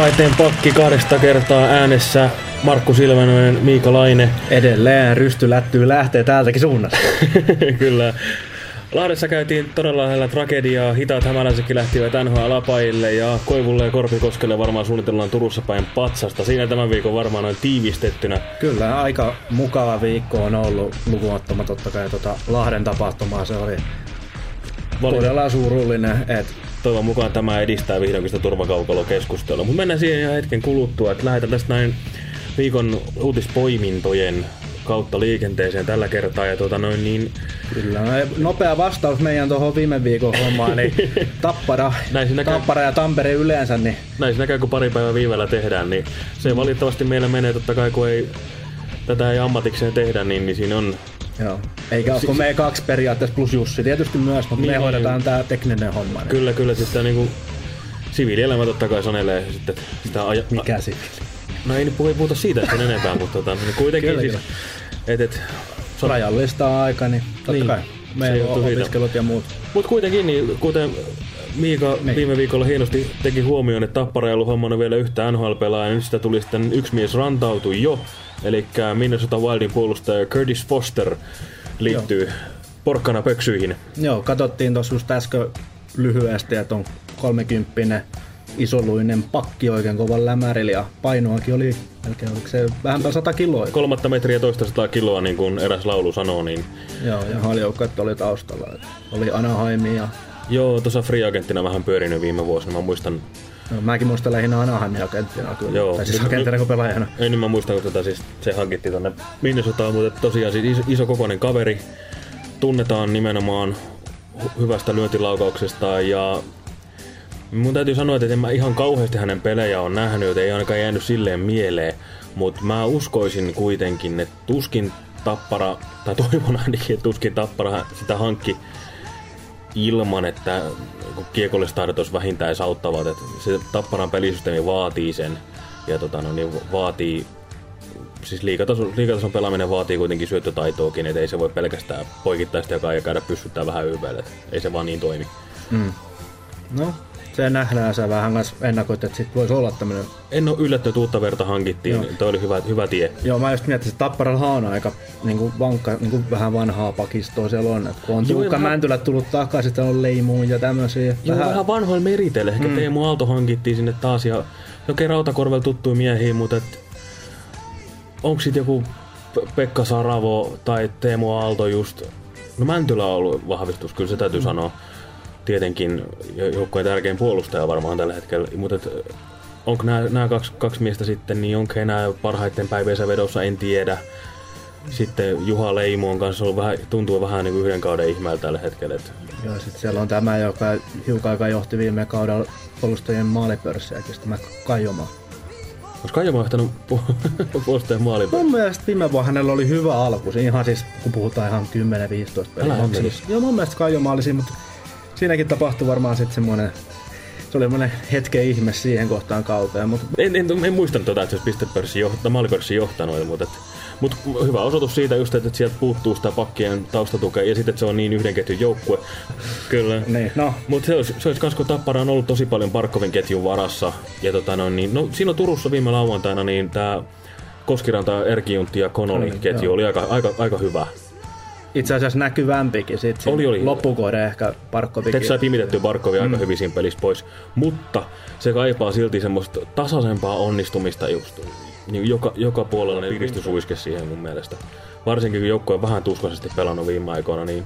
Parhaiten pakki kahdesta kertaa äänessä Markku Silvänen, Miika Laine. Edelleen rysty lättyy lähtee täältäkin suunnasta. Kyllä. Lahdessa käytiin todella lähellä tragediaa. Hitaat hämäläisetkin lähtivät NHL-apajille ja Koivulle ja Korpikoskelle varmaan suunnitellaan Turussa päin patsasta. Siinä tämän viikon varmaan on tiivistettynä. Kyllä, aika mukava viikko on ollut lukuottama totta kai tuota Lahden tapahtumaa. Se oli todella surullinen. Et... Toivon mukaan tämä edistää vihdoinkin sitä turvakaukalokeskustelua. Mutta mennään siihen ihan hetken kuluttua, että lähdetään tästä näin viikon uutispoimintojen kautta liikenteeseen tällä kertaa. Ja tuota noin niin... Kyllä, no, nopea vastaus meidän tuohon viime viikon hommaan, niin Tappara, näin Tappara ja Tampere yleensä. Niin... Näin siinä käy, kun pari päivää viivellä tehdään, niin se valitettavasti meillä menee totta kai, kun ei tätä ei ammatikseen tehdä, niin, niin siinä on Joo. Eikä ole, kun me kaksi periaatteessa plus Jussi tietysti myös, mutta niin, me hoidetaan niin. tämä tekninen homma. Niin. Kyllä, kyllä. Siis tämä niinku, siviilielämä totta kai sanelee sitten sitä aja... Mikä siviili? No ei nyt puhuta siitä sen enempää, mutta tota, niin kuitenkin kyllä, siis... Et, et, so... Rajallista aika, niin totta niin, kai. Meillä on opiskelut ja muut. Mutta kuitenkin, niin, kuten Miika niin. viime viikolla hienosti teki huomioon, että Tappara ei ollut hommannut vielä yhtä NHL-pelaajaa, ja nyt sitä tuli sitten yksi mies rantautui jo, eli Minnesota Wildin puolustaja Curtis Foster liittyy Joo. porkkana pöksyihin. Joo, katsottiin tuossa just äsken lyhyesti, että on 30 isoluinen pakki oikein kovan lämärillä ja painoakin oli melkein, oliko se vähänpä 100 kiloa? Kolmatta metriä toista sataa kiloa, niin kuin eräs laulu sanoo. Niin... Joo, ja haljoukkuet oli taustalla. Oli Anaheimia. Joo, tuossa free agenttina vähän pyörinyt viime vuosina. Mä muistan No, mäkin muistan lähinnä Anaheimin agenttina kyllä. Joo. Tai siis agenttina kuin pelaajana. Ei niin mä muistan, kun tota, siis se hankittiin tonne Minnesotaan, mutta tosiaan siis iso, iso kokoinen kaveri. Tunnetaan nimenomaan hyvästä lyöntilaukauksesta ja Mun täytyy sanoa, että en mä ihan kauheasti hänen pelejä on nähnyt, joten ei ainakaan jäänyt silleen mieleen. Mutta mä uskoisin kuitenkin, että tuskin Tappara, tai toivon ainakin, että tuskin Tappara sitä hankki ilman, että kiekolliset taidot olisi vähintään auttavat. Että se Tapparan pelisysteemi vaatii sen ja tota, no, niin vaatii siis liikatason, liikatason pelaaminen vaatii kuitenkin syöttötaitoakin, että ei se voi pelkästään poikittaista ja käydä pyssyttää vähän ympälle. Ei se vaan niin toimi. Mm. No, se nähdään, sä vähän kanssa ennakoit, että sit voisi olla tämmöinen... En ole yllättynyt, uutta verta hankittiin, Joo. toi oli hyvä, hyvä tie. Joo, mä just mietin, että Tapparalla on aika niin kuin vankka, niin kuin vähän vanhaa pakistoa siellä on. Että kun on Tuukka vähän... Mäntylä tullut takaisin, sitten on leimuun ja tämmöisiä. Joo, vähän, vähän vanhoilla meritellä. Ehkä mm. Teemu Aalto hankittiin sinne taas ja okei Rautakorvel tuttuja miehiä, mutta et, onko sitten joku Pekka Saravo tai Teemu Aalto just... No Mäntylä on ollut vahvistus, kyllä se täytyy mm. sanoa tietenkin joukkojen tärkein puolustaja varmaan tällä hetkellä, mutta onko nämä, nämä kaksi, kaksi miestä sitten, niin onko enää parhaiten päivänsä vedossa, en tiedä. Sitten Juha Leimo on kanssa ollut vähän, tuntuu vähän niin kuin yhden kauden ihmeeltä tällä hetkellä. Että... Joo, sitten siellä on tämä, joka hiukan aika johti viime kaudella puolustajien maalipörssiäkin, tämä Kajoma. Onko Kajoma johtanut puolustajan maalipörssiä? Mun mielestä viime vuonna hänellä oli hyvä alku. Ihan siis, kun puhutaan ihan 10-15 peliä. Siis, joo, mun mielestä Kajoma oli siinä, mutta siinäkin tapahtui varmaan sitten semmoinen se oli semmoinen hetken ihme siihen kohtaan kauteen. Mutta... En, en, en muistanut tota, että se olisi pistepörssi johtanut, maalipörssi johtanut, mutta, et, mutta hyvä osoitus siitä just, että sieltä puuttuu sitä pakkien taustatukea ja sitten että se on niin yhden ketjun joukkue. Kyllä. Niin, no. Mutta se olisi, se olisi kans, kun Tappara on ollut tosi paljon Parkkovin ketjun varassa. Ja tota, no, niin, no, siinä on Turussa viime lauantaina niin tämä Koskiranta, Erkijuntti ja Konoli ketju oli aika, aika, aika hyvä itse asiassa näkyvämpikin sit oli, oli. loppukohde ehkä Barkovikin. Teksä pimitetty Barkovi mm. aika hyvin siinä pelissä pois, mutta se kaipaa silti semmoista tasaisempaa onnistumista just niin joka, joka puolella ne piristysuiske siihen mun mielestä. Varsinkin kun joukkue on vähän tuskaisesti pelannut viime aikoina, niin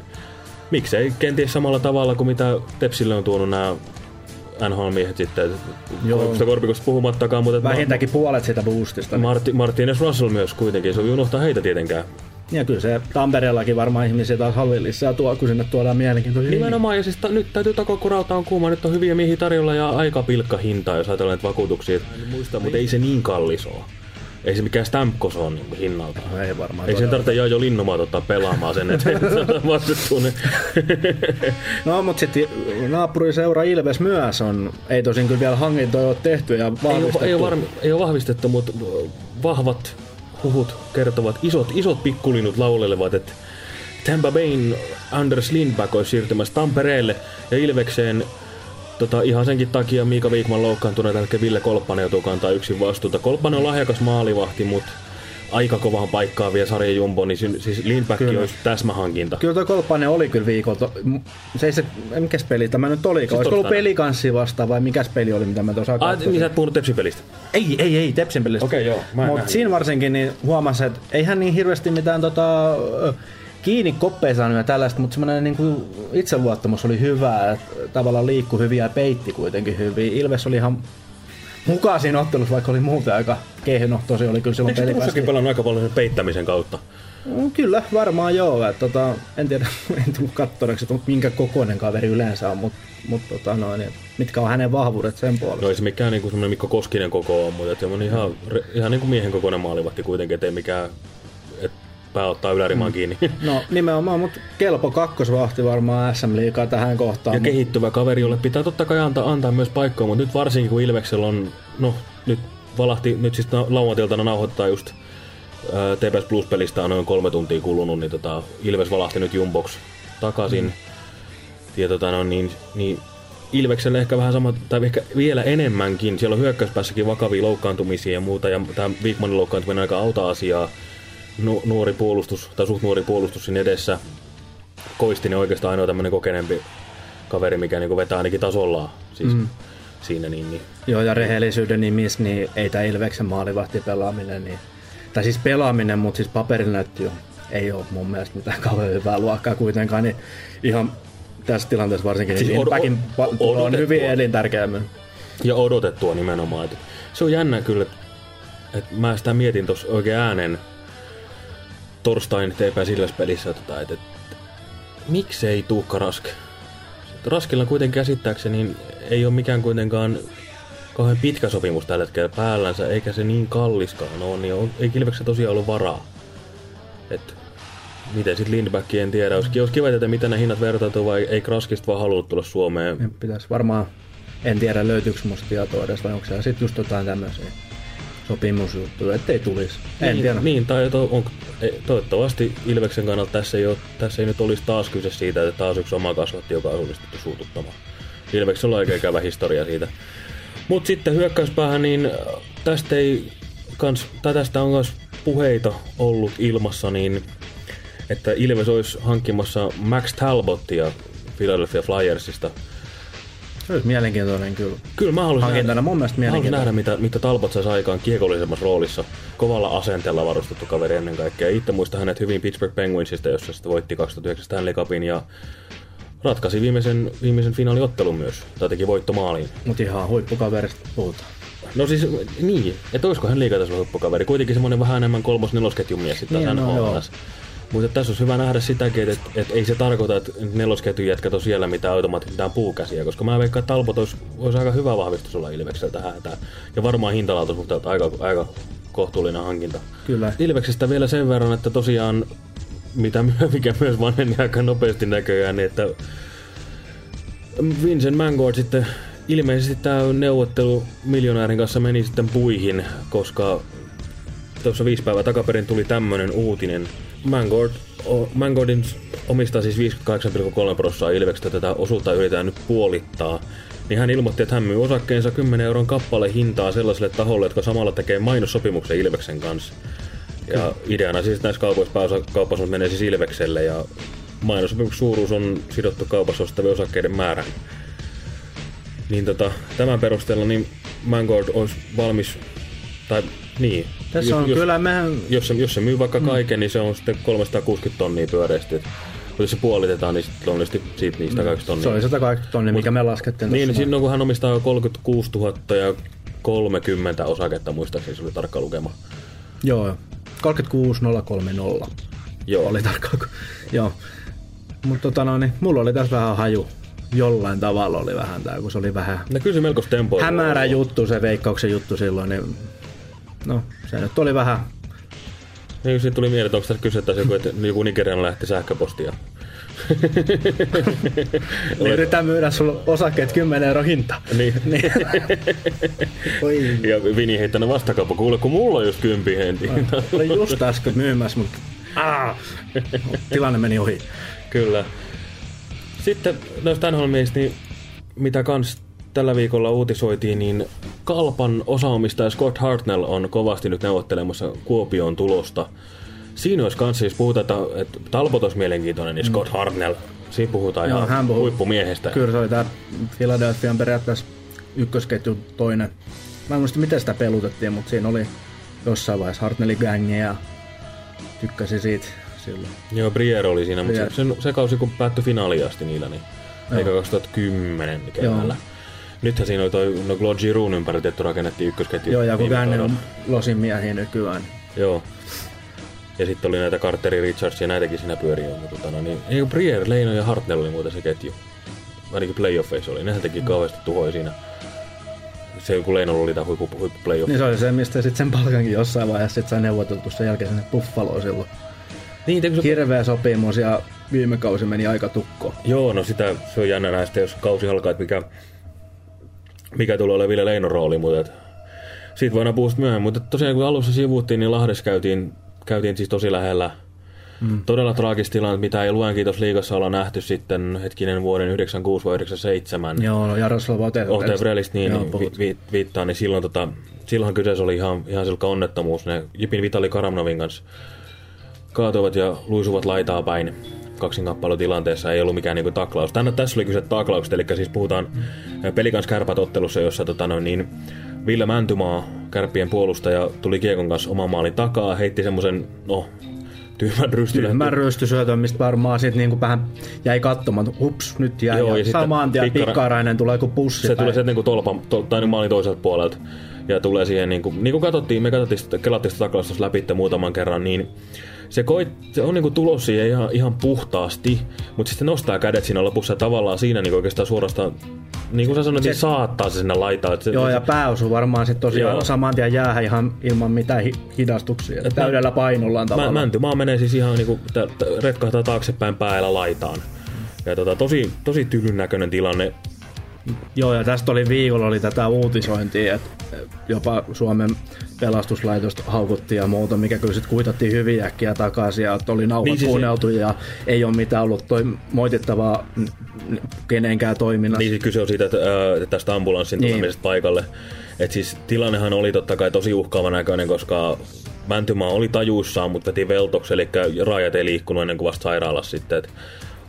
miksei kenties samalla tavalla kuin mitä Tepsille on tuonut nämä NHL-miehet sitten. Joo. Sitä Korpikosta puhumattakaan, mutta... Vähintäänkin puolet sitä boostista. Marti, Martínez Russell myös kuitenkin, se on unohtaa heitä tietenkään. Ja kyllä se Tampereellakin varmaan ihmisiä taas hallillissa tuo, kun sinne tuodaan mielenkiintoisia. Nimenomaan, ja siis ta, nyt täytyy takoa, kun rauta on kuuma, nyt on hyviä miehiä tarjolla ja aika pilkka hinta, jos ajatellaan näitä vakuutuksia. Muista, mutta ei se niin kallis ole. Ei se mikään Stamkos on niin hinnalta. No ei varmaan. Ei sen tarvitse jo Linnomaat ottaa pelaamaan sen, vastettu ne. no, mutta sitten naapuriseura Ilves myös on, ei tosin kyllä vielä hankintoja ole tehty ja vahvistettu. Ei ole, ei ole, varmi, ei ole vahvistettu, mutta vahvat huhut kertovat, isot, isot pikkulinut laulelevat, että Tampa Bayn Anders Lindback olisi siirtymässä Tampereelle ja Ilvekseen Tota, ihan senkin takia Miika Viikman loukkaantunut, että Ville Kolppanen joutuu kantaa yksin vastuuta. Kolppanen on lahjakas maalivahti, mutta aika kovahan paikkaa vielä sarja Jumbo, niin siis Lindback olisi täsmähankinta. Kyllä tuo Kolppanen oli kyllä viikolta. Se ei se, mikäs peli tämä nyt oli? Siis Olisiko ollut pelikanssi vastaan vai mikäs peli oli, mitä mä tuossa Ah, niin sä et puhunut Tepsi-pelistä? Ei, ei, ei, Tepsin pelistä. Okei, okay, joo. Mutta siinä varsinkin niin huomasi, että eihän niin hirveästi mitään tota, kiinni koppeja saanut ja tällaista, mutta semmoinen niin kuin itseluottamus oli hyvä, että tavallaan liikkui hyvin ja peitti kuitenkin hyvin. Ilves oli ihan mukaan siinä ottelussa, vaikka oli muuten aika kehno. Tosi oli kyllä silloin Eikö pelipäski. pelannut aika paljon peittämisen kautta? No, kyllä, varmaan joo. Et, tota, en tiedä, en tullut kattoneeksi, mutta minkä kokoinen kaveri yleensä on, mutta mut, tota, mitkä on hänen vahvuudet sen puolesta. No ei se mikään niin semmoinen Mikko Koskinen koko on, mutta ihan, ihan niin kuin miehen kokoinen maalivahti kuitenkin, ettei mikään pää ottaa ylärimaan mm. kiinni. No nimenomaan, mutta kelpo kakkosvahti varmaan SM Liikaa tähän kohtaan. Ja mutta... kehittyvä kaveri, jolle pitää totta kai antaa, antaa myös paikkoa, mutta nyt varsinkin kun Ilveksellä on, no nyt valahti, nyt siis lauantiltana nauhoittaa just ää, TPS Plus-pelistä on noin kolme tuntia kulunut, niin tota, Ilves valahti nyt Jumbox takaisin. Mm. Ja tota, no, niin, niin Ilveksellä ehkä vähän sama, tai ehkä vielä enemmänkin. Siellä on hyökkäyspäässäkin vakavia loukkaantumisia ja muuta, ja tämä Wigmanin loukkaantuminen aika auta asiaa nu, nuori puolustus, tai suht nuori puolustus siinä edessä. Koistinen oikeastaan ainoa tämmöinen kokeneempi kaveri, mikä niinku vetää ainakin tasollaan siis mm. siinä. Niin, niin. Joo, ja rehellisyyden nimissä niin ei tämä Ilveksen maalivahti pelaaminen, niin, tai siis pelaaminen, mutta siis paperinäyttö ei ole mun mielestä mitään kauhean hyvää luokkaa kuitenkaan, niin ihan tässä tilanteessa varsinkin, siis niin od- on hyvin elintärkeä. Ja odotettua nimenomaan. Että se on jännä kyllä, että, että mä sitä mietin tuossa oikein äänen, torstain TP Silves-pelissä, tota, että, että miksei Tuukka Rask? Raskilla kuitenkin käsittääkseni ei ole mikään kuitenkaan kauhean pitkä sopimus tällä hetkellä päällänsä, eikä se niin kalliskaan ole, niin on, ei Kilveksessä tosiaan ollut varaa. Et, miten sitten Lindback, en tiedä. Olisi, olisi kiva tietää, miten ne hinnat vertautuu, vai ei Kraskista vaan halunnut tulla Suomeen. Pitäisi varmaan, en tiedä löytyykö musta tietoa edes, vai onko se sitten just jotain tämmöisiä sopimusjuttu, ettei tulisi. En niin, tiedä. Niin, tai to, on, toivottavasti Ilveksen kannalta tässä ei, ole, tässä ei nyt olisi taas kyse siitä, että taas yksi oma kasvatti, joka on suunnistettu suututtamaan. Ilveksellä on aika ikävä historia siitä. Mutta sitten hyökkäyspäähän, niin tästä, ei kans, tai tästä on myös puheita ollut ilmassa, niin että Ilves olisi hankkimassa Max Talbottia Philadelphia Flyersista – se olisi mielenkiintoinen kyllä. Kyllä mä haluaisin nähdä, mun mielestä haluaisin nähdä mitä, mitä Talbot saisi aikaan kiekollisemmassa roolissa. Kovalla asenteella varustettu kaveri ennen kaikkea. Itse muistan hänet hyvin Pittsburgh Penguinsista, jossa sitten voitti 2009 Stanley Cupin ja ratkaisi viimeisen, viimeisen finaaliottelun myös. Tai teki voittomaaliin. Mutta ihan huippukaverista puhutaan. No siis niin, että olisiko hän liikatasolla huippukaveri. Kuitenkin semmoinen vähän enemmän kolmos-nelosketjun mies sitten niin, no, mutta tässä olisi hyvä nähdä sitäkin, että, että ei se tarkoita, että nelosketjun jätkät on siellä mitä automaattisesti puukäsiä, koska mä veikkaan, että Talbot olisi, olisi aika hyvä vahvistus olla Ilvekseltä hätää. Ja varmaan hintalautus, mutta aika, aika kohtuullinen hankinta. Kyllä. Ilveksestä vielä sen verran, että tosiaan, mitä mikä myös vanheni aika nopeasti näköjään, niin että Vincent Mangold sitten ilmeisesti tämä neuvottelu miljonäärin kanssa meni sitten puihin, koska tuossa viisi päivää takaperin tuli tämmöinen uutinen, Mangord, Mangordin omistaa siis 58,3 prosenttia Ilveksestä tätä osuutta yritetään nyt puolittaa. Niin hän ilmoitti, että hän myy osakkeensa 10 euron kappale hintaa sellaiselle taholle, jotka samalla tekee mainossopimuksen Ilveksen kanssa. Ja ideana siis näissä kaupoissa kaupassa menee siis Ilvekselle ja mainossopimuksen suuruus on sidottu kaupassa ostavien osakkeiden määrään. Niin tota, tämän perusteella niin Mangord olisi valmis, tai niin, tässä on jos, kyllä mehän... Jos se, jos se myy vaikka mm. kaiken, mm. niin se on sitten 360 tonnia pyöreästi. Mutta jos se puolitetaan, niin sitten luonnollisesti siitä niistä mm. 80 tonnia. Se oli 180 tonnia, mikä me laskettiin Niin, niin on, kun hän omistaa 36 000 ja 30 osaketta, muistaakseni se oli tarkka lukema. Joo, 36030 Joo. oli tarkka. Joo. Mutta tota no, niin, mulla oli tässä vähän haju jollain tavalla oli vähän tää, kun se oli vähän... No kyllä se melko tempo. Hämärä juttu, se veikkauksen juttu silloin, niin no se nyt oli vähän... Niin siitä tuli mieleen, että onko tässä joku, että joku Nigerian lähti sähköpostia. niin yritetään myydä sulle osakkeet 10 euro hinta. Niin. niin. ja Vini heittänyt vastakauppa, kuule kun mulla on just kympi henti. Olin just äsken myymässä, mutta Aa! tilanne meni ohi. Kyllä. Sitten noista nhl niin mitä kans tällä viikolla uutisoitiin, niin Kalpan osaomistaja Scott Hartnell on kovasti nyt neuvottelemassa Kuopion tulosta. Siinä olisi kanssa, siis puhutaan, että, että Talbot olisi mielenkiintoinen, niin Scott Hartnell, siinä puhutaan Joo, ihan hän puhuu. huippumiehestä. Kyllä se oli tää Philadelphian periaatteessa ykkösketju toinen. Mä en muista miten sitä pelutettiin, mutta siinä oli jossain vaiheessa Hartnellin gängi ja tykkäsi siitä silloin. Joo, Briere oli siinä, mutta se, se, se kausi kun päättyi finaaliin asti niillä, niin Joo. eikä 2010 keväällä. Nythän siinä oli toi, no Claude Giroux ympäritetty rakennettiin ykkösketju. Joo, ja kun kaudella. on losin miehiä nykyään. Joo. Ja sitten oli näitä Carteri, Richards ja näitäkin siinä pyörii. Mutta tota, no, niin, ei kun Briere, Leino ja Hartnell oli muuten se ketju. Ainakin playoffeissa oli. Nehän teki kauheasti tuhoja siinä. Se kun Leinolla oli tää huippu, huippu playoff. Niin se oli se, mistä sitten sen palkankin jossain vaiheessa sit sai neuvoteltu sen jälkeen sinne Buffaloon silloin. Niin, se... Hirveä sopimus ja viime kausi meni aika tukko. Joo, no sitä se on jännä näistä, jos kausi alkaa, että mikä, mikä tulee olemaan Ville Leinon rooli, mutta et, siitä voidaan puhua myöhemmin. Mutta tosiaan kun alussa sivuttiin, niin Lahdessa käytiin, käytiin siis tosi lähellä. Mm. Todella traagista tilanne, mitä ei luen kiitos liigassa olla nähty sitten hetkinen vuoden 96 vai 97. Joo, no Jaroslav Ote. Ohtaja Brelistä niin, Joo, niin vi, vi, viittaa, niin silloin, tota, silloin kyseessä oli ihan, ihan silkka onnettomuus. Ne Jipin Vitali Karamnovin kanssa kaatuivat ja luisuvat laitaa päin kaksinkappalutilanteessa. Ei ollut mikään niinku taklaus. Tänne, tässä oli kyse taklauksesta, eli siis puhutaan pelikans kärpät ottelussa, jossa tota, no, niin, Ville Mäntymaa, kärppien puolustaja, tuli kiekon kanssa oman maalin takaa, heitti semmoisen, no, tyhmän rystylän. Tyhmän rystysyötön, mistä varmaan sit niinku vähän jäi katsomaan, hups, nyt jäi. Joo, ja sitten samaan tien Pikkara- pikkarainen tulee kuin pussi. se tulee päin. sieltä niinku tolpan, to, tai niin maalin toiselta puolelta. Ja tulee siihen, niinku, niin kuin katsottiin, me katsottiin kelattiin sitä taklausta läpi muutaman kerran, niin se, koit, se on niinku tulos siihen ihan, ihan puhtaasti, mutta sitten nostaa kädet siinä lopussa ja tavallaan siinä niinku oikeastaan suorastaan, niin kuin sä sanoit, niin saattaa se sinne laitaan. Se, Joo, ja pää osui varmaan sitten tosiaan Joo. saman tien jäähän ihan ilman mitään hi- hidastuksia. Et täydellä painollaan Mä, tavallaan. Mäntymaa menee siis ihan niinku, retkahtaa taaksepäin päällä laitaan. Ja tota, tosi, tosi tylyn näköinen tilanne. Joo, ja tästä oli viikolla oli tätä uutisointia, että jopa Suomen pelastuslaitosta haukuttiin ja muuta, mikä kyllä sitten kuitattiin hyvin äkkiä takaisin ja että oli nauhat Niin siis- kuunneltu ja ei ole mitään ollut toi moitittavaa kenenkään toiminnassa. Niin siis kyse on siitä, että, ää, tästä ambulanssin Niin. tulemisesta paikalle. Et siis tilannehan oli totta kai tosi uhkaava näköinen, koska Mäntymaa oli tajuissaan, mutta veti veltoksi, eli raajat ei liikkunut ennen kuin vasta sairaalassa sitten. Et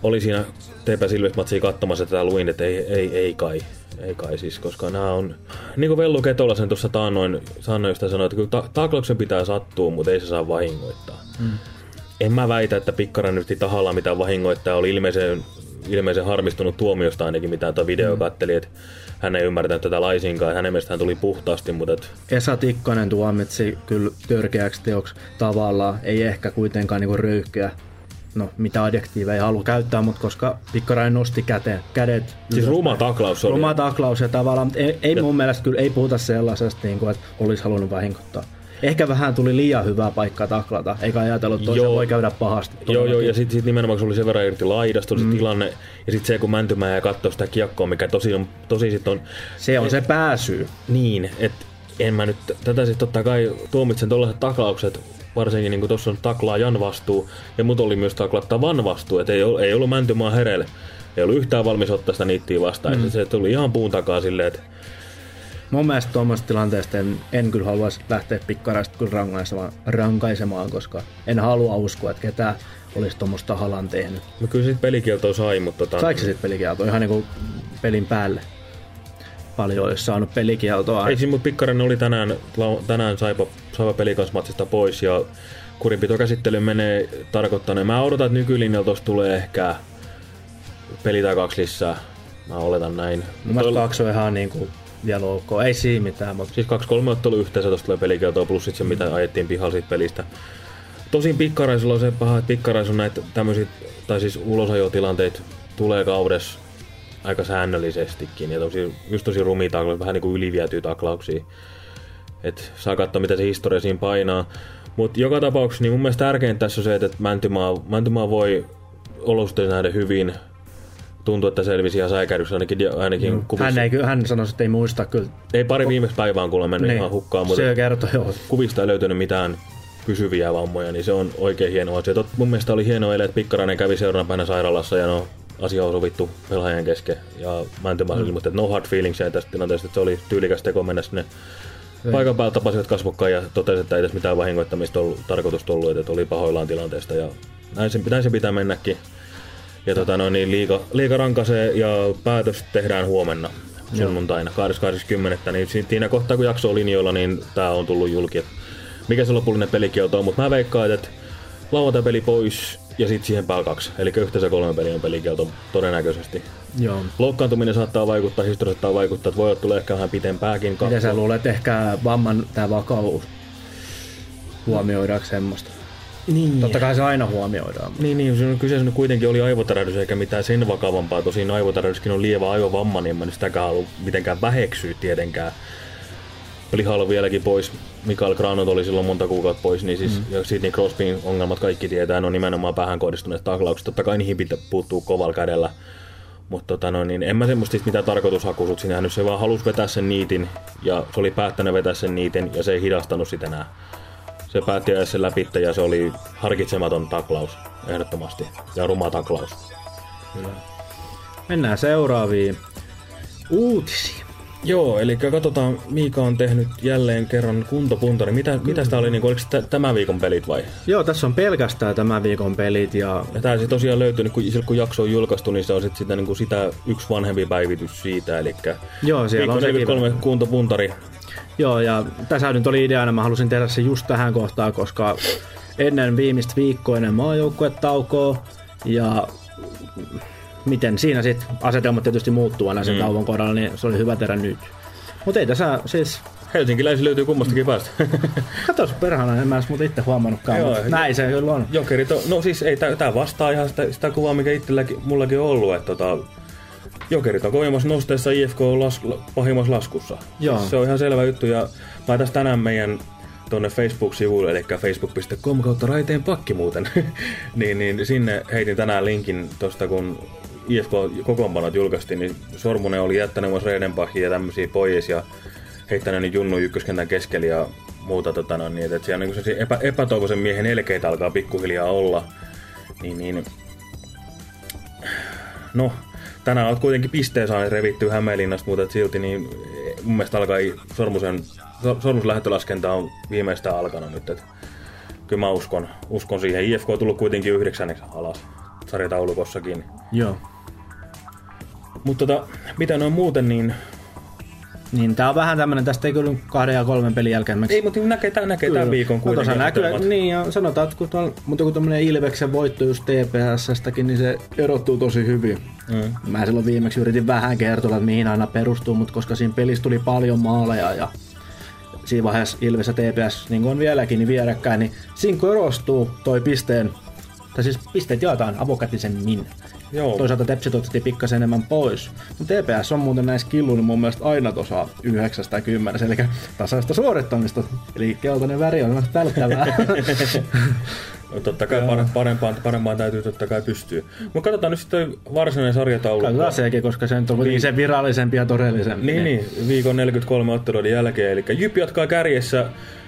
oli siinä TP Silves-matsia katsomassa tätä luin, että ei, ei, ei kai. Ei kai siis, koska nämä on... Niin kuin Vellu Ketolasen tuossa taannoin, taannoin sanoi, että kyllä ta- taklauksen pitää sattua, mutta ei se saa vahingoittaa. Mm. En mä väitä, että Pikkarainen yritti tahalla mitään vahingoittaa. Oli ilmeisen, ilmeisen harmistunut tuomiosta ainakin, mitä tuo video mm. katteli, että hän ei ymmärtänyt tätä laisinkaan. Hänen mielestään tuli puhtaasti, mutta et, Esa Tikkanen tuomitsi kyllä törkeäksi teoksi tavallaan, ei ehkä kuitenkaan niinku röyhkeä. No, mitä adjektiiveja ei halua käyttää, mutta koska Pikkarainen nosti käteen, kädet siis ruma taklaus oli. Ruma taklaus ja tavallaan, mutta ei, ei mun mielestä kyllä ei puhuta sellaisesta, niin kuin, että olisi halunnut vahingoittaa. Ehkä vähän tuli liian hyvää paikkaa taklata, eikä ajatellut, että Joo. voi käydä pahasti. Joo, joo, ja sitten sit nimenomaan kun se oli sen verran irti laidasta, mm. se tilanne, ja sitten se kun Mäntymää ja katsoo sitä kiekkoa, mikä tosi, on, tosi sit on Se on se pääsyy. niin, että en mä nyt, tätä sitten totta kai tuomitsen tuollaiset taklaukset, varsinkin niin tuossa on taklaajan vastuu, ja mut oli myös taklattavan vastuu, että ei, ei ollut Mäntymaa hereille, ei ollut yhtään valmis ottaa sitä niittiä vastaan, mm. se tuli ihan puun takaa silleen, että Mun mielestä tuommoisesta tilanteesta en, en kyllä haluaisi lähteä pikkaraista kyllä rankaisemaan, rankaisemaan, koska en halua uskoa, että ketään olisi tuommoista tahallaan tehnyt. no kyllä sitten pelikieltoa sai, mutta tota, Saiko se sitten pelikieltoa ihan niinku pelin päälle? Paljon olisi saanut pelikieltoa. Ei siinä, mutta Pikkanen oli tänään, tänään saipa, saipa pelikansmatsista pois ja kurinpitokäsittely menee tarkoittaneen. Mä odotan, että nykylinjalla tosta tulee ehkä peli tai kaksi lisää. Mä oletan näin. Mun mielestä kaksi on ihan niinku vielä ok. Ei siinä mitään, mutta Siis kaksi kolme ottelu yhteensä tosta tulee pelikieltoa plus sit se mitä ajettiin pihalla siitä pelistä. Tosin Pikkaraisulla on se paha, että Pikkaraisu näitä tämmöisiä, tai siis ulosajotilanteita tulee kaudessa aika säännöllisestikin. Ja tosi, just tosi rumia taklauksia, vähän niin kuin ylivietyjä taklauksia. Et saa katsoa, mitä se historia siinä painaa. Mutta joka tapauksessa niin mun mielestä tärkeintä tässä on se, että Mäntymaa, Mäntymaa voi olosuhteissa nähdä hyvin. Tuntuu, että selvisi ihan säikähdyksessä ainakin, ainakin mm. kuvissa. hän, ei, hän sanoi, että ei muista kyllä. Ei pari viimeistä päivää on kuulemma mennyt Niin. ihan hukkaan, mutta Se jo kertoi, joo. kuvista ei löytynyt mitään pysyviä vammoja, niin se on oikein hieno asia. Tot, mun mielestä oli hieno eilen, että Pikkarainen kävi seuraavana päivänä sairaalassa ja no, asia on sovittu pelaajien kesken. Ja Mäntymaa mm. ilmoitti, että no hard feelings ja tästä tilanteesta, että se oli tyylikäs teko mennä sinne ei. paikan päältä tapasivat kasvokkaan ja totesi, että ei tässä mitään vahingoittamista ollut, tarkoitusta ollut, että oli pahoillaan tilanteesta. Ja näin se, näin se pitää mennäkin. Ja tota, no, niin liiga, liiga rankasee ja päätös tehdään huomenna sunnuntaina 20.10. Niin siinä kohtaa kun jakso on linjoilla, niin tää on tullut julki. Mikä se lopullinen pelikielto on, mutta mä veikkaan, että lauantai-peli pois ja sitten siihen päällä kaksi. Eli yhteensä kolme peliä on pelikielto todennäköisesti. Joo. Loukkaantuminen saattaa vaikuttaa, historia saattaa vaikuttaa, että voi tulla ehkä vähän pitempääkin. Miten sä luulet, ehkä vamman tämä vakavuus huomioidaanko semmoista? Niin. Totta kai se aina huomioidaan. Niin, niin kyseessä kuitenkin oli aivotärähdys eikä mitään sen vakavampaa. Tosin aivotärähdyskin on lievä aivovamma, niin en mä sitäkään halua mitenkään väheksyä tietenkään. Lihalo vieläkin pois. Mikael Granot oli silloin monta kuukautta pois, niin siis, mm. Sidney Crosbyn ongelmat kaikki tietää, ne on nimenomaan päähän kohdistuneet taklaukset. Totta kai niihin pitää puuttuu kovalla kädellä. Mutta tota no, niin en mä semmoista mitä tarkoitushakuisuutta sinä nyt se vaan halusi vetää sen niitin ja se oli päättänyt vetää sen niitin ja se ei hidastanut sitä enää. Se päätti ajaa sen läpi ja se oli harkitsematon taklaus ehdottomasti ja ruma taklaus. Kyllä. Mennään seuraaviin uutisiin. Joo, eli katsotaan, Miika on tehnyt jälleen kerran kuntopuntari. Mitä, mitä sitä oli, niin oliko se tämän viikon pelit vai? Joo, tässä on pelkästään tämän viikon pelit. Ja, ja tämä se tosiaan löytyy, kun, kun jakso on julkaistu, niin se on sit sitä, niin kuin sitä yksi vanhempi päivitys siitä. Eli Joo, siellä on 43 kuntopuntari. Joo, ja tässä nyt oli ideana, mä halusin tehdä se just tähän kohtaan, koska ennen viimeistä viikkoinen maajoukkuetaukoa ja miten siinä sitten asetelmat tietysti muuttuu aina sen mm. kohdalla, niin se oli hyvä tehdä nyt. Mutta ei tässä siis... Helsinkiläisi löytyy kummastakin päästä. Katos perhana, en mä edes itse huomannutkaan, Joo, mutta näin se kyllä on. Jokerit on, no siis ei, tää vastaa ihan sitä, sitä kuvaa, mikä itselläkin, mullakin on ollut, että tota, Jokerit on kovimmassa nosteessa, IFK on las, pahimmassa laskussa. Joo. Se on ihan selvä juttu ja mä tässä tänään meidän tuonne Facebook-sivuille, eli facebook.com kautta raiteen pakki muuten, niin, niin sinne heitin tänään linkin tuosta, kun IFK-kokoonpanot julkaistiin, niin Sormunen oli jättänyt myös Reidenbachia ja tämmöisiä pois ja heittänyt niin Junnu ykköskentän keskellä ja muuta. Tota, no, niin, että siellä niin epä, epätoivoisen miehen elkeitä alkaa pikkuhiljaa olla. Niin, niin, no, tänään olet kuitenkin pisteen saaneet revittyä Hämeenlinnasta, mutta silti niin mun mielestä alkaa Sormusen, Sormusen lähtölaskenta on viimeistään alkanut nyt. Että kyllä mä uskon, uskon siihen. IFK on tullut kuitenkin yhdeksänneksi alas sarjataulukossakin. Joo. Mutta tota, mitä noin muuten, niin... Niin tää on vähän tämmönen, tästä ei kyllä kahden ja kolmen pelin jälkeen. Ei, mutta näkee, tämän näkee tämän viikon kuitenkin. Mutta näkyy, niin ja sanotaan, että kun, tuolla, mutta kun tämmönen Ilveksen voitto just TPS-stäkin, niin se erottuu tosi hyvin. Mm. Mä silloin viimeksi yritin vähän kertoa, että mihin aina perustuu, mutta koska siinä pelissä tuli paljon maaleja ja siinä vaiheessa Ilves ja TPS, niin kuin on vieläkin, niin vierekkäin, niin siinä korostuu toi pisteen, tai siis pisteet jaetaan avokätisemmin. Joo. Toisaalta tepsit otettiin pikkasen enemmän pois. Mutta TPS on muuten näissä killuilla niin mun mielestä aina tuossa 9 tai 10, eli tasaista suorittamista. Eli keltainen väri on välttävää. no, totta kai Joo. parempaan, parempaan täytyy totta kai pystyä. Mutta katsotaan nyt sitten varsinainen sarjataulu. Katsotaan sekin, koska se on niin. se virallisempi ja todellisempi. Niin, niin, viikon 43 otteluiden jälkeen. Eli Jyp jatkaa kärjessä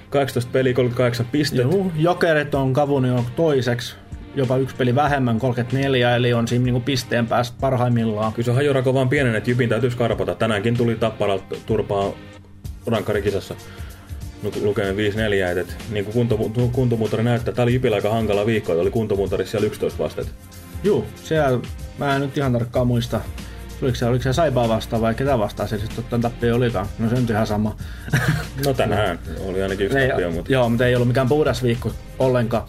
18 peli 38 pistettä. Joo, jokerit on kavunut jo toiseksi jopa yksi peli vähemmän, 34, eli on siinä niinku pisteen päästä parhaimmillaan. Kyllä se hajorako vaan pienen, että Jypin täytyy skarpata. Tänäänkin tuli Tapparalta turpaa rankkarikisassa lukeen 5-4, että niin kuin kunto, kuntomuutari näyttää, tämä oli Jypillä aika hankala viikko, oli kuntomuutarissa siellä 11 vastet. Joo, siellä, mä en nyt ihan tarkkaan muista, Oliko se, oliko se Saibaa vastaan vai ketä vastaan se sitten ottaa tappio olikaan? No se on ihan sama. No tänään oli ainakin yksi tappio, mutta... Joo, mutta ei ollut mikään puhdas viikko ollenkaan.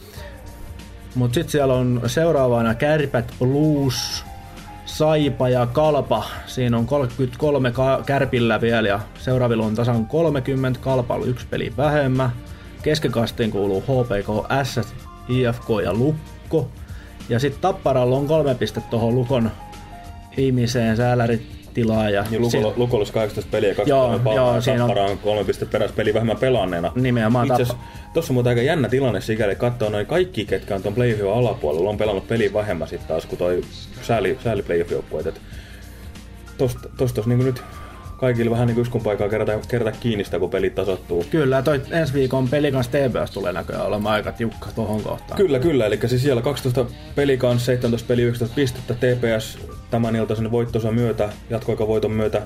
Mutta sitten siellä on seuraavana Kärpät Blues, Saipa ja Kalpa. Siinä on 33 ka- kärpillä vielä ja seuraavilla on tasan 30, Kalpalla yksi peli vähemmän. Keskikastiin kuuluu HPK, S, IFK ja Lukko. Ja sitten Tapparalla on kolme pistettä tuohon Lukon ihmiseen säälärit tilaa. Ja niin si- Lukolla 18 peliä, 23 palaa, siinä on... kolme pistettä perässä peli vähemmän pelanneena. Nimenomaan Itse Tuossa on muuten aika jännä tilanne sikäli, katsoa noin kaikki, ketkä on tuon playoffin alapuolella, on pelannut peli vähemmän sitten taas kuin toi sääli, sääli playoff-joukkueet. Tosta, tosta niin nyt kaikille vähän niin kuin paikkaa kerätä, kerätä kiinni sitä, kun pelit tasoittuu. Kyllä, toi ensi viikon peli kanssa TPS tulee näköjään olemaan aika tiukka tuohon kohtaan. Kyllä, kyllä. Eli siis siellä 12 peli kanssa, 17 peli, 11 pistettä, TPS tämän iltaisen voittonsa myötä, jatkoaikavoiton myötä.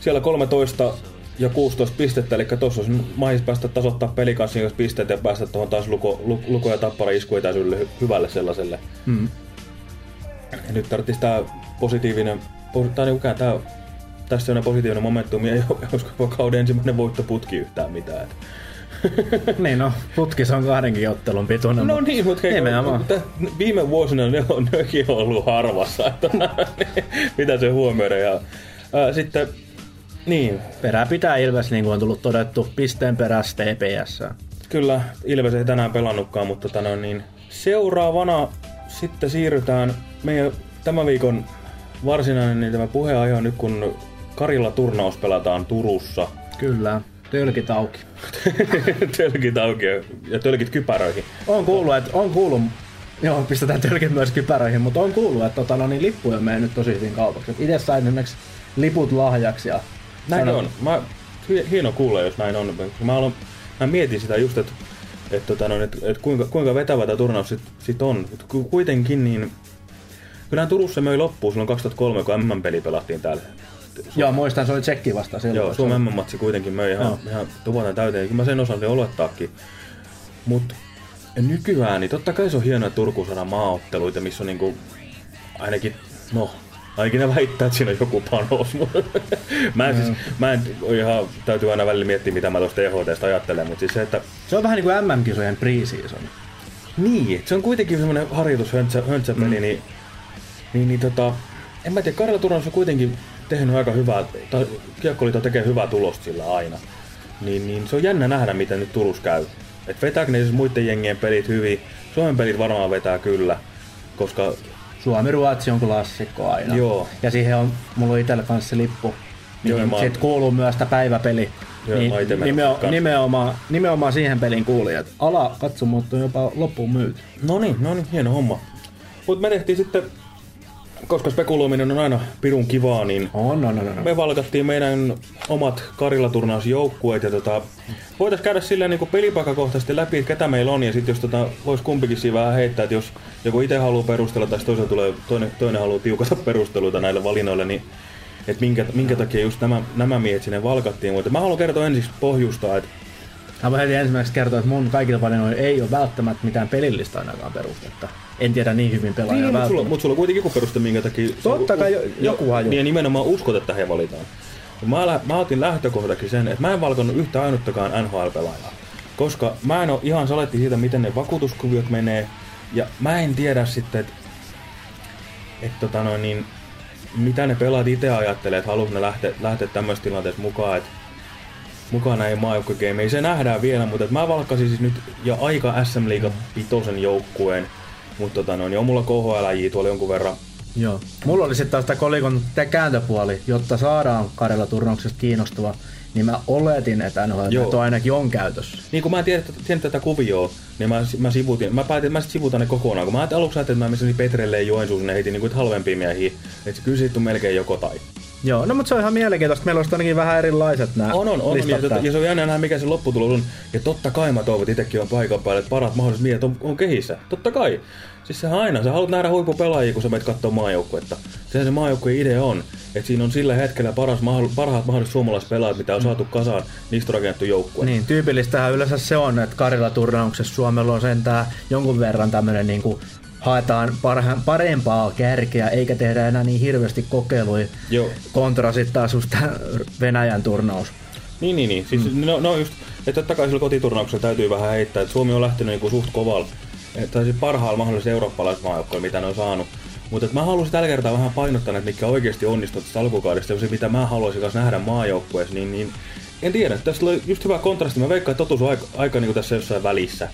Siellä 13 ja 16 pistettä, eli tuossa olisi mahis päästä tasoittaa pelikanssin jos pisteet ja päästä tuohon taas luko, luko ja tappara iskuetäisyydelle hyvälle sellaiselle. Mm. Ja nyt tarvitsisi tämä positiivinen, tai niin tämä tässä on positiivinen momentum ja ei ole kauden ensimmäinen voittoputki yhtään mitään. Että niin no, putkis on kahdenkin ottelun pituinen. No niin, mutta hei, mutta viime vuosina ne on nekin ollut harvassa. Että, mitä se huomioida. Ja, ää, sitten, niin. Perää pitää Ilves, niin kuin on tullut todettu, pisteen perässä TPS. Kyllä, Ilves ei tänään pelannutkaan, mutta tänään tota niin seuraavana sitten siirrytään meidän tämän viikon varsinainen niin tämä puheenaihe on nyt, kun Karilla turnaus pelataan Turussa. Kyllä. Tölkit auki. tölkit auki ja tölkit kypäröihin. On kuullut, että on kuullut, joo, pistetään tölkit myös kypäröihin, mutta on kuullut, että tota, no, niin lippuja on mennyt tosi hyvin kaupaksi. Itse sain esimerkiksi liput lahjaksi. Ja näin sanot... on. Mä, hieno kuulla, jos näin on. Mä, aloin, mä mietin sitä just, että et, tota, no, et, et kuinka, kuinka vetävä tämä turnaus sit, sit on. Et kuitenkin niin... Kyllähän Turussa möi loppuun silloin 2003, kun MM-peli pelattiin täällä Joo, muistan, se oli tsekki vasta silloin. Joo, Suomen matsi kuitenkin möi ihan, no. ihan tupaten täyteen. Kyllä mä sen osan olettaakin. Mutta nykyään, niin totta kai se on hienoa, Turku saada maaotteluita, missä on niinku ainakin, no, ainakin ne väittää, että siinä on joku panos. mä en, mm. siis, mä en ihan, täytyy aina välillä miettiä, mitä mä tuosta EHTstä ajattelen, mutta siis se, että... Se on vähän niin kuin MM-kisojen pre-season. Niin, se on kuitenkin semmoinen harjoitushöntsäpeli, mm. niin, niin, niin tota, en mä tiedä, Karjala Turnaus on kuitenkin tehnyt aika hyvää, tai Kiekkoliitto tekee hyvää tulosta sillä aina. Niin, niin se on jännä nähdä, miten nyt Turus käy. Et vetääkö ne siis muiden jengien pelit hyvin? Suomen pelit varmaan vetää kyllä, koska... Suomi-Ruotsi on klassikko aina. Joo. Ja siihen on, mulla on itsellä kanssa se lippu. Niin Joo, sit kuuluu myös tämä päiväpeli. Joo, niin nimeo, nimenomaan, nimenomaan siihen pelin kuulijat. Ala katsomuutta on jopa loppuun myyty. No niin, no niin, hieno homma. Mutta me tehtiin sitten koska spekuloiminen on aina pirun kivaa, niin on, on, on, on. me valkattiin meidän omat Karilla-turnausjoukkueet ja tota, voitaisiin käydä silleen niin pelipaikakohtaisesti läpi, että ketä meillä on ja sitten jos tota, voisi kumpikin siinä vähän heittää, että jos joku itse haluaa perustella tai toisella tulee, toinen, toinen haluaa tiukata perusteluita näille valinnoille, niin että minkä, minkä takia just nämä, nämä miehet sinne valkattiin. Mutta mä haluan kertoa ensiksi pohjusta, että Mä voin heti ensimmäiseksi kertoa, että mun kaikilla valinnoilla ei ole välttämättä mitään pelillistä ainakaan perustetta. En tiedä niin hyvin pelaajia niin, mutta sulla, mut sulla on kuitenkin joku peruste, minkä takia... Totta kai jo, joku haju. Niin nimenomaan uskot, että he valitaan. Mä, mä otin lähtökohdakin sen, että mä en valkonnut yhtä ainuttakaan NHL-pelaajaa. Koska mä en ole ihan saletti siitä, miten ne vakuutuskuviot menee. Ja mä en tiedä sitten, että et, tota noin, niin, mitä ne pelaat itse ajattelee, että haluaisi ne lähteä, lähteä tämmöisessä tilanteessa mukaan. Että mukana ei maajoukkuegeimeihin. Se nähdään vielä, mutta mä valkkasin siis nyt jo aika SM Liiga pitosen joukkueen. Mutta tota, no, niin on mulla KHL tuolla jonkun verran. Joo. Mulla oli sitten taas tämä kolikon kääntöpuoli, jotta saadaan Karjala turnauksesta kiinnostava niin mä oletin, että NHL on ainakin on käytössä. Niin kun mä en tiedä, tiedä tätä kuvioa, niin mä, mä sivutin, mä päätin, mä sit sivutan ne kokonaan, kun mä ajattelin aluksi ajattelin, että mä menisin Petrelle ja Joensuun, ne heitin niin halvempia miehiä, että kyllä siitä on melkein joko tai. Joo, no mutta se on ihan mielenkiintoista. Meillä olisi ainakin vähän erilaiset nämä On, on, on. Ja, ja, se on jännä nähdä, mikä se lopputulos on. Ja totta kai mä toivon, että itsekin on paikan päällä, että parat mahdolliset miehet on, on kehissä. Totta kai. Siis sehän aina, sä haluat nähdä huippupelaajia, kun sä menet katsoa maajoukkuetta. Sehän se maajoukkueen idea on, että siinä on sillä hetkellä paras, parhaat mahdolliset suomalaiset pelaajat, mitä on saatu kasaan, niistä on rakennettu joukkue. Niin, tyypillistähän yleensä se on, että Karilla turnauksessa Suomella on sentään jonkun verran tämmöinen niin kuin haetaan parha, parempaa kärkeä, eikä tehdä enää niin hirveästi kokeiluja Joo. kontra sitten taas just Venäjän turnaus. Niin, niin, niin. Siis, mm. no, no just, että totta kai sillä kotiturnauksella täytyy vähän heittää, että Suomi on lähtenyt niin kuin suht kovalla, että siis parhaalla mahdollisella eurooppalaisella maajoukkoilla, mitä ne on saanut. Mutta mä haluaisin tällä kertaa vähän painottaa että mitkä oikeasti onnistuu tästä alkukaudesta, ja se mitä mä haluaisin kanssa nähdä maajoukkueessa, niin, niin en tiedä, tässä oli just hyvä kontrasti. Mä veikkaan, että totuus on aika, aika niin kuin tässä jossain välissä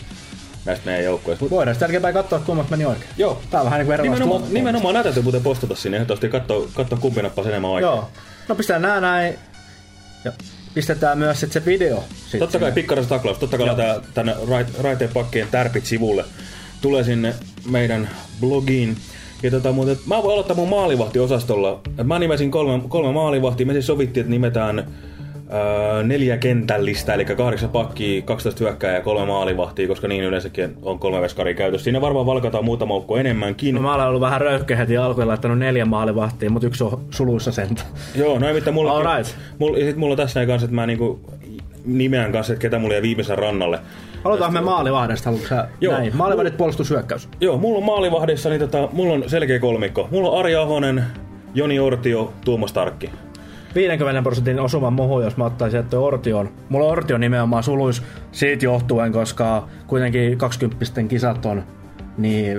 näistä meidän joukkueista. Mut... Voidaan sitten jälkeenpäin katsoa, että kummat meni oikein. Joo. Tää on vähän niin kuin nimenomaan, nimenomaan näitä täytyy muuten postata sinne ehdottomasti katsoa, katsoa kumpi nappasi enemmän oikein. Joo. No pistetään nää näin. Ja pistetään myös sit se video. Sit Totta kai pikkaras taklaus. Totta kai laitetaan tänne raiteen pakkien tärpit sivulle. Tulee sinne meidän blogiin. Ja tota, mutta mä voin aloittaa mun maalivahtiosastolla. Mä nimesin kolme, kolme maalivahtia. Me siis sovittiin, että nimetään neljä kentällistä, eli kahdeksan pakkia, 12 hyökkää ja kolme maalivahtia, koska niin yleensäkin on kolme veskaria käytössä. Siinä varmaan valkataan muutama ukko enemmänkin. No, mä olen ollut vähän röyhkeä heti alkuun laittanut neljä maalivahtia, mutta yksi on suluissa sen. Joo, no ei mitään. Mulla, All right. mulla, ja sit mulla on tässä näin kanssa, että mä niinku nimeän kanssa, että ketä mulla jäi viimeisen rannalle. Aloitetaan me maalivahdesta, haluatko sä Joo. näin? Maalivahdit puolustushyökkäys. Joo, mulla on maalivahdissa, niin tota, mulla on selkeä kolmikko. Mulla on Ari Ahonen, Joni Ortio, Tuomas Tarkki. 50 prosentin osuman muhu, jos mä ottaisin, että Ortion. Mulla on Ortio nimenomaan suluis siitä johtuen, koska kuitenkin 20 kisat on, niin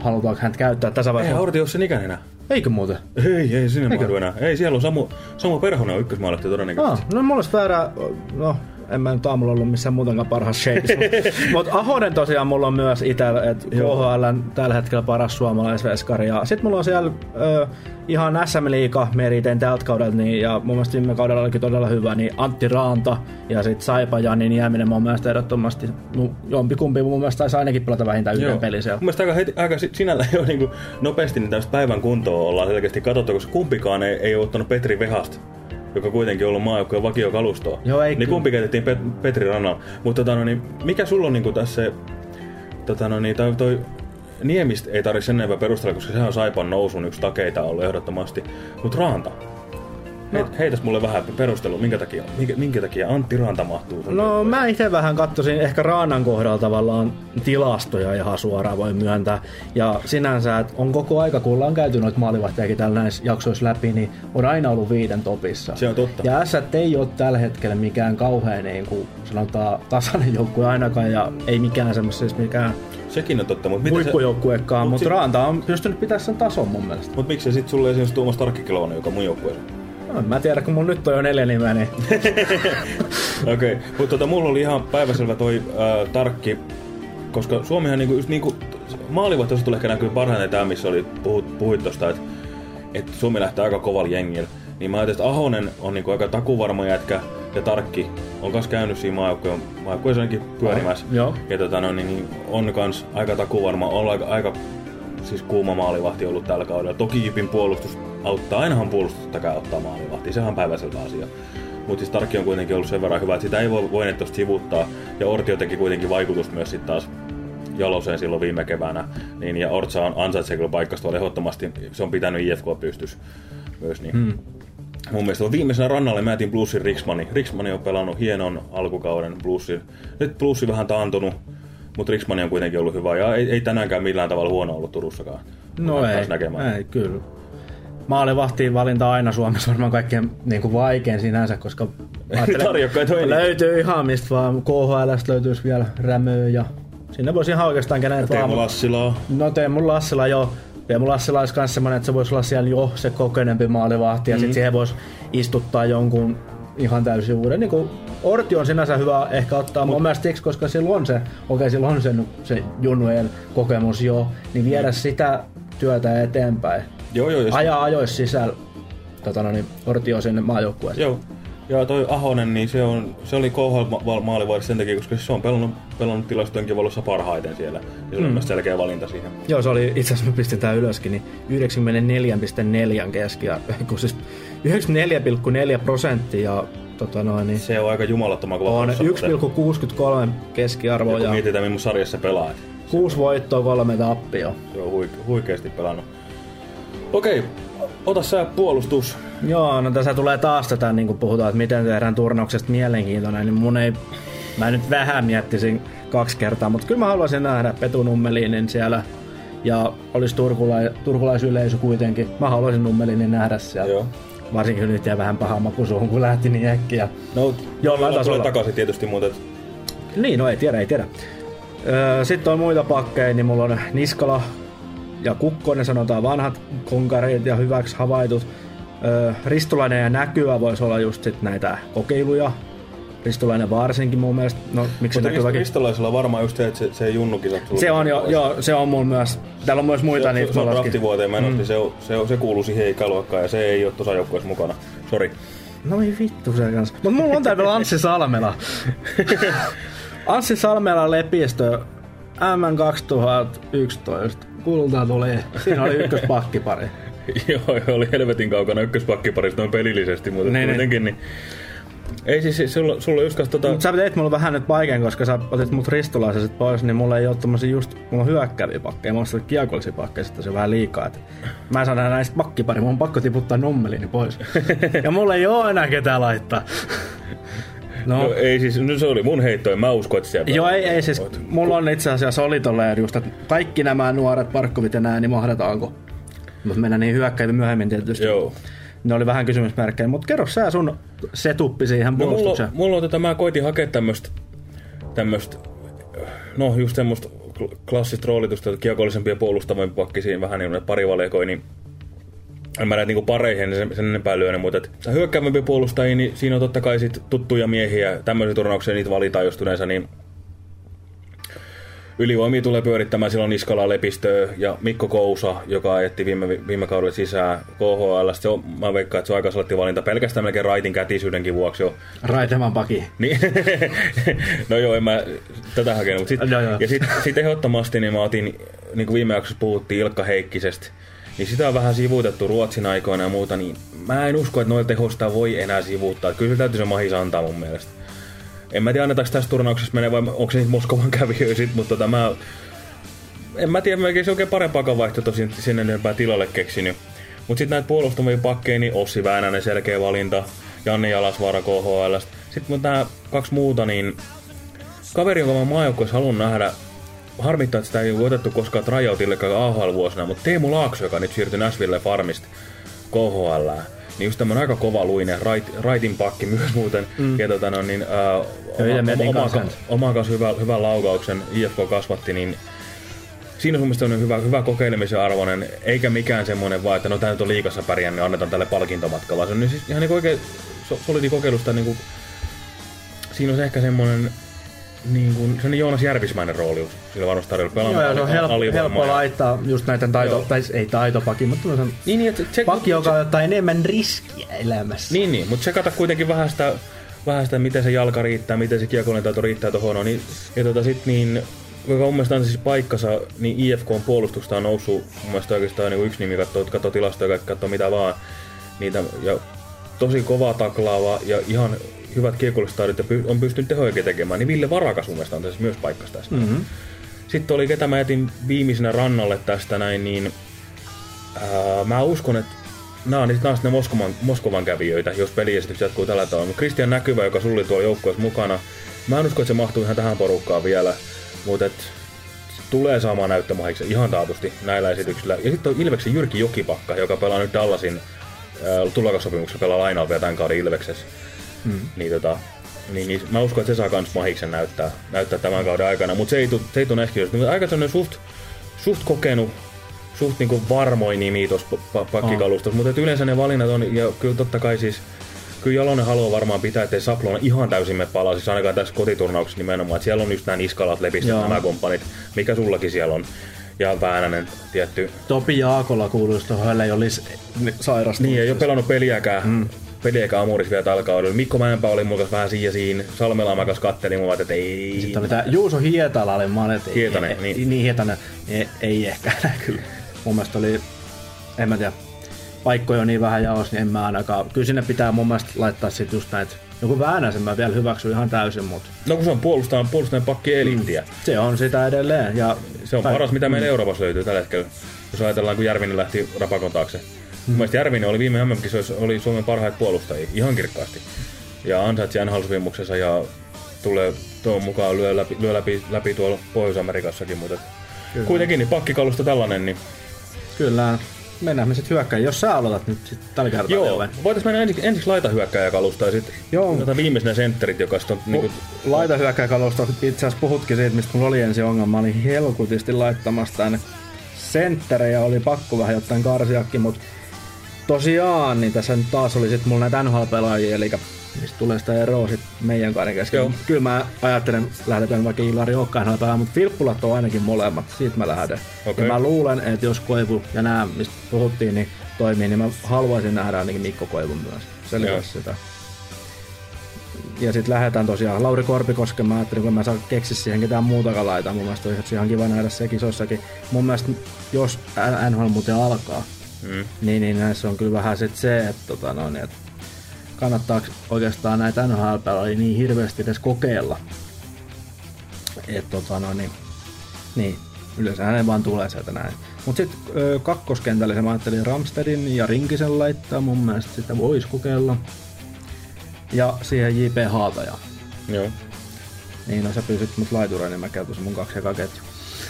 halutaanko hän käyttää tässä Ei vaiheessa? Ortio ole sen ikäinen enää. Eikö muuten? Ei, ei sinne mahdu enää. Ei, siellä on Samu, Samu Perhonen on ykkösmaalehti todennäköisesti. Ah, no mulla olisi väärä, no en mä nyt aamulla ollut missään muutenkaan parhaassa shapeissa. Mutta mut Ahonen tosiaan mulla on myös itsellä, että KHL tällä hetkellä paras suomalaisveskari. Ja sit mulla on siellä ö, ihan SM Liiga meriteen tältä kaudelta, niin, ja mun mielestä viime kaudella olikin todella hyvä, niin Antti Raanta ja sit Saipa Jani Nieminen mun mielestä ehdottomasti, jompikumpi mun mielestä taisi ainakin pelata vähintään yhden Joo. pelin siellä. Mun mielestä aika, heti, aika si- sinällä jo niin nopeasti niin tämmöistä päivän kuntoa ollaan selkeästi katsottu, koska kumpikaan ei, ei ottanut Petri Vehasta joka kuitenkin on ollut maajoukkojen vakiokalustoa. Joo, ei niin kumpi käytettiin Pet- Petri Rannalla. Mutta tota, no, niin, mikä sulla on niin tässä se, tota, no, niin, toi, toi Niemistä ei tarvitse sen enempää perustella, koska sehän on Saipan nousun yksi takeita ollut ehdottomasti. Mutta Raanta, no. heitäs mulle vähän perustelu, minkä takia, minkä, minkä takia Antti Raanta mahtuu sun No mä itse vähän katsoisin ehkä Raanan kohdalla tavallaan tilastoja ihan suoraan voi myöntää. Ja sinänsä, että on koko aika, kun ollaan käyty noita maalivahtajakin täällä näissä jaksoissa läpi, niin on aina ollut viiden topissa. Se on totta. Ja S ei ole tällä hetkellä mikään kauhean niin kuin sanotaan tasainen joukkue ainakaan ja ei mikään semmoisessa siis mikään Sekin on totta, mutta huippujoukkuekaan, Mut mutta sit- Raanta on pystynyt pitämään sen tason mun mielestä. Mut miksi sitten sulle esimerkiksi Tuomas Tarkkikilone, joka mun joukkueessa? No, mä tiedä, kun mun nyt on jo neljä nimeä, niin Okei, okay. mutta tota, mulla oli ihan päiväselvä toi äh, tarkki, koska Suomihan niinku, just niinku, maalivahtoissa tulee ehkä näkyy parhaiten tämä, missä oli, puhut, puhuit tosta, että et Suomi lähtee aika kovalla jengillä. Niin mä ajattelin, että Ahonen on niinku aika takuvarma jätkä ja Tarkki on kanssa käynyt siinä maajoukkueessa pyörimässä. Ah, joo. Ja tota, no, niin, niin, on kans aika takuvarma, on aika, aika siis kuuma maalivahti ollut tällä kaudella. Toki Jipin puolustus auttaa, ainahan puolustusta käy ottaa maalivahti, sehän on päiväselvä asia. Mutta siis Tarkki on kuitenkin ollut sen verran hyvä, että sitä ei voi voineet tosta sivuttaa. Ja Ortio teki kuitenkin vaikutusta myös sitten taas Jaloseen silloin viime keväänä. Niin, ja Ortsa on ansaitsee kyllä paikkasta tuolla ehdottomasti. Se on pitänyt IFK pystys myös. Niin. Hmm. Mun mielestä on viimeisenä rannalle mä jätin Bluesin Riksmani. Riksmani on pelannut hienon alkukauden Bluesin. Nyt Bluesi vähän taantunut, mutta Riksmani on kuitenkin ollut hyvä. Ja ei, ei tänäänkään millään tavalla huono ollut Turussakaan. No ei, ei, kyllä. Maalivahtiin valinta aina Suomessa varmaan kaikkein niin kuin vaikein sinänsä, koska Tarjokkaita löytyy ihan mistä vaan. KHLstä löytyisi vielä Rämöä ja sinne voisi ihan oikeastaan kenet Teemu vaan. Lassilaa. No Teemu Lassila jo. Teemu Lassila olisi myös semmoinen, että se voisi olla siellä jo se kokeneempi maalivahti ja Mhm. sitten siihen voisi istuttaa jonkun ihan täysin uuden. Niin kuin Orti on sinänsä hyvä ehkä ottaa mun mielestä siksi, koska sillä on se, okei okay, sillä on se, se Junnujen kokemus jo, niin viedä sitä työtä eteenpäin. Joo, joo. jos- Ajaa ajoissa sisällä tota, no niin, Ortio sinne maajoukkueeseen. Joo. Ja toi Ahonen, niin se, on, se oli KHL maalivahdissa sen takia, koska se on pelannut, pelannut tilastojenkin valossa parhaiten siellä. Ja se on myös selkeä valinta siihen. Joo, se oli itse asiassa, me pistetään ylöskin, niin 94,4 keskiarvo, kun siis 94,4 prosenttia ja tota noin, niin Se on aika jumalattoman kova on tossa, muuten. 1,63 keskiarvo Ja kun ja mietitään, millaisessa sarjassa pelaa. 6 voittoa, kolme tappia. Se on huike- huikeasti pelannut. Okei, ota sä puolustus. Joo, no tässä tulee taas tätä, niin kuin puhutaan, että miten tehdään turnauksesta mielenkiintoinen, niin mun ei, mä nyt vähän miettisin kaksi kertaa, mutta kyllä mä haluaisin nähdä Petu Nummelinin siellä ja olisi turkula, turkulaisyleisö kuitenkin. Mä haluaisin Nummelinin nähdä siellä. Joo. Varsinkin nyt jäi vähän paha maku suuhun, kun lähti niin äkkiä. No, Jollain tulee tasolla. takaisin tietysti, mutta et, Niin, no ei tiedä, ei tiedä. Öö, Sitten on muita pakkeja, niin mulla on Niskala ja Kukkonen, sanotaan vanhat konkarit ja hyväksi havaitut. Öö, Ristulainen ja Näkyvä voisi olla just sit näitä kokeiluja. Ristulainen varsinkin mun mielestä. No, miksi mutta Näkyväkin? Ristolaisella on varmaan just se, että se, se junnukisa tulee. Se on jo, joo, se on mun myös. Täällä on myös muita se, niitä. se, on mä laskin. draftivuoteen menossa, mm. se, on, se, on, se kuuluu siihen ikäluokkaan ja se ei ole tuossa joukkueessa mukana. Sori. No ei vittu sen kanssa. Mutta mulla on täällä vielä Anssi Salmela. Anssi Salmela Lepistö M 2011. Kultaa tuli. Siinä oli ykköspakkipari. Joo, oli helvetin kaukana ykköspakkiparista noin pelillisesti, mutta Niin, niin. kuitenkin niin. Ei siis, sulla, sulla just kas tota... Mut sä teit mulle vähän nyt vaikean, koska sä otit mut ristulaiset pois, niin mulla ei oo tommosia just, mulla on hyökkääviä pakkeja, mulla on kiekollisia pakkeja, sit se vähän liikaa. Et mä en saa nähdä näistä pakkipari, mun on pakko tiputtaa nummelini pois. ja mulla ei oo enää ketään laittaa. No. no, ei siis, nyt se oli mun heitto, mä usko, että siellä... Joo, ei, ei siis, mulla on itse asiassa oli tolleen just, että kaikki nämä nuoret parkkovit ja nää, niin mahdetaanko? Mutta mennään niin hyökkäitä myöhemmin tietysti. Joo. Ne oli vähän kysymysmerkkejä, mutta kerro sä sun setuppi siihen no, puolustukseen. Mulla, mulla on tätä, mä koitin hakea tämmöstä, tämmöstä, no just semmoista klassista roolitusta, että kiekollisempia puolustavoin pakki siinä vähän niin parivalekoi, niin en mä näitä niinku pareihin sen, sen enempää lyönyt, mutta että hyökkäävämpiä puolustajia, niin siinä on totta kai sit tuttuja miehiä, tämmöisiä turnauksia niitä valitaan just yleensä, niin Ylivoimia tulee pyörittämään silloin Niskala Lepistöä ja Mikko Kousa, joka ajetti viime, viime kaudella sisään KHL. Se on, mä veikkaan, että se on aika valinta pelkästään melkein Raitin kätisyydenkin vuoksi jo. Raiteman paki. Niin. no joo, en mä tätä hakenut. Mutta sit, no, ja sitten sit ehdottomasti niin mä otin, niin kuin viime jaksossa puhuttiin Ilkka Heikkisestä, niin sitä on vähän sivuutettu Ruotsin aikoina ja muuta, niin mä en usko, että noilla tehosta voi enää sivuuttaa. Kyllä se täytyy se mahis antaa mun mielestä. En mä tiedä, annetaanko tässä turnauksessa menee vai onko se niitä Moskovan kävijöitä sit, mutta tota, mä... En mä tiedä, mä oikein parempaa vaihto tosin sinne enempää tilalle keksinyt. Mutta sitten näitä puolustamia pakkeja, niin Ossi Väänänen selkeä valinta, Janne Jalasvaara KHL. Sitten nämä kaksi muuta, niin kaveri, jonka mä maajoukkueessa haluan nähdä, harmittaa, että sitä ei otettu koskaan tryoutille AHL-vuosina, mutta Teemu Laakso, joka nyt siirtyi Nashville Farmista KHL niin just tämmönen aika kova luinen, right, rightin pakki myös muuten. Mm. Ja tota no, niin, uh, oma, oma, oma, oma kanssa hyvä, hyvän laukauksen IFK kasvatti, niin siinä on mun mielestä hyvä, hyvä kokeilemisen arvoinen, eikä mikään semmoinen vaan, että no tää nyt on liikassa pärjää, niin annetaan tälle palkintomatkalla. Se on niin siis ihan niin oikein solidi kokeilusta, niin kuin, siinä on ehkä semmoinen niin kuin, se on Joonas Järvismäinen rooli sillä varmasti tarjolla Joo, ja se on helppo, helppo laittaa just näitä taito, Joo. tai ei taitopaki, mutta se on niin, niin, se, pakki, joka se, ottaa enemmän riskiä elämässä. Niin, niin, mutta se kata kuitenkin vähän sitä, vähän sitä, miten se jalka riittää, miten se kiekollinen taito riittää tuohon. No, niin, ja tota, sit niin, joka mun mielestä on siis paikkansa, niin IFK on puolustuksesta on noussut mun mielestä oikeastaan niin yksi nimi, katsoo, katsoo tilastoja, katsoo mitä vaan. Niitä, ja tosi kova taklaava ja ihan hyvät kiekolliset taidot ja on pystynyt tehojakin tekemään, niin Ville Varakas mun on tässä myös paikkas tästä. Mm-hmm. Sitten oli, ketä mä jätin viimeisenä rannalle tästä näin, niin ää, mä uskon, että nämä on taas ne Moskovan, Moskovan kävijöitä, jos peliesitys jatkuu tällä tavalla. Kristian Näkyvä, joka sulli tuo joukkueessa mukana, mä en usko, että se mahtuu ihan tähän porukkaan vielä, mutta et, tulee saamaan näyttömahiksi ihan taatusti näillä esityksillä. Ja sitten on Ilveksen Jyrki Jokipakka, joka pelaa nyt Dallasin tulokassopimuksessa, pelaa lainaa vielä tämän kauden Ilveksessä. Mm. Niin, tota, niin, niin, mä uskon, että se saa kans mahiksen näyttää, näyttää tämän kauden aikana, mutta se ei, tu, se ei tunne ehkä just. Aika sellainen suht, suht kokenut, suht niinku varmoin nimi tuossa pakkikalustossa, oh. mutta yleensä ne valinnat on, ja kyllä totta kai siis, kyllä Jalonen haluaa varmaan pitää, ettei Saplona ihan täysin me palaa, siis ainakaan tässä kotiturnauksessa nimenomaan, että siellä on just nämä niskalat, lepistöt, nämä komppanit, mikä sullakin siellä on ja Väänänen tietty. Topi Jaakola kuuluisi tuohon, ei olisi sairastunut. Niin, ei ole pelannut peliäkään. Mm peli eikä Amuris vielä tällä kaudella. Mikko Mäenpää oli mukaan vähän siinä siinä. Salmela mä kanssa kattelin, mä että ei... Sitten oli tää Juuso Hietala, oli mä että Hietanen, ei, niin. Niin Hietanen, ei, ei ehkä enää kyllä. Mun mielestä oli, en mä tiedä, paikkoja on niin vähän jaos, niin en mä ainakaan. Kyllä sinne pitää mun mielestä laittaa sit just näitä joku Väänäsen mä vielä hyväksyn ihan täysin, mutta... No kun se on puolustajan, puolustajan pakki elittiä. Mm, se on sitä edelleen. Ja, se on paras, mitä meillä mm. Euroopassa löytyy tällä hetkellä. Jos ajatellaan, kun Järvinen lähti Rapakon taakse. Mielestäni Järvinen oli viime mm oli Suomen parhaat puolustajia, ihan kirkkaasti. Ja ansaitsi NHL-sopimuksensa ja tulee tuon mukaan lyö läpi, lyö läpi, läpi tuolla Pohjois-Amerikassakin, mutta Kyllä. kuitenkin niin pakkikalusta tällainen. Niin... Kyllä, mennään me sitten hyökkäin, jos sä aloitat nyt sit tällä kertaa. Joo, voitais mennä ensiksi, ensiksi laita hyökkäjäkalusta ja sitten viimeisenä sentterit, joka on... Niin kuin... Laita hyökkäjäkalusta, itse asiassa puhutkin siitä, mistä mulla oli ensi ongelma. Olin helkutisti laittamassa tänne sentterejä, oli pakko vähän jotain karsiakin, mutta tosiaan, niin tässä nyt taas oli sitten mulla näitä NHL-pelaajia, eli mistä tulee sitä eroa sit meidän kahden kesken. Joo. Kyllä mä ajattelen, lähdetään vaikka Ilari Okkaan nhl mutta Filppulat on ainakin molemmat, siitä mä lähden. Okay. Ja mä luulen, että jos Koivu ja nämä, mistä puhuttiin, niin toimii, niin mä haluaisin nähdä ainakin Mikko Koivun myös. Se sitä. Ja sitten lähdetään tosiaan Lauri Korpikoske, mä ajattelin, kun mä saan keksiä siihen ketään muutakaan laita. Mun mielestä olisi ihan kiva nähdä se kisoissakin. Mun mielestä jos NHL muuten alkaa, Mm. Niin, niin näissä on kyllä vähän sit se, että tota, no, niin, että kannattaako oikeastaan näitä nhl niin hirveästi edes kokeilla. Et, tota, no, niin, niin, yleensä hänen vaan tulee sieltä näin. Mutta sitten kakkoskentällä mä ajattelin Ramstedin ja Rinkisen laittaa, mun mielestä sitä voisi kokeilla. Ja siihen JP Haataja. Joo. Niin, no sä pyysit mut laituraan, niin mä kertoisin mun kaksi eka ketju.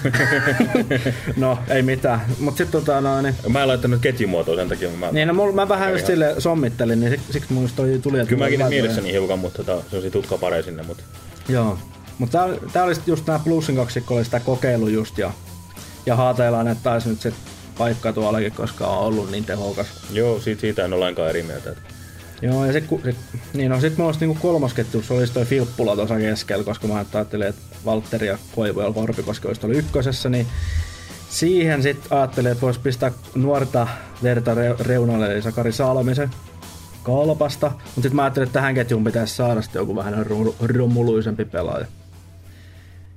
no, ei mitään. Mut sit tota no, niin... Mä en laittanut ketjumuotoa sen takia. Mä, niin, no, mulla, mä vähän just sille sommittelin, niin siksi mun tuli, tuli että... Kyllä mäkin mielessäni hiukan, mutta tota, se on tutka paree sinne, mutta... Joo. Mutta tää, tää oli just nää plussin kaksikko oli sitä kokeilu just ja, ja haateillaan, että taisi nyt se paikka tuollakin, koska on ollut niin tehokas. Joo, siitä, siitä en ole lainkaan eri mieltä. Joo, ja sit, sit, niin no, sit mulla olisi niinku kolmas ketju, se olisi toi Filppula tuossa keskellä, koska mä ajattelin, että Valtteri ja Koivu ja Korpikoski olisi ollut ykkösessä, niin siihen sitten ajattelin, että voisi pistää nuorta verta reunalle, eli Sakari Salmisen kalpasta. Mutta sitten mä ajattelin, että tähän ketjuun pitäisi saada sitten joku vähän romuluisempi pelaaja.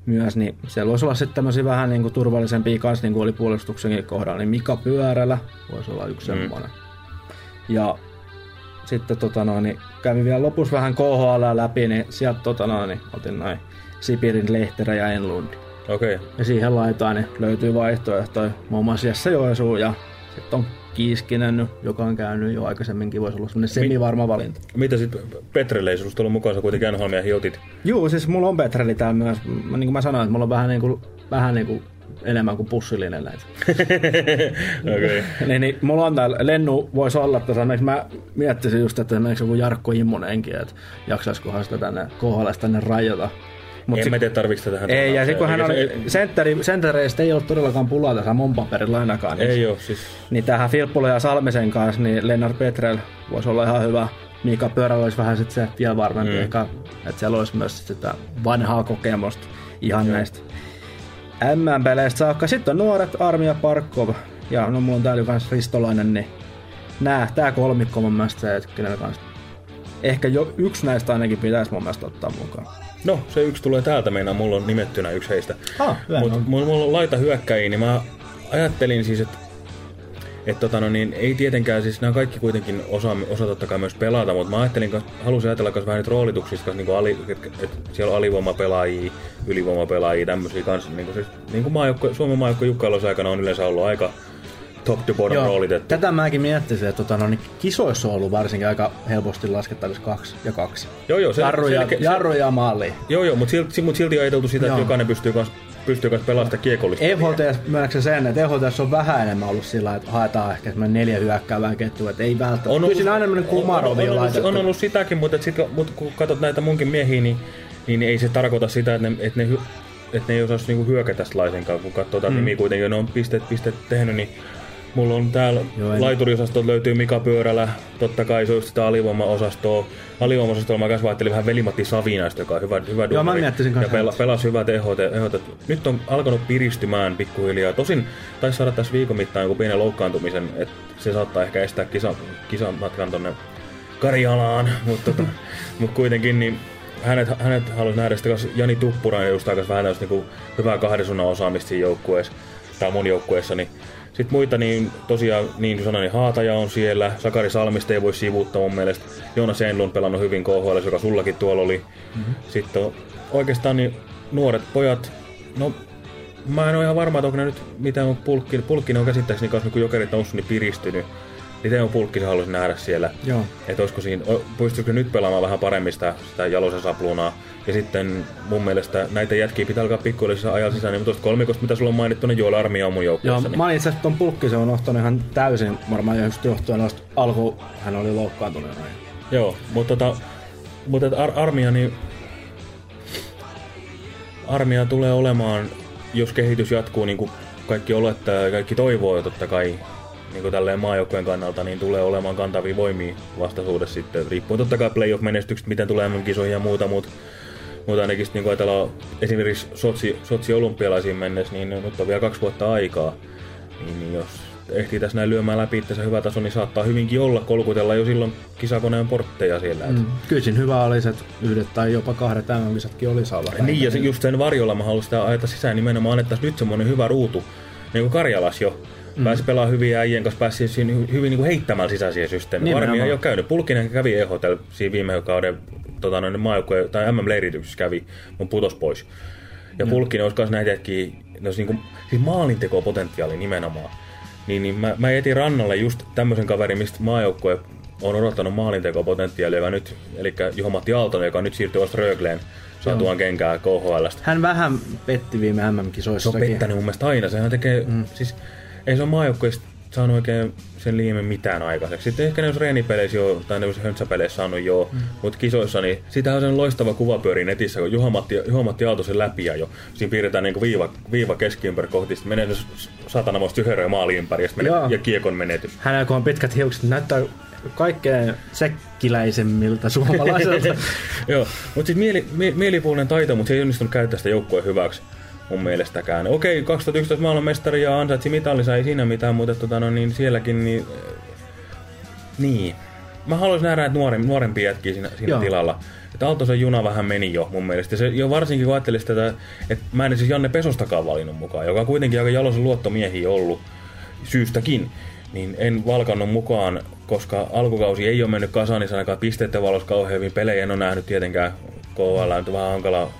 Myös, niin siellä voisi olla sitten tämmöisiä vähän niin kuin turvallisempia kanssa, niin kuin oli puolustuksenkin kohdalla, niin Mika Pyörällä voisi olla yksi mm. semmoinen. Ja sitten tota noin, niin kävin vielä lopussa vähän KHL läpi, niin sieltä tota noin, niin otin noin Sipirin Lehterä ja Enlundi. Okei. Okay. Ja siihen laitaan niin löytyy vaihtoehtoja muun muassa Jesse Joensuu ja sitten on Kiiskinen, joka on käynyt jo aikaisemminkin, voisi olla semmoinen semivarma valinta. Mitä sitten Petrelle ei sinusta ollut mukaan, sä kuitenkin nhl hiotit? Joo, siis mulla on Petreli täällä myös. Niin kuin mä sanoin, että mulla on vähän niin kuin, vähän niin kuin enemmän kuin pussillinen näitä. okay. niin, niin, mulla on täällä, Lennu voisi olla tässä, mä miettisin just, että esimerkiksi joku Jarkko Immonenkin, että jaksaisikohan sitä tänne KHL tänne rajata. Mut en sit, mä tiedä, tarvitsetko tähän. Ei, ja sitten kun hän oli, sentteri, senttereistä ei ollut todellakaan pulaa tässä mun paperilla ainakaan. Niin, ei ole, siis. Niin tähän Filppula ja Salmisen kanssa, niin Lennart Petrel voisi olla ihan hyvä. Mika Pyörällä olisi vähän sitten se vielä varmempi, mm. ehkä, että siellä olisi myös sitä vanhaa kokemusta ihan mm. näistä MM-peleistä saakka. Sitten on nuoret Armia Parkov ja no mulla on täällä kans Ristolainen, niin nää, tää kolmikko mun mielestä se, että kenellä kanssa ehkä jo yksi näistä ainakin pitäisi mun mielestä ottaa mukaan. No, se yksi tulee täältä meinaa, mulla on nimettynä yksi heistä. Ah, Mutta mulla, mulla on laita hyökkäjiä, niin mä ajattelin siis, että et tota no niin, ei tietenkään, siis nämä kaikki kuitenkin osa, osa totta kai myös pelata, mutta mä ajattelin, että halusin ajatella myös vähän nyt roolituksista, niinku ali, et, et siellä on alivoimapelaajia, ylivoimapelaajia, tämmöisiä kanssa. Niinku, siis, niinku maajoukko, Suomen maajoukko Jukka aikana on yleensä ollut aika top to bottom Joo, roolitettu. Tätä mäkin miettisin, että tota, no, niin kisoissa on ollut varsinkin aika helposti laskettavissa kaksi ja kaksi. Joo, joo. Se, jarru, ja, se, jarru ja maali. Joo, joo, mutta silti, mut silti on ajateltu sitä, joo. että jokainen pystyy kans pystyy myös pelaamaan sitä kiekollista. EHTS, myönnätkö sen, että EHTS on vähän enemmän ollut sillä, että haetaan ehkä neljä hyökkäävää ketjua, että ei välttämättä. On ollut, Kyllä aina tämmöinen kumarovi on, on, on, on, ollut sitäkin, mutta, sit, mutta kun katsot näitä munkin miehiä, niin, niin ei se tarkoita sitä, että ne, että ne, että ne ei osaisi niinku hyökätä laisenkaan, kun katsoo mm. nimiä kuitenkin, ne on pisteet, pisteet tehnyt, niin Mulla on täällä laituriosastot löytyy Mika Pyörällä, totta kai se on sitä alivoima-osastoa. Alivoima-osastolla mä kanssa vaihtelin vähän Velimatti Savinaista, joka on hyvä, hyvä Joo, mä miettisin Ja pela, pelasi hyvät ehot, ehot. Nyt on alkanut piristymään pikkuhiljaa. Tosin taisi saada tässä viikon mittaan joku pienen loukkaantumisen, että se saattaa ehkä estää kisa, kisamatkan tonne Karjalaan, mutta tota, mut kuitenkin niin hänet, hänet halusi nähdä sitten Jani Tuppurainen edustaa vähän tämmöistä niin hyvää kahden suunnan osaamista siinä joukkueessa, tai mun joukkueessa, niin sitten muita, niin tosiaan, niin kuin sanoin, niin Haataja on siellä. Sakari Salmista ei voi sivuuttaa mun mielestä. Joonas Enlund pelannut hyvin KHL, joka sullakin tuolla oli. Mm-hmm. Sitten on, oikeastaan niin nuoret pojat, no mä en ole ihan varma, että onko ne nyt, mitä on pulkkinen. Pulkkinen on käsittääkseni kanssa, kun jokerit noussut, niin piristynyt. Niin Teemu Pulkkisen haluaisin nähdä siellä. Joo. Että olisiko siinä, pystyykö nyt pelaamaan vähän paremmin sitä, sitä jalosen saplunaa. Ja sitten mun mielestä näitä jätkiä pitää alkaa pikkuhiljaa ajaa sisään. Niin tuosta kolmikosta, mitä sulla on mainittu, niin Joel Armia on mun joukkueessa. Joo, niin. mä olin itse asiassa ton Pulkkisen on ottanut ihan täysin, varmaan just johtuen noista alku, hän oli loukkaantunut. Joo, mutta tota, mutta ar Armia, niin Armia tulee olemaan, jos kehitys jatkuu niin kuin kaikki olettaa ja kaikki toivoo totta kai niin kuin tälleen maajoukkojen kannalta, niin tulee olemaan kantavia voimia vastaisuudessa sitten. Riippuu totta kai playoff-menestyksestä, miten tulee MM-kisoihin ja muuta, mutta mutta ainakin niin ajatellaan esimerkiksi Sotsi, Sotsi olympialaisiin mennessä, niin nyt on vielä kaksi vuotta aikaa. Niin, niin jos ehtii tässä näin lyömään läpi se hyvä taso, niin saattaa hyvinkin olla kolkutella jo silloin kisakoneen portteja siellä. Mm. Kyllä siinä hyvä olisi, että yhdet tai jopa kahdet MM-kisatkin olisi alla. Niin, ja se, just sen varjolla mä haluaisin sitä ajata sisään nimenomaan, että nyt semmoinen hyvä ruutu, niin kuin Karjalas jo, Mm. Pääsi pelaamaan hyviä äijien kanssa, pääsi siinä hyvin niin kuin heittämällä sisäisiä systeemejä. Varmia ei ole käynyt. Pulkkinen kävi EHL siinä viime kauden tota, noin maajoukkojen, tai MM-leirityksessä kävi, mun putos pois. Ja mm. Pulkkinen olisi myös näitä jätkiä, ne olisi niin kuin, siis maalinteko-potentiaali nimenomaan. Niin, niin mä, mä etin rannalle just tämmöisen kaverin, mistä maajoukkoja on odottanut maalintekopotentiaalia, joka nyt, eli Juho-Matti Aaltonen, joka nyt siirtyy vasta Rögleen saatuaan kenkää KHLstä. Hän vähän petti viime MM-kisoissa. Se on pettänyt mun mielestä aina. Sehän tekee, mm. siis ei se ole maajoukkoista saanut oikein sen liimen mitään aikaiseksi. Sitten ehkä ne olisi reenipeleissä jo, tai ne olisi höntsäpeleissä saanut jo, mm. mutta kisoissa, niin sitä on sen loistava kuvapyöri netissä, kun Juha-Matti, Juha-Matti Aaltosen läpi ja jo. Siinä piirretään niin viiva, viiva keskiympärä kohti, sitten menee se satana muista yhden maali ympäri, ja, menee, ja kiekon menetys. Hänellä kun on pitkät hiukset, näyttää kaikkein sekkiläisemmiltä suomalaiselta. Joo, mutta sitten mieli, mie, mielipuolinen taito, mutta se ei onnistunut käyttää sitä joukkueen hyväksi mun mielestäkään. Okei, 2011 maailmanmestari ja ansaitsi mitallinsa, ei siinä mitään, mutta tota, no, niin sielläkin niin... Niin. Mä haluaisin nähdä että nuorem, nuorempia jätkiä siinä, siinä tilalla. Että Aaltosen juna vähän meni jo mun mielestä. Se, jo varsinkin kun ajattelin sitä, että mä en siis Janne Pesostakaan valinnut mukaan, joka on kuitenkin aika jaloisen luottomiehi ollut syystäkin niin en valkannut mukaan, koska alkukausi ei ole mennyt kasaan, niin ainakaan pisteiden valossa kauhean hyvin pelejä. En ole nähnyt tietenkään KHL, on vähän hankala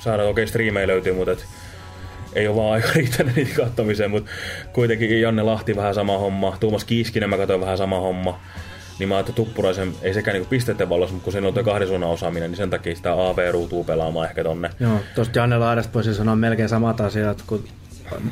saada oikein okay, striimejä löytyy, mutta et ei ole vaan aika riittänyt niitä katsomiseen, mutta kuitenkin Janne Lahti vähän sama homma, Tuomas Kiiskinen mä katsoin vähän sama homma. Niin mä ajattelin, Tuppuraisen ei sekään niinku pisteiden valossa, mutta kun siinä on kahden suunnan osaaminen, niin sen takia sitä AV ruutuu pelaamaan ehkä tonne. Joo, tosta Janne Lahdesta voisi sanoa melkein samat asiat kuin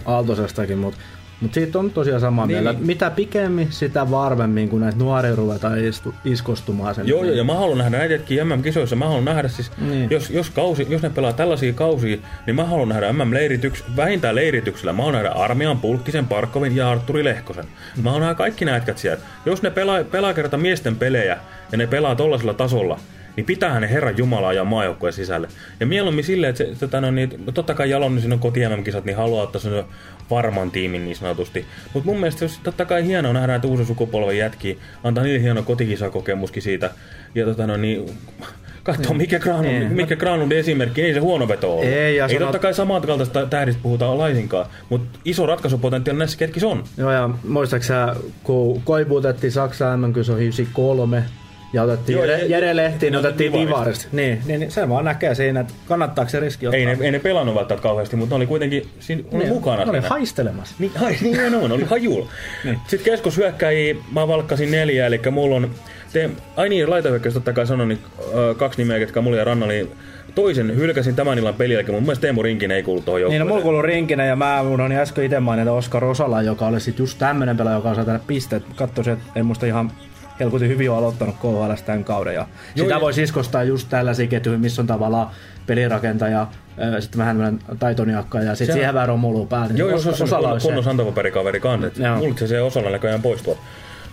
Aaltosestakin, mutta mutta siitä on tosiaan samaa niin. mieltä. Mitä pikemmin, sitä varmemmin, kun näitä nuoria ruvetaan istu, iskostumaan sen. Joo, joo, ja mä haluan nähdä näitäkin MM-kisoissa. Mä haluan nähdä siis, niin. jos, jos, kausi, jos ne pelaa tällaisia kausia, niin mä haluan nähdä MM-leirityks, vähintään leirityksellä. Mä haluan nähdä Armian, Pulkkisen, Parkovin ja Arturi Lehkosen. Mä haluan nähdä kaikki näitä sieltä. Jos ne pelaa, pelaa kerta miesten pelejä ja ne pelaa tollasella tasolla, niin pitää ne Herran Jumala ajaa maajoukkojen sisälle. Ja mieluummin silleen, että se, tota, no, niin, no, totta kai Jalon, niin siinä on koti kisat niin haluaa ottaa sen varman tiimin niin sanotusti. Mutta mun mielestä jos totta kai hienoa nähdä, että uusi sukupolven jätki antaa niille hieno kotikisakokemuskin siitä. Ja tota, no, niin, Katso, niin. mikä, Granlund, niin. mikä Granlundin esimerkki, ei se huono veto ole. Ei, ja ei sanot... totta kai samat kaltaista tähdistä puhutaan laisinkaan, mutta iso ratkaisupotentiaali näissä ketkissä on. Joo, ja muistaaksä, kun koiputettiin Saksa MM-kysy 93, ja otettiin Joo, Jere, Jere Lehtiin, otettiin Divarista. Niin, niin, niin, se vaan näkee siinä, että kannattaako se riski ottaa. Ei ne, ei ne pelannut välttämättä kauheasti, mutta ne oli kuitenkin siinä oli niin, mukana. Ne oli haistelemassa. Niin, hai, niin on, oli hajul. niin. Sitten keskushyökkäjiä mä valkkasin neljä, eli mulla on... Te, ai niin, laitahyökkäys totta kai sanoin, niin, äh, kaksi nimeä, ketkä mulla ja Ranna, niin toisen hylkäsin tämän illan pelin jälkeen. Mun mielestä Teemu Rinkinen ei kuulu tuohon joukkueeseen. Niin, no mulla kuuluu Rinkinen ja mä unohdin äsken itse mainita Oskar Rosala, joka oli sit just tämmönen pelaaja, joka saa tänne pisteet. Katsoisin, että en muista ihan helkutin hyvin on aloittanut KHL tämän kauden. Ja Joo, sitä voi iskostaa just tällaisia ketjuja, missä on tavallaan pelirakentaja, sitten vähän taitoniakka ja sitten siihen vähän romulu päälle. Joo, jos on osalla kunnon santapaperikaveri kannet. Mulla se, osalla näköjään poistua.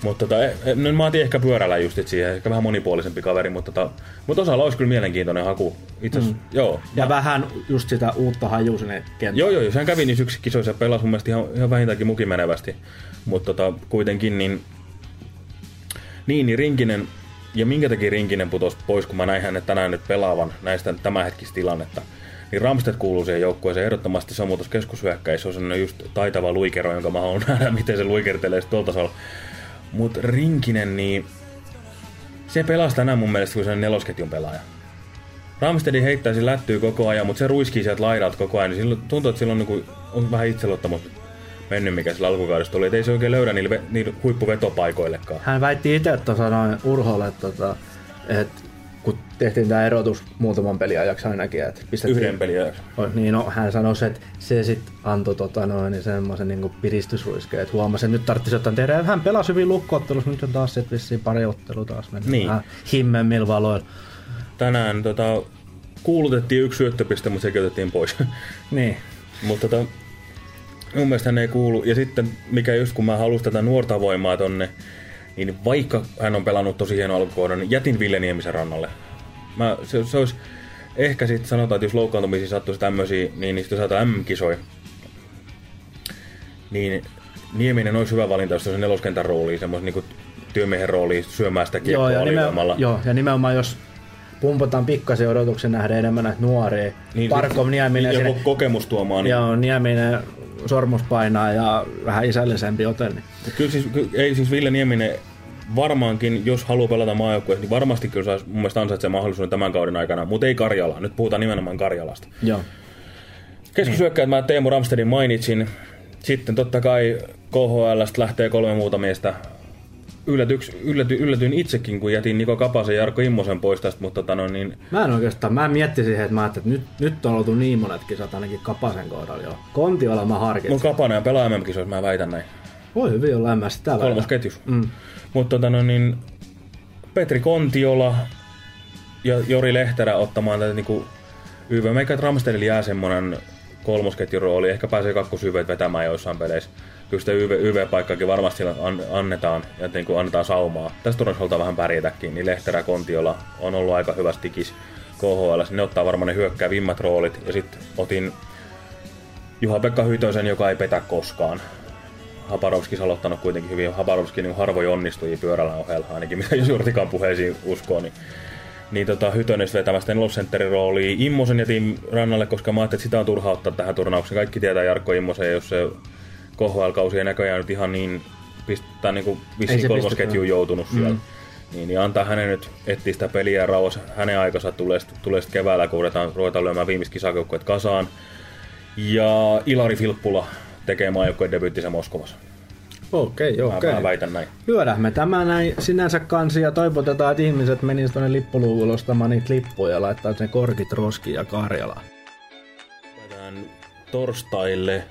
Mutta tota, no, mä otin ehkä pyörällä just siihen, ehkä vähän monipuolisempi kaveri, mutta, tota, mutta osalla olisi kyllä mielenkiintoinen haku. Itse mm. joo. Ja mä... vähän just sitä uutta hajua sinne kentälle. Joo, joo, sehän kävi niissä yksi kisoissa ja pelasi mun mielestä ihan, ihan vähintäänkin mukimenevästi. Mutta tota, kuitenkin niin niin, niin Rinkinen, ja minkä takia Rinkinen putosi pois, kun mä näin hänet tänään nyt pelaavan näistä tämänhetkistä tilannetta. Niin Ramstedt kuuluu siihen joukkueeseen ehdottomasti se on muutos keskushyökkäissä, se on just taitava luikero, jonka mä haluan nähdä, miten se luikertelee tuolta tasolla. Mutta Rinkinen, niin se pelasi tänään mun mielestä kuin sen nelosketjun pelaaja. Ramstedin heittäisi lättyy koko ajan, mutta se ruiskii sieltä laidalta koko ajan, niin tuntuu, että silloin on, niin kuin, on vähän itseluottamus mennyt, mikä sillä alkukaudesta oli. Et ei se oikein löydä niille, niille huippuvetopaikoillekaan. Hän väitti itse tuossa noin Urholle, että, tota, että kun tehtiin tämä erotus muutaman pelin ajaksi ainakin. Että pistettiin, Yhden pelin ajaksi. Niin no, hän sanoi, että se sitten antoi tota, noin, niin semmoisen niin piristysruiskeen, että huomasi, että nyt tarvitsisi jotain tehdä. Hän pelasi hyvin lukkoottelussa, nyt on taas sitten vissiin pari ottelua taas mennyt niin. vähän himmemmillä valoilla. Tänään tota, kuulutettiin yksi syöttöpiste, mutta se otettiin pois. niin. mutta tota, mun mielestä hän ei kuulu. Ja sitten, mikä just kun mä halusin tätä nuorta voimaa tonne, niin vaikka hän on pelannut tosi hieno alkukohdan, niin jätin Ville Niemisen rannalle. Mä, se, se olisi ehkä sitten sanotaan, että jos loukkaantumisia sattuisi tämmöisiä, niin niistä saattaa M-kisoi. Niin Nieminen olisi hyvä valinta, jos se on neloskentän rooliin, semmoisen niin työmiehen rooliin syömään sitä kiekkoa joo, ja, nimenomaan, joo, ja nimenomaan jos pumpataan pikkasen odotuksen nähdä enemmän näitä nuoria. Niin, Parkov, Nieminen. Ja sinne, kokemus tuomaan. Niin. Joo, Nieminen sormus painaa ja vähän isällisempi ote. Niin. Kyllä siis, ky, ei siis Ville Nieminen varmaankin, jos haluaa pelata maajoukkueessa, niin varmasti kyllä saisi mun mielestä ansaitsee mahdollisuuden tämän kauden aikana, mutta ei Karjala. Nyt puhutaan nimenomaan Karjalasta. Joo. Keskusyökkäät mä Teemu Ramstedin mainitsin. Sitten totta kai KHLstä lähtee kolme muuta miestä. Yllätyks, ylläty, yllätyin itsekin, kun jätin Niko Kapasen ja Jarkko Immosen pois tästä, mutta tota, no, niin... Mä en oikeastaan, mä miettisin siihen, että, mä että nyt, nyt on oltu niin monet kisat ainakin Kapasen kohdalla jo. Kontiolla mä harkitsin. Mun Kapanen ja pelaa MM-kisoissa, mä väitän näin. Voi hyvin olla mä sitä Kolmas ketjus. Mm. Mutta tota, no, niin, Petri Kontiola ja Jori Lehterä ottamaan tätä niinku YV. Meikä Ramstedille jää semmonen kolmosketjun rooli, ehkä pääsee kakkosyveet vetämään joissain peleissä. Kyllä sitä YV, YV-paikkaakin varmasti annetaan ja niin kuin annetaan saumaa. Tästä turnauksessa halutaan vähän pärjätäkin, niin Lehterä Kontiola on ollut aika hyvä stikis KHL. Ne ottaa varmaan ne hyökkää vimmat roolit. Ja sitten otin Juha-Pekka Hytösen, joka ei petä koskaan. Haparovski aloittanut kuitenkin hyvin. Haparovski niin harvoin onnistui pyörällä ohella, ainakin mitä jos Jurtikan puheisiin uskoo. Niin niin tota, Hytönes vetämästä nelosentterin rooliin. Immosen jätin rannalle, koska mä ajattelin, että sitä on turha ottaa tähän turnaukseen. Kaikki tietää Jarkko Immosen, jos se KHL-kausi ei näköjään nyt ihan niin, pistää niin kuin vissiin kolmosketjuun joutunut mm. siellä. Niin, niin antaa hänen nyt etsiä sitä peliä rauhassa. Hänen aikansa tulee, tulee sitten keväällä, kun ruvetaan, ruvetaan lyömään viimeiset kisakoukkuet kasaan. Ja Ilari Filppula tekee maajoukkueen debyyttisen Moskovassa. Okei, okay, okei. Okay. Mä väitän näin. Lyödään me tämä näin sinänsä kansi ja toivotetaan, että ihmiset menisivät tuonne lippuluvulle ostamaan niitä lippuja ja laittaa sen korkit roskiin ja Karjalaan. Päätään torstaille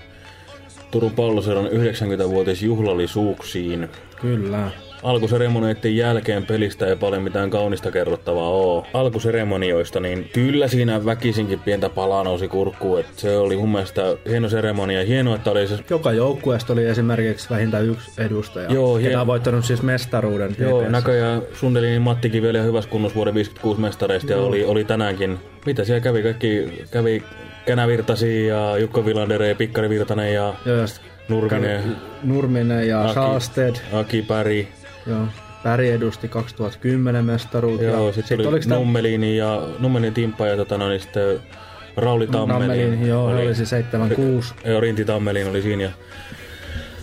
Turun palloseudun 90-vuotis juhlallisuuksiin. Kyllä. Alkuseremonioiden jälkeen pelistä ei paljon mitään kaunista kerrottavaa oo. Alkuseremonioista, niin kyllä siinä väkisinkin pientä palaa nousi kurkkuun. että se oli mun mielestä hieno seremonia. Hienoa, että oli se... Joka joukkueesta oli esimerkiksi vähintään yksi edustaja. Joo, hien... on voittanut siis mestaruuden. Joo, TPS. näköjään Sundelinin Matti Kiveli hyvässä kunnossa vuoden 56 mestareista ja oli, oli tänäänkin. Mitä siellä kävi? Kaikki kävi Känä Virtasi ja Jukko Vilander ja Pikkari Virtanen ja... Joo, Nurminen. Nurminen ja Aki, Saasted. Aki Päri. Joo. Päri edusti 2010 mestaruutta. Joo, sitten sit oli Nummelini ja Nummelin Timppa ja tota, no, niin sitten Rauli Tammelin. Tammelin joo, oli, oli se 76. Joo, Rinti Tammelin oli siinä. Ja...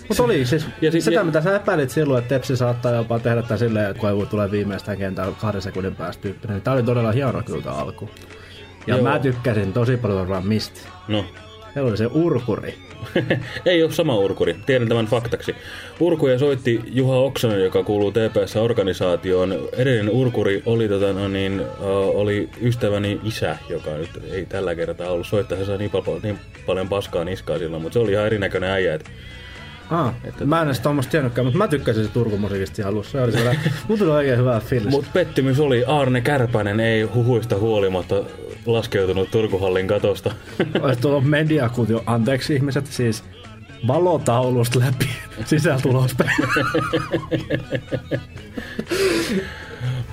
Mutta oli siis ja sit, sitä, ja... mitä sä epäilit silloin, että Tepsi saattaa jopa tehdä tämän silleen, että koivu tulee viimeistään kentällä kahden sekunnin päästä tyyppinen. Tämä oli todella hieno kyllä alku. Ja Joo. mä tykkäsin tosi paljon vaan mistä. No. Se oli se urkuri. Ei ole sama urkuri, tiedän tämän faktaksi. Urkuja soitti Juha Oksanen, joka kuuluu TPS-organisaatioon. Edellinen urkuri oli, tota, no niin, uh, oli ystäväni isä, joka nyt ei tällä kertaa ollut sai niin, pal- niin paljon paskaa niskaa silloin, mutta se oli ihan erinäköinen äijä. Että Ah, että, mä en edes tuommoista tiennytkään, mutta mä tykkäsin se Turku-musiikista ihan alussa. Se oli sellainen, mun tuli oikein hyvä fiilis. Mutta pettymys oli, Arne Kärpänen ei huhuista huolimatta laskeutunut Turkuhallin katosta. Olisi tullut mediakutio, anteeksi ihmiset, siis valotaulusta läpi sisältulospäin.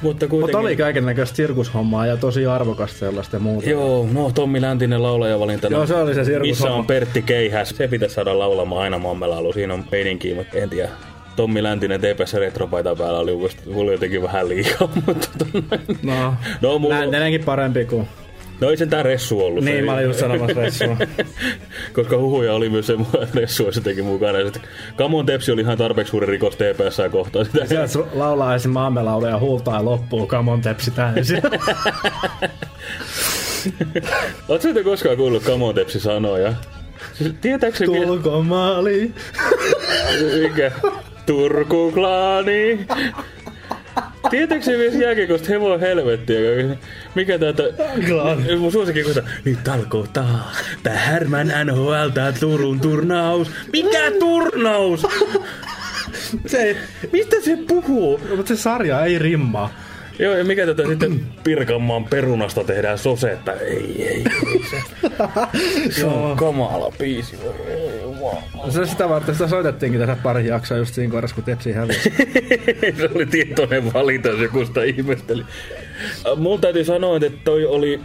Mutta, Mutta oli kaiken näköistä sirkushommaa ja tosi arvokasta sellaista muuta. Joo, no Tommi Läntinen laulajavalinta. Joo, se oli se sirkushomma. Missä on Pertti Keihäs? Se pitäisi saada laulamaan aina Mammelaulu. Siinä on peininkiä, mutta en tiedä. Tommi Läntinen TPS retropaita päällä oli, oli jotenkin vähän liikaa. Mutta tota no, no mulla... Parempi kuin No ei sen tää Ressu ollut. Niin, se, mä olin just sanomassa Ressua. Koska huhuja oli myös se, että Ressu olisi jotenkin mukana. Ja sitten Kamon Tepsi oli ihan tarpeeksi suuri rikos TPS kohtaan. Sitä Sieltä laulaa esim. maamme ja huultaa loppuu Kamon Tepsi täysin. Oletko sitten koskaan kuullut Kamon Tepsi sanoja? Siis, tietääksä... Tulko maali? Mikä? Turku-klaani. Tietääkö se myös jääkiekosta hevon helvettiä? Mikä tätä... Mun suosikin kohta. Nyt alkoittaa. Tää Härmän NHL, tää Turun turnaus. Mikä turnaus? se, mistä se puhuu? No, mutta se sarja ei rimmaa. Joo, ja mikä tätä sitten Pirkanmaan perunasta tehdään sosetta? Ei, ei, ei se. se on kamala biisi. Se sitä varten sitä soitettiinkin tässä pari jaksoa just siinä kohdassa, kun Tepsi hävisi. se oli tietoinen valinta, jos joku sitä ihmetteli. Mun täytyy sanoa, että toi oli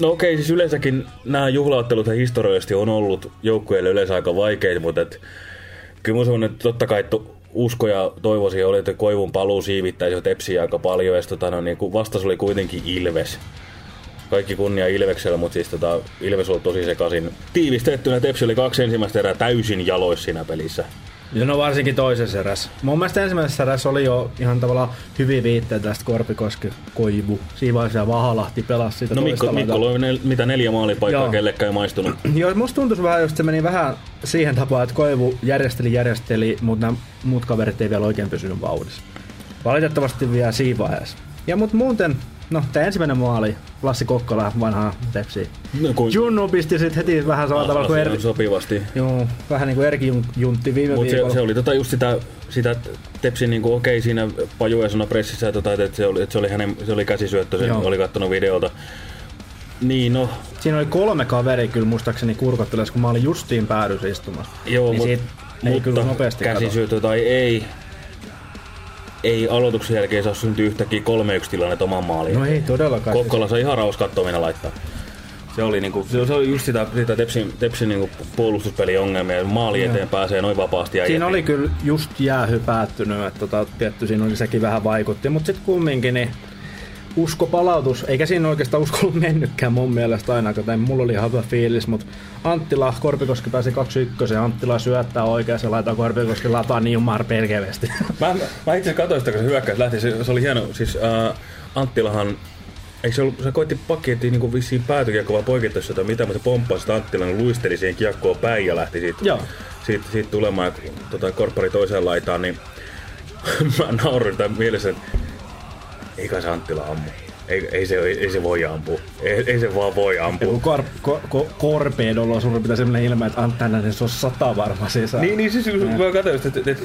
No okei, siis yleensäkin nämä juhlaottelut historiallisesti on ollut joukkueille yleensä aika vaikeita, mutta et, kyllä mun semmoinen, että totta kai usko ja toivoisin oli, että Koivun paluu siivittäisi jo tepsiä aika paljon. Ja tota, no, niin vastas oli kuitenkin Ilves. kaikki kunnia Ilveksellä, mutta siis tota, Ilves oli tosi sekaisin. Tiivistettynä Tepsi oli kaksi ensimmäistä erää täysin jaloissa siinä pelissä. Ja no varsinkin toisessa erässä. Mun mielestä ensimmäisessä erässä oli jo ihan tavallaan hyviä viitteitä tästä Korpikoski Koivu. Siinä vaiheessa Vahalahti pelasi sitä No Mikko, Mikko loi nel, mitä neljä maalipaikkaa, Joo. kellekään ei maistunut. Joo, musta tuntuisi vähän, just se meni vähän siihen tapaan, että Koivu järjesteli, järjesteli, mutta nämä muut kaverit ei vielä oikein pysynyt vauhdissa. Valitettavasti vielä siinä vaiheessa. Ja mut muuten, no tämä ensimmäinen maali, Lassi Kokkola, vanha tepsi. No, kun, Junnu pisti sit heti vähän samalla tavalla kuin Erki. sopivasti. Joo, vähän niin kuin Erki Jun- Juntti viime Mutta se, viikolla. se, oli tota just sitä, sitä Tepsin niinku, okei siinä Pajuesona pressissä, ja tota, että se oli, että se oli, hänen, se oli käsisyöttö, sen Joo. oli kattonut videolta. Niin no, Siinä oli kolme kaveri kyllä muistaakseni kurkotteles, kun mä olin justiin päädys istumassa. joo, niin mut, siitä ei kyllä nopeasti käsisyöttö tai ei, ei aloituksen jälkeen saa syntyä yhtäkkiä 3-1 tilanne oman maaliin. No ei todellakaan. Kokkola sai ihan raus kattominen laittaa. Se oli, niinku, se, se oli just sitä, sitä Tepsin, Tepsin niinku puolustuspelin ongelmia. Maali eteen pääsee noin vapaasti. Ja Siinä oli kyllä just jäähy päättynyt, että tota, tietty siinä oli sekin vähän vaikutti, mutta sitten kumminkin niin usko palautus, eikä siinä oikeastaan usko ollut mennytkään mun mielestä ainakaan, tai mulla oli ihan hyvä fiilis, mutta Anttila, Korpikoski pääsi 2-1, ja Anttila syöttää oikein, se laittaa Korpikoski lataa niin jumar perkeleesti. Mä, mä itse katsoin sitä, kun se hyökkäys lähti. Se, se oli hieno. Siis äh, Anttilahan Eikö se, ollut, se koitti pakki, että niinku vissiin päätykiekko vai poikittaisi jotain mitä, mutta se pomppasi Anttilan, luisteli siihen kiekkoon päin ja lähti siitä, Joo. siitä, siitä tulemaan tota, korppari toiseen laitaan, niin mä nauroin sitä mielessä, että ei kai se Anttila ammu. Ei, ei, se, ei, ei se voi ampua. Ei, ei se vaan voi ampua. Joku kor, ko, ko, korpeedolla on suurin piirtein sellainen ilme, että Anttila se on sata varma sisään. Niin, niin siis kun mä katsoin, että, että, että,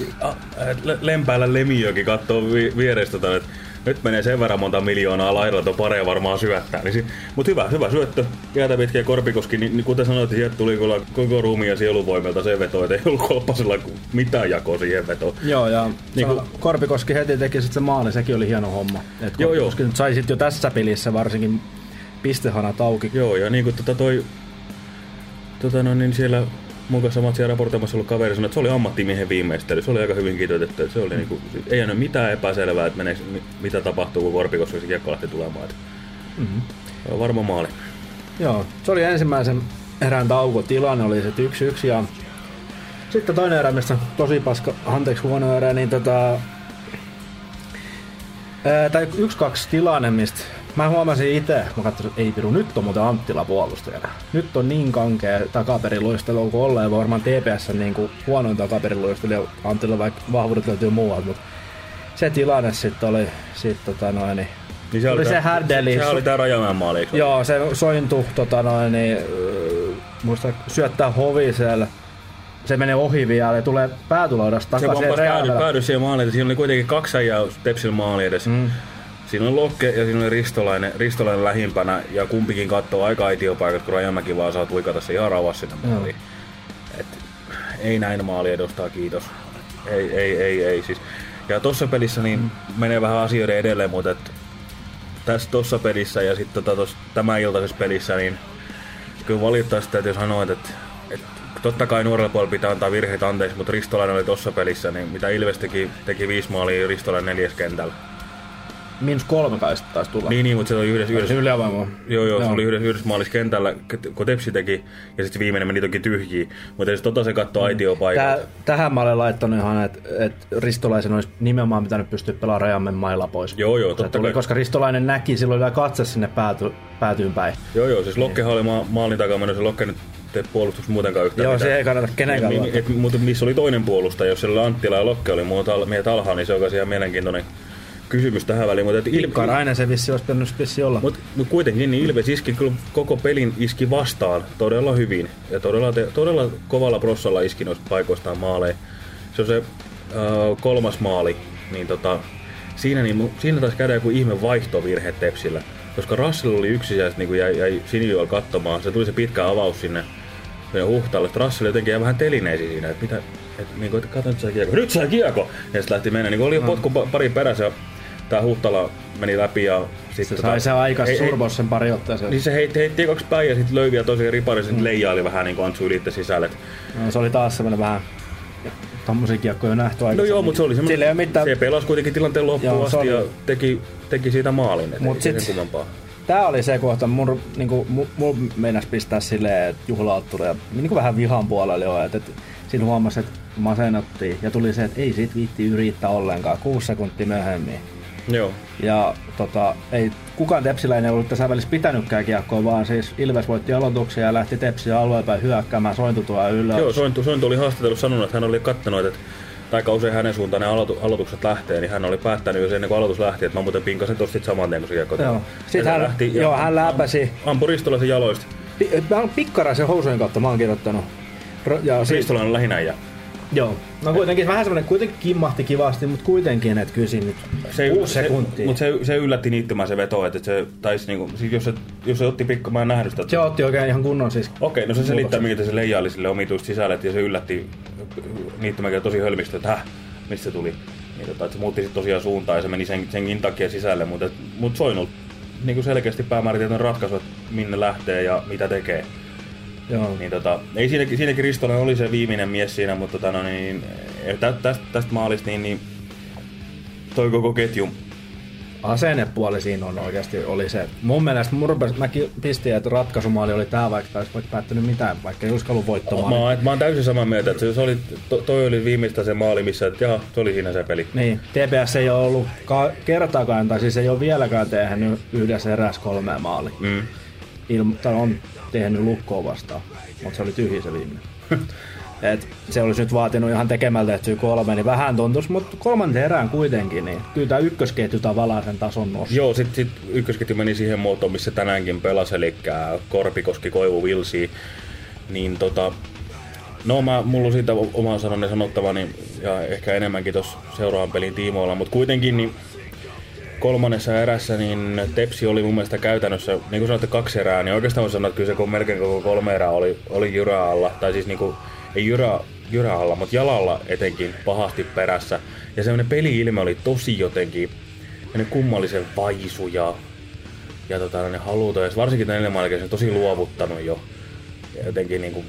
että Lempäällä Lemijoki katsoo vi- vierestä, tota, että nyt menee sen verran monta miljoonaa laidalla, että on pareja varmaan syöttää. Niin, Mutta hyvä, hyvä syöttö. Jäätä pitkä ja Korpikoski, niin, niin kuten sanoit, sieltä tuli kyllä koko ruumiin ja sieluvoimelta se veto, että ei ollut kolppasella mitään jakoa siihen vetoon. Joo, ja Niin kun- Korpikoski heti teki sitten se maali, sekin oli hieno homma. Et Joo, Korpikoski nyt sai sit jo tässä pelissä varsinkin pistehanat auki. Joo, ja niin kuin tota toi, tota no, niin siellä mun kanssa matsia raportoimassa ollut kaveri sanoi, että se oli ammattimiehen viimeistely. Se oli aika hyvin kiteytetty. Että se oli niinku, ei ole mitään epäselvää, että meneekö, mi- mitä tapahtuu, kun Korpikoski se kiekko lähti tulemaan. Mm-hmm. se on varma maali. Joo, se oli ensimmäisen erään taukotilanne, oli se yksi yksi ja sitten toinen erä, mistä tosi paska, anteeksi huono erä, niin tota... Ää, tai yksi kaksi tilanne, mistä mä huomasin itse, mä katsoin, että ei piru, nyt on muuten Anttila puolustajana. Nyt on niin kankea takaperiluistelu kuin olleen, varmaan TPS on niin kuin huonoin takaperiluistelu, Anttila vaikka vahvuudet löytyy muualta, mutta se tilanne sitten oli, sit, tota noin, niin, Niin se oli se tää- Härdeli. Se oli tää Rajamäen maali, eikö? Joo, se sointu, tota noin, niin, öö, muista syöttää Hoviselle. Se menee ohi vielä ja tulee päätuloudasta Se takaisin. pomppasi päädy, Reaalilla. päädy siihen maaliin, siinä oli kuitenkin kaksi äijää Tepsil maali edessä. Mm. Siinä oli Lokke ja siinä oli Ristolainen, Ristolainen lähimpänä ja kumpikin katsoo aika aitiopaikat, kun Rajamäki vaan saa tuikata se ihan rauhassa sinne maaliin. Et, ei näin maali edustaa, kiitos. Ei, ei, ei, ei. Siis. Ja tossa pelissä niin mm. menee vähän asioiden edelleen, mutta et, tässä tossa pelissä ja sitten tota, tämän iltaisessa pelissä, niin kyllä valitettavasti täytyy sanoa, että, että totta kai nuorella puolella pitää antaa virheitä anteeksi, mutta Ristolainen oli tossa pelissä, niin mitä Ilves teki, teki viisi maalia Ristolainen neljäs kentällä. Miinus kolme kai sitten taisi tulla. Niin, niin, mutta se oli yhdessä, yhdessä Se yliavoima. Joo, joo, se oli yhdessä, yhdessä maalissa kentällä, kun Tepsi teki, ja sitten viimeinen meni toki tyhjiin. Mutta jos tota se katsoo aitiopaikalta. Tää, tähän mä olen laittanut ihan, että et Ristolaisen olisi nimenomaan pitänyt pystyä pelaamaan Rajamme mailla pois. Joo, joo, totta tuli, koska Ristolainen näki silloin vielä katse sinne pääty, päätyyn päin. Joo, joo, siis Lokkehan oli ma- maalin takaa menossa, se Lokke nyt tee puolustus muutenkaan yhtään Joo, mitään. se ei kannata kenenkään mi- luottaa. et, mutta missä oli toinen puolustaja, jos siellä Anttila ja Lokke oli muut al- miehet alhaalla, niin se on ihan mielenkiintoinen kysymys tähän väliin. Mutta et Il- Karainen se vissi olisi pitänyt vissi olla. Mutta mut kuitenkin niin Ilves iski kyllä koko pelin iski vastaan todella hyvin. Ja todella, todella kovalla prossalla iski noista paikoistaan maaleja. Se on se äh, kolmas maali, niin tota, siinä, niin, siinä taisi käydä joku ihme vaihtovirhe Tepsillä. Koska Russell oli yksi niin jäi, jäi sinijoilla katsomaan. Se tuli se pitkä avaus sinne, sinne Huhtaalle. Russell jotenkin jäi vähän telineesi siinä, että mitä, että niin kuin, että kato nyt sai kiekko. Nyt sai kiekko! Ja sitten lähti mennä. Niin oli jo potku pa- pari perässä. Tää Huhtala meni läpi ja sit se sai se aika survos sen pari otteeseen. niin se heitti, heitti kaksi päin ja sitten löi vielä tosiaan ripari, sitten leijaili vähän niin kuin Antsu ylitte sisälle. Et- No, se oli taas semmoinen vähän tommosia kiekkoja jo nähty No aikaisemmin. joo, mutta se oli Sillä ei mitään... Se pelasi kuitenkin tilanteen loppuun Joo, asti oli- ja teki, teki siitä maalin. Et Mut sit- sen kummempaa. tää oli se kohta, mun, niinku, mun, mun meinas pistää silleen, että juhlautturi ja niinku vähän vihan puolelle jo, että, että siinä huomasi, että masennuttiin ja tuli se, että ei sit viitti yrittää ollenkaan, kuusi sekuntia myöhemmin. Joo. Ja tota, ei kukaan tepsiläinen ollut tässä välissä pitänytkään kiekkoa, vaan siis Ilves voitti aloituksia ja lähti tepsiä alueen päin hyökkäämään, Sointu tuo ylös. Joo, Sointu, Sointu oli haastattelussa sanonut, että hän oli kattanut, että aika usein hänen suuntaan ne aloitu, aloitukset lähtee, niin hän oli päättänyt jo ennen kuin aloitus lähti, että mä muuten pinkasen tosta sit saman tien, kun se kiekko Joo. Sitten hän, lähti, joo, hän läpäsi. Ampui Ristolaisen jaloista. Pi, mä oon pikkaraisen housujen kautta, mä oon kirjoittanut. Ja siis, Ristolainen lähinnä ja Joo. No kuitenkin vähän semmoinen, kuitenkin kimmahti kivasti, mutta kuitenkin, että kyllä siinä nyt se, kuusi sekuntia. Mutta se, se yllätti niittymään se veto, että se taisi niinku, siis jos se, jos se otti pikku, mä en nähnyt sitä. Se otti oikein ihan kunnon siis. Okei, no se selittää, minkä se leijaili sille omituista sisälle, ja se yllätti niittymään tosi hölmistä, että häh, mistä se tuli. Niin tota, että se muutti sitten tosiaan suuntaan ja se meni sen, senkin takia sisälle, mutta mut soinut niin selkeästi päämäärätietoinen ratkaisu, että minne lähtee ja mitä tekee. Joo. Niin tota, ei siinäkin, siinäkin Ristonen oli se viimeinen mies siinä, mutta tota, no, niin, tästä, tästä maalista niin, niin toi koko ketju asennepuoli siinä on oikeasti oli se. Mun mielestä mun rupes, mäkin pistin, että ratkaisumaali oli tää, vaikka olisi vaikka päättynyt mitään, vaikka ei uskallu voittomaan. Mä, mä oon täysin samaa mieltä, että se oli, to, toi oli viimeistä se maali, missä, että jaha, se oli siinä se peli. Niin, TPS ei ole ollut ka- kertaakaan, tai siis ei ole vieläkään tehnyt yhdessä eräs kolmea maali. Mm. Ilma, on tehnyt lukkoa vastaan, mutta se oli tyhjä se viimeinen. Et se olisi nyt vaatinut ihan tekemältä että kolme, niin vähän tuntuisi, mutta kolmanteen erään kuitenkin, niin kyllä tämä ykkösketju tavallaan sen tason nosti. Joo, sitten sit ykkösketju meni siihen muotoon, missä tänäänkin pelasi, eli Korpikoski, Koivu, Vilsi, niin tota, No mä, mulla on siitä oma sanonne sanottavani ja ehkä enemmänkin tuossa seuraavan pelin tiimoilla, mutta kuitenkin niin kolmannessa erässä niin Tepsi oli mun mielestä käytännössä, niin kuin sanoitte kaksi erää, niin oikeastaan voin sanoa, että kyllä se kun melkein koko kolme erää oli, oli jyrää alla, tai siis niin kuin ei jyrä, jyrä alla, mutta jalalla etenkin pahasti perässä. Ja semmoinen peli-ilme oli tosi jotenkin kummallisen vaisu ja, ja tota, ne haluta. Ja varsinkin tämän ilman tosi luovuttanut jo. Ja jotenkin niinku,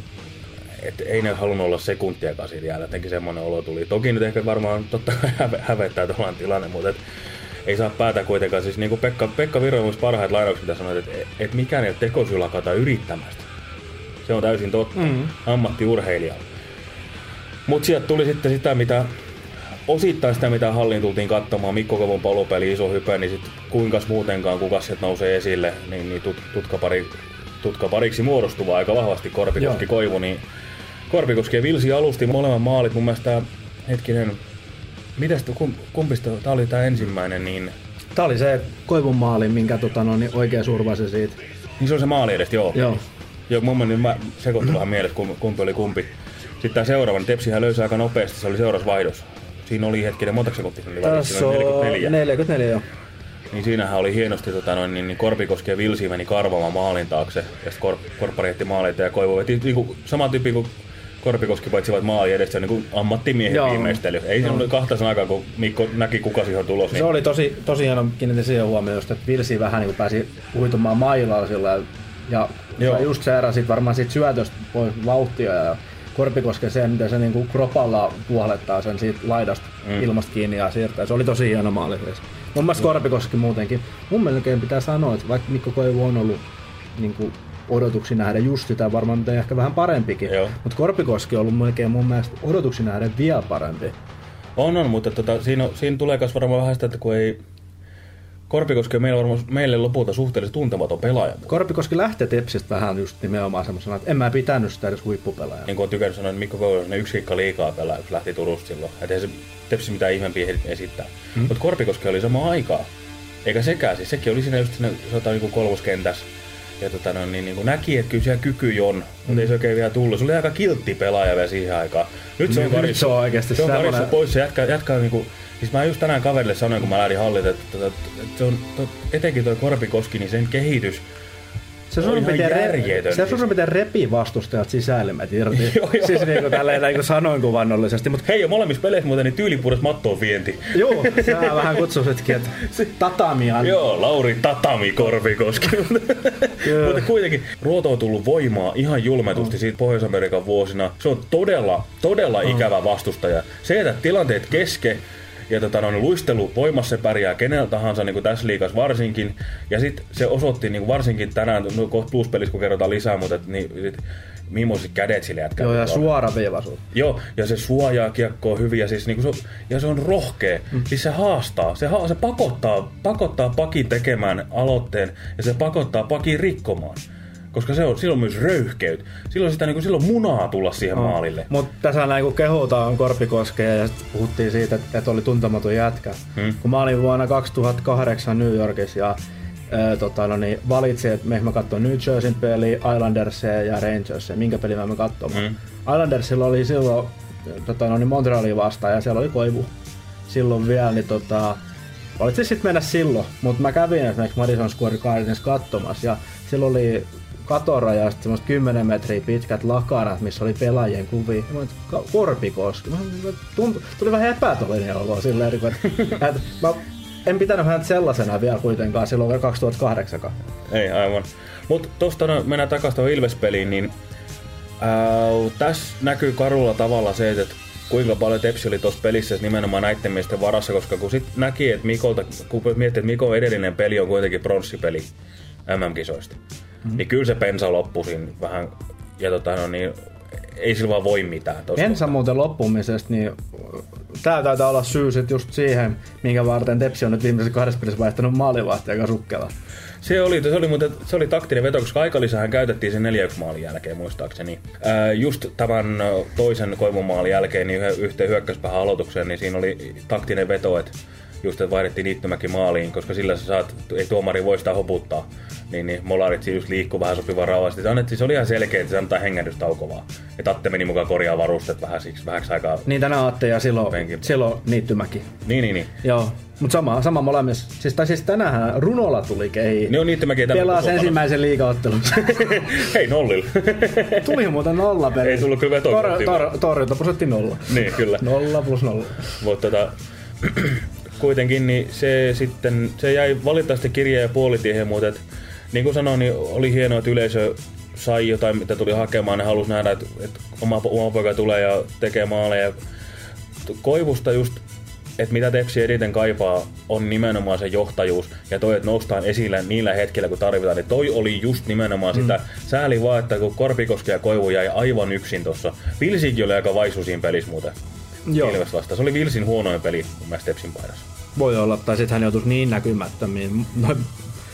et ei ne halunnut olla sekuntiakaan siinä jäällä. Jotenkin semmoinen olo tuli. Toki nyt ehkä varmaan totta kai häve, hävettää tuollainen tilanne, mutta et, ei saa päätä kuitenkaan. Siis niin kuin Pekka, Pekka Viro parhaat lainaukset, mitä sanoit, että et mikään ei ole tekosyllä yrittämästä. Se on täysin totta. Mm. Ammattiurheilija. Mutta sieltä tuli sitten sitä, mitä osittain sitä, mitä hallin tultiin katsomaan, Mikko Kovon palopeli, iso hype, niin sitten kuinka muutenkaan, kuka sieltä nousee esille, niin, niin tut, tutkapari, tutkapariksi muodostuvaa aika vahvasti Korpikoski Koivu, niin Korpikoski ja Vilsi alusti molemmat maalit. Mun mielestä hetkinen, mitäs kumpista, tämä oli tämä ensimmäinen, niin... Tämä oli se Koivun maali, minkä tota, no, niin oikea survasi siitä. Niin se on se maali edestä, joo. Joo. Joo, mun mielestä mä sekoittui vähän mielessä, kumpi oli kumpi. Sitten tämä seuraava, niin Tepsihän löysi aika nopeasti, se oli seuraavassa vaihdos. Siinä oli hetkinen, monta sekuntia oli Tässä on 44. 44, joo. Niin siinähän oli hienosti, tota, noin, niin, niin Korpikoski ja Vilsi meni karvaamaan maalin taakse. Ja sitten Kor, Korppari jätti maaleita ja Koivu veti niin kuin, sama tyyppi kuin Korpikoski paitsivat maali edessä niin kuin ammattimiehen viimeistely. Ei se ollut kahta sen aikaa, kun Mikko näki kuka siihen tulos. Niin... Se oli tosi, tosi hieno, kiinnitin siihen huomioon, että Vilsi vähän niin kuin pääsi huitumaan mailalla sillä ja Joo. just se erä sit varmaan sit syötöstä pois vauhtia ja Korpikoske sen, miten se niinku kropalla puolettaa sen siitä laidasta mm. ilmasta kiinni ja siirtää. Se oli tosi hieno maali. Mun mielestä Korpikoski muutenkin. Mun melkein pitää sanoa, että vaikka Mikko Koivu on ollut niinku, odotuksi nähdä just sitä, varmaan ehkä vähän parempikin. Mutta Korpikoski on ollut melkein mun mielestä odotuksi nähdä vielä parempi. On, on, mutta tota, siinä, siinä tulee myös varmaan vähän sitä, että kun ei, Korpikoski on meille, varmaan, meille lopulta suhteellisesti tuntematon pelaaja. Korpikoski lähtee Tepsistä vähän just nimenomaan semmoisena, että en mä pitänyt sitä edes huippupelaajaa. Niin kuin on tykännyt sanoa, että Mikko Koivunen yksi kikka liikaa pelaa, kun lähti Turusta silloin. Että se Tepsi mitään ihmeempiä esittää. Mm. Mutta Korpikoski oli sama aikaa. Eikä sekään, siis sekin oli siinä just siinä sanotaan, niin kolmoskentässä ja tota, no, niin, niin näki, että kyllä siellä kyky on, mutta ei se oikein vielä tullut. Se oli aika kiltti pelaaja vielä siihen aikaan. Nyt se on karissa, se on oikeasti se on karissa pois, se jatkaa, jatkaa niin kuin, Siis mä just tänään kaverille sanoin, kun mä lähdin hallita, että, että, että, että se on, etenkin toi Korpikoski, niin sen kehitys se suurin piirtein, re- se suurin piirtein repi vastustajat sisäilmet irti. joo, joo. Siis niin kuin tälleen niin kuin sanoin kuvannollisesti. Mutta Hei, jo molemmissa peleissä muuten niin tyylipuhdas matto on vienti. joo, sä vähän kutsusitkin, että tatamia. joo, Lauri Tatami Korpikoski. Mutta kuitenkin Ruoto on tullut voimaa ihan julmetusti siitä Pohjois-Amerikan vuosina. Se on todella, todella ikävä vastustaja. Se, että tilanteet keske, ja tota, no, luistelu voimassa se pärjää kenellä tahansa, niin kuin tässä liikas varsinkin. Ja sitten se osoitti niin kuin varsinkin tänään, no kohta pluspelissä kun kerrotaan lisää, mutta et, niin, sit, millaiset kädet sille jätkällä. Joo, ja suora veivaisuus. Joo, ja se suojaa kiekkoa hyvin, ja, siis, niin kuin se, ja se on rohkea. Mm. Siis se haastaa, se, ha, se pakottaa, pakottaa pakin tekemään aloitteen, ja se pakottaa pakin rikkomaan koska se on, silloin myös röyhkeyt. Silloin sitä niin kuin, silloin munaa tulla siihen no. maalille. Mutta tässä näin kun kehutaan Korpikoskea ja puhuttiin siitä, että, oli tuntematon jätkä. Hmm. Kun mä olin vuonna 2008 New Yorkissa ja ää, tota, no niin, valitsin, että me mä katsoin New Jerseyn peli, Islandersia ja Rangersia, minkä pelin mä me katsomaan. Hmm. Islandersilla oli silloin tota, no niin Montrealin vastaan ja siellä oli koivu silloin vielä, niin tota, valitsin sitten mennä silloin, mutta mä kävin esimerkiksi Madison Square Gardenissa katsomassa ja silloin oli katorajasta semmoista 10 metriä pitkät lakanat, missä oli pelaajien kuvia. Mä olin, Korpikoski. Mä tuntui, tuli vähän epätollinen olo silleen, että, että mä en pitänyt häntä sellaisena vielä kuitenkaan silloin vielä 2008. Ei aivan. Mutta tuosta no, mennään takaisin tuohon Ilves-peliin, niin äh, tässä näkyy karulla tavalla se, että kuinka paljon Tepsi oli tuossa pelissä nimenomaan näiden miesten varassa, koska kun sit näki, että Mikolta, kun miettii, että Mikon edellinen peli on kuitenkin pronssipeli MM-kisoista, mm. niin kyllä se pensa loppui siinä vähän, ja tota, no niin, ei sillä vaan voi mitään. Pensa muuten loppumisesta, niin tää taitaa olla syy sit just siihen, minkä varten Tepsi on nyt viimeisessä kahdessa pelissä vaihtanut maalivahtia aika sukkela. Se oli, se oli, muuten, se oli taktinen veto, koska aikalisähän käytettiin sen 4 maalin jälkeen muistaakseni. Ää, just tämän toisen koivumaalin jälkeen niin yhteen hyökkäyspäähän aloitukseen, niin siinä oli taktinen veto, että just että vaihdettiin Niittymäki maaliin, koska sillä sä saat, ei tuomari voi sitä hoputtaa niin, niin molarit siis just liikkuu vähän sopivan rauhasti. Se, annettiin, se oli ihan selkeä, että se antaa hengähdystauko vaan. Ja Tatte meni mukaan korjaa varusteet vähän siksi vähäksi aikaa. Niin tänään Atte ja silloin, silloin Niittymäki. Niin, niin, niin. Joo, mutta sama, sama molemmissa. Siis, tai siis tänään Runola tuli kehiin. Ne on Niittymäki tämä. Pelaa ensimmäisen liigaottelun. Hei, nollilla. tuli muuten nolla peli. Ei tullut kyllä vetokortti. Tor, tor, torjunta prosentti nolla. niin, kyllä. nolla plus nolla. Mutta tota, kuitenkin niin se sitten, se jäi valitettavasti kirjeen ja puolitiehen, mutta et, niin kuin sanoin, niin oli hienoa, että yleisö sai jotain, mitä tuli hakemaan. Ne halusi nähdä, että, että oma, oma poika tulee ja tekee maaleja. Koivusta just, että mitä Tepsi eniten kaipaa, on nimenomaan se johtajuus. Ja toi, että noustaan esille niillä hetkillä, kun tarvitaan. Niin toi oli just nimenomaan mm. sitä. Sääli vaan, että kun Korpikoski ja Koivu jäi aivan yksin tossa. Vilsikin oli aika vaisu siinä pelissä muuten. Joo. Se oli Vilsin huonoin peli mun mielestä Tepsin paidassa. Voi olla, tai sitten hän joutuisi niin näkymättömiin.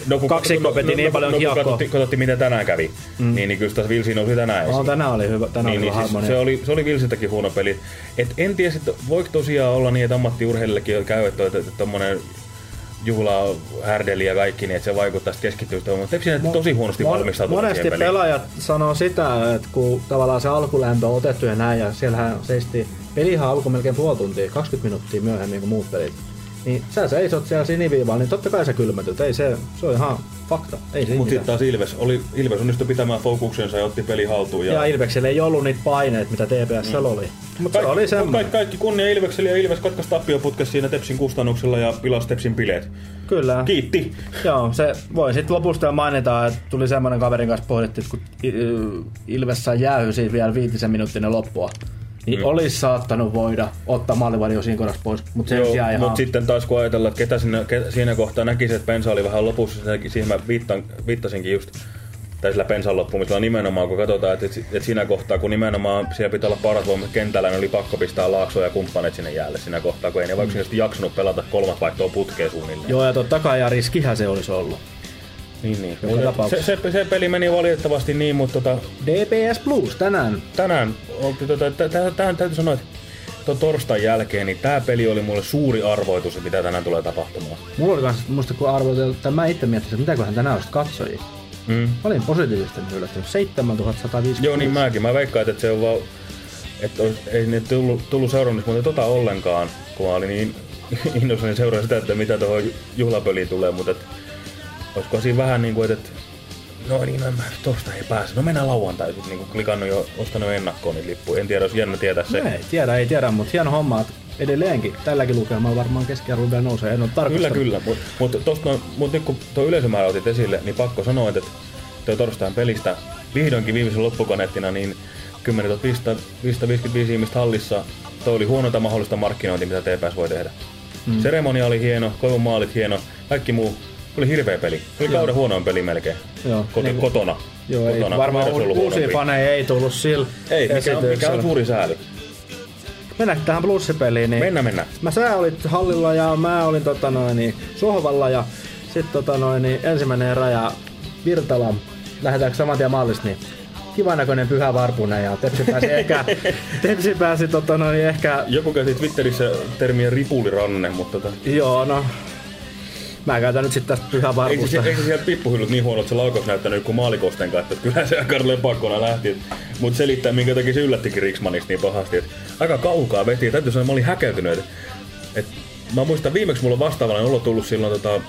No, kun, kaksikko no, peti no, niin no, paljon no. Katsottiin, katsottiin, miten tänään kävi, mm. niin, niin kyllä tässä Vilsi nousi tänään esiin. No, tänään oli hyvä, tänään niin, oli niin, siis se oli, se oli Vilsiltäkin huono peli. Et en tiedä, että voiko tosiaan olla niin, että ammattiurheilijoillekin käy, että, että, että tommonen juhla, härdeli ja kaikki, niin että se vaikuttaa keskittyvistä, mutta Tepsi Mo- tosi huonosti mon- valmistautunut Monesti pelaajat sanoo sitä, että kun tavallaan se alkulämpö on otettu ja näin, ja siellähän seisti pelihan alku melkein puoli tuntia, 20 minuuttia myöhemmin kuin muut pelit niin sä seisot siellä siniviivalla, niin totta kai sä kylmätyt. Ei se, se on ihan fakta. Ei se Mutta sitten taas Ilves, oli, Ilves onnistui pitämään fokuksensa ja otti peli haltuun. Ja, ja Ilveksellä ei ollut niitä paineita, mitä TPS mm. oli. Mutta se oli semmoinen. Kaikki, kaikki kunnia Ilveksellä ja Ilves katkaisi tappioputkessa siinä Tepsin kustannuksella ja pilasi Tepsin bileet. Kyllä. Kiitti. Joo, se voi sitten lopusta mainita, että tuli semmoinen kaverin kanssa pohdittiin, että kun Ilves sai jäähy siitä vielä viitisen minuuttinen loppua niin mm. olisi saattanut voida ottaa maalivahdin siinä kohdassa pois, mutta se Joo, ihan... Mutta sitten taas kun ajatellaan, että ketä siinä, ketä, siinä kohtaa näkisi, että pensa oli vähän lopussa, siihen mä viittan, viittasinkin just tai sillä pensan loppumisella nimenomaan, kun katsotaan, että, että siinä kohtaa, kun nimenomaan siellä pitää olla paras kentällä, niin oli pakko pistää Laakso ja kumppanit sinne jäälle siinä kohtaa, kun ei ne vaikka mm. jaksanut pelata kolmat vaihtoa putkeen suunnilleen. Joo, ja totta kai, ja riskihän se olisi ollut. Niin, niin. Se, se, se, peli meni valitettavasti niin, mutta tota... DPS Plus tänään. Tänään. Tota, tähän täytyy sanoa, että tuon torstain jälkeen, niin tämä peli oli mulle suuri arvoitus, mitä tänään tulee tapahtumaan. Mulla oli kanssa, musta kun arvoiteltu, että mä itse miettisin, että mitäköhän tänään olisi katsojia. Mm. Mä olin positiivisesti yllättynyt. 7150. Joo, niin mäkin. Mä veikkaan, että se on vaan... Että ei ne tullut, tullut seurannut mutta tota ollenkaan, kun mä olin niin innoissani seuraa sitä, että mitä tuohon juhlapeliin tulee, mutta että olisiko siinä vähän niin kuin, että no niin, no, mä tosta ei pääse. No mennään lauantai sitten niin klikannut jo, ostanut ennakkoon niitä lippuja. En tiedä, olisi jännä tietää se. No ei tiedä, ei tiedä, mutta hieno homma, että edelleenkin tälläkin lukemalla varmaan keskiarvo vielä nousee. En ole Kyllä, kyllä. Mutta mut, no, mut nyt kun tuo yleisömäärä otit esille, niin pakko sanoa, että tuo torstain pelistä vihdoinkin viimeisen loppukoneettina, niin 10 555 ihmistä hallissa. Tuo oli huonointa mahdollista markkinointia, mitä TPS voi tehdä. Mm. Seremonia oli hieno, koivun maalit hieno, kaikki muu oli hirveä peli. Oli kauden huonoin peli melkein. Joo. Kot- niin, kotona. Joo, kotona. ei, varmaan uusia faneja ei tullut sillä Ei, mikä on, mikä on suuri sääli. Mennäänkö tähän plussipeliin? Niin Mennä, mennä. Mä sä olit hallilla ja mä olin tota noin, niin, sohvalla ja sitten tota noin, niin, ensimmäinen erä ja Virtala, lähdetäänkö saman tien mallista, niin kivan näköinen pyhä varpunen ja Tepsi pääsi ehkä, tepsi pääsi tota noin, ehkä, Joku käytti Twitterissä termiä ripuliranne, mutta tota, joo no, mä käytän nyt sitten tästä pyhä eikö, varpusta. se, eikö siellä pippuhyllyt niin huono, että se laukaus näyttänyt kuin maalikosten kanssa, että kyllä se aika lepakkona lähti. Mutta selittää, minkä takia se yllättikin Riksmanista niin pahasti. Että aika kaukaa veti. Ja täytyy sanoa, että mä olin häkeltynyt. Että, että mä muistan viimeksi mulla vastaavallinen olo tullut silloin tota,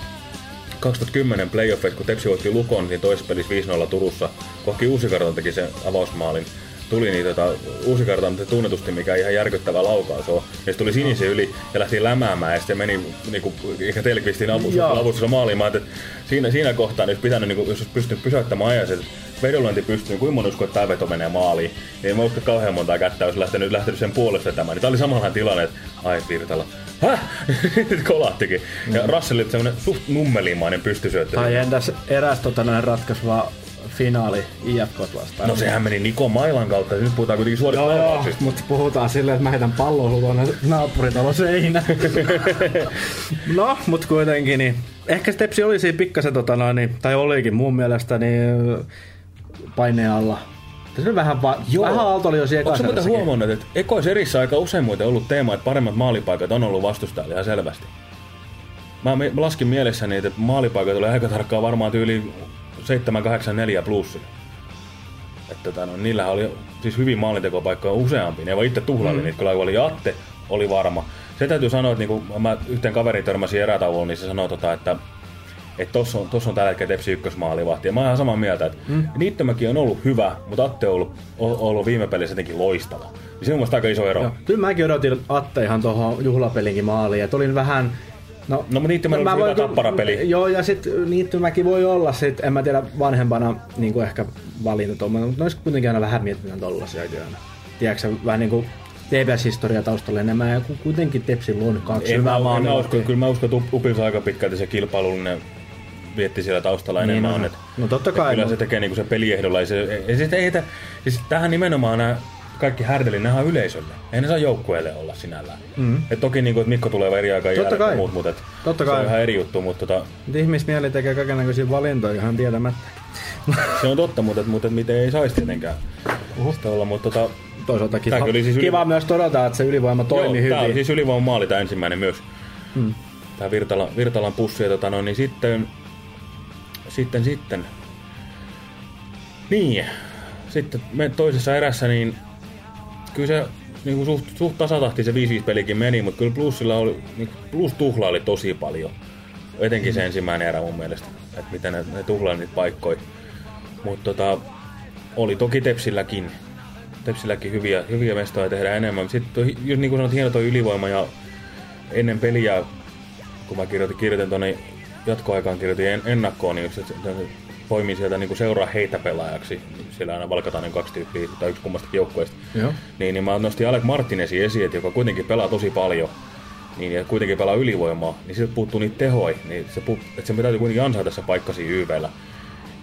2010 playoffit, kun Tepsi voitti Lukon, niin toisessa pelissä 5-0 Turussa. Kohki Uusikartan teki sen avausmaalin. Tuli niin tota, Uusikartan mutta tunnetusti, mikä ihan järkyttävä laukaus on. Ja se tuli sinisen yli ja lähti lämäämään ja sitten meni niinku, ehkä Telkvistin avu- Joo. avustuksella maaliin. Mä että siinä, siinä kohtaa nyt pitänyt, niinku, jos olisi pystynyt pysäyttämään ajan, että vedonlyönti pystyy, niin kuinka moni uskoo, että tämä veto menee maaliin. Niin mä usko kauhean monta kättä olisi lähtenyt, lähtenyt sen puolesta tämän. Niin tämä oli samanlainen tilanne, että ai Virtala, häh? Nyt kolahtikin. Ja Russellit semmoinen suht nummelimainen pystysyöttö. Tai entäs eräs tota noin ratkaiseva finaali IFK vastaan. No sehän meni Niko Mailan kautta, nyt puhutaan kuitenkin suorista Joo, joo, mutta puhutaan silleen, että mä heitän pallon tuonne naapuritalon seinään. no, mutta kuitenkin, niin ehkä Stepsi oli siinä pikkasen, tota noin, niin, tai olikin mun mielestä, niin paineen alla. Se on vähän, va- Joo. vähän aalto oli jo siellä Onko muuten huomannut, että ekoiserissä aika usein muuten ollut teema, että paremmat maalipaikat on ollut vastustajalla ihan selvästi. Mä, laskin mielessäni, että maalipaikat oli aika tarkkaan varmaan tyyli 7-8-4 plussilla. Että tota, no, niillähän oli siis hyvin maalintekopaikkoja useampi. Ne vaan itse tuhlaili mm. niitä, kun oli Atte, oli varma. Se täytyy sanoa, että niinku, mä yhteen kaverin törmäsin erätauolla, niin se sanoi, tota, että että tossa on, tossa on tällä hetkellä Tepsi ykkösmaalivahti. Ja mä oon ihan samaa mieltä, että mm. Niittömäki on ollut hyvä, mutta Atte on ollut, on ollut viime pelissä jotenkin loistava. Ja se on mun mielestä aika iso ero. Joo. Kyllä mäkin odotin Atte ihan tuohon juhlapelinkin maaliin. Et olin vähän... No, No, Niittymäellä mä oli hyvä tapparapeli. Joo, ja sitten Niittymäki voi olla sit, en mä tiedä, vanhempana niin kuin ehkä valinta tuommoinen, mutta olisi kuitenkin aina vähän miettimään tollasia kyllä. Tiedätkö vähän niin kuin TPS-historia taustalla enemmän, ja ku- kuitenkin Tepsillä on kaksi En mä, hyvää en mä usko, kyllä mä uskon, että Upilsa aika pitkälti se kilpailullinen vietti siellä taustalla Niin enemmän on. on. Että, No totta kai, Kyllä no. se tekee niinku se peliehdolla. Ja se, ja sit ei, että, siis tähän nimenomaan nämä kaikki härdelin, nämä on yleisölle. Ei ne saa joukkueelle olla sinällään. Mm. Et toki niinku, että Mikko tulee eri aikaan Totta kai. muut, mutta et, Totta se on kai. ihan eri juttu. Mutta tota, ihmismieli tekee kaikenlaisia valintoja ihan tietämättä. se on totta, mutta, et, mutta et, miten ei saisi tietenkään sitä olla. Mutta tota, Toisaalta kiva, siis yli- kiva myös todeta, että se ylivoima toimi Joo, hyvin. Tää on siis ylivoiman maali tää ensimmäinen myös. Hmm. Tää Virtalan, Virtalan pussi ja tota no, niin sitten, sitten, sitten. Niin, sitten me toisessa erässä niin kyllä se niin kuin suht, suht tasatahti se 5-5 pelikin meni, mutta kyllä plussilla oli, niin plus tuhlaili tosi paljon. Etenkin se ensimmäinen erä mun mielestä, että miten ne, ne tuhlaili niitä paikkoja. Mutta tota, oli toki Tepsilläkin. Tepsilläkin hyviä, hyviä mestoja tehdä enemmän. Sitten just niin kuin sanoit, hieno toi ylivoima ja ennen peliä, kun mä kirjoitin, kirjoitin tuonne jatkoaikaan kirjoitin en, ennakkoon, niin just, että että poimin sieltä niin seuraa heitä pelaajaksi. Siellä aina valkataan niin kaksi tyyppiä tai yksi kummastakin joukkueesta. Joo. Niin, niin mä nostin Alec Martinesin esiin, että joka kuitenkin pelaa tosi paljon. Niin, ja kuitenkin pelaa ylivoimaa, niin sieltä puuttuu niitä tehoja, niin se, pu, että sen täytyy kuitenkin ansaita se paikka siinä YVllä.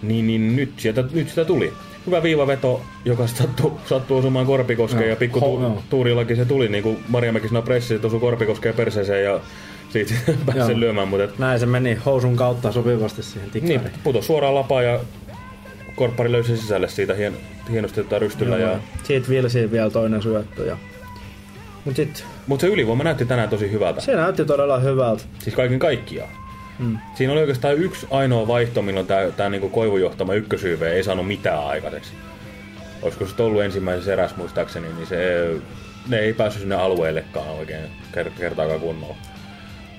Niin, niin nyt, sieltä, nyt sitä tuli. Hyvä viivaveto, joka sattuu, sattuu osumaan Korpikoskeen Joo. ja pikku tu, joo. tuurillakin se tuli, niin kuin Marjamäki pressissä, että osui Korpikoskeen perseeseen ja siitä pääsi Joo. sen lyömään, mutta et, Näin se meni housun kautta sopivasti siihen tikkariin. niin, putosi suoraan lapaan ja Korppari löysi sisälle siitä hien, hienosti tota rystyllä. Ja, Siitä Vilsiin vielä toinen syöttö. Ja... Mut sit, mutta se ylivoima näytti tänään tosi hyvältä. se näytti todella hyvältä. Siis kaiken kaikkiaan. Mm. Siinä oli oikeastaan yksi ainoa vaihto, milloin tämä, tämä niin koivujohtama ykkösyyve ei saanut mitään aikaiseksi. Olisiko se ollut ensimmäisessä erässä muistaakseni, niin se, ne ei päässyt sinne alueellekaan oikein ker- kertaakaan kunnolla.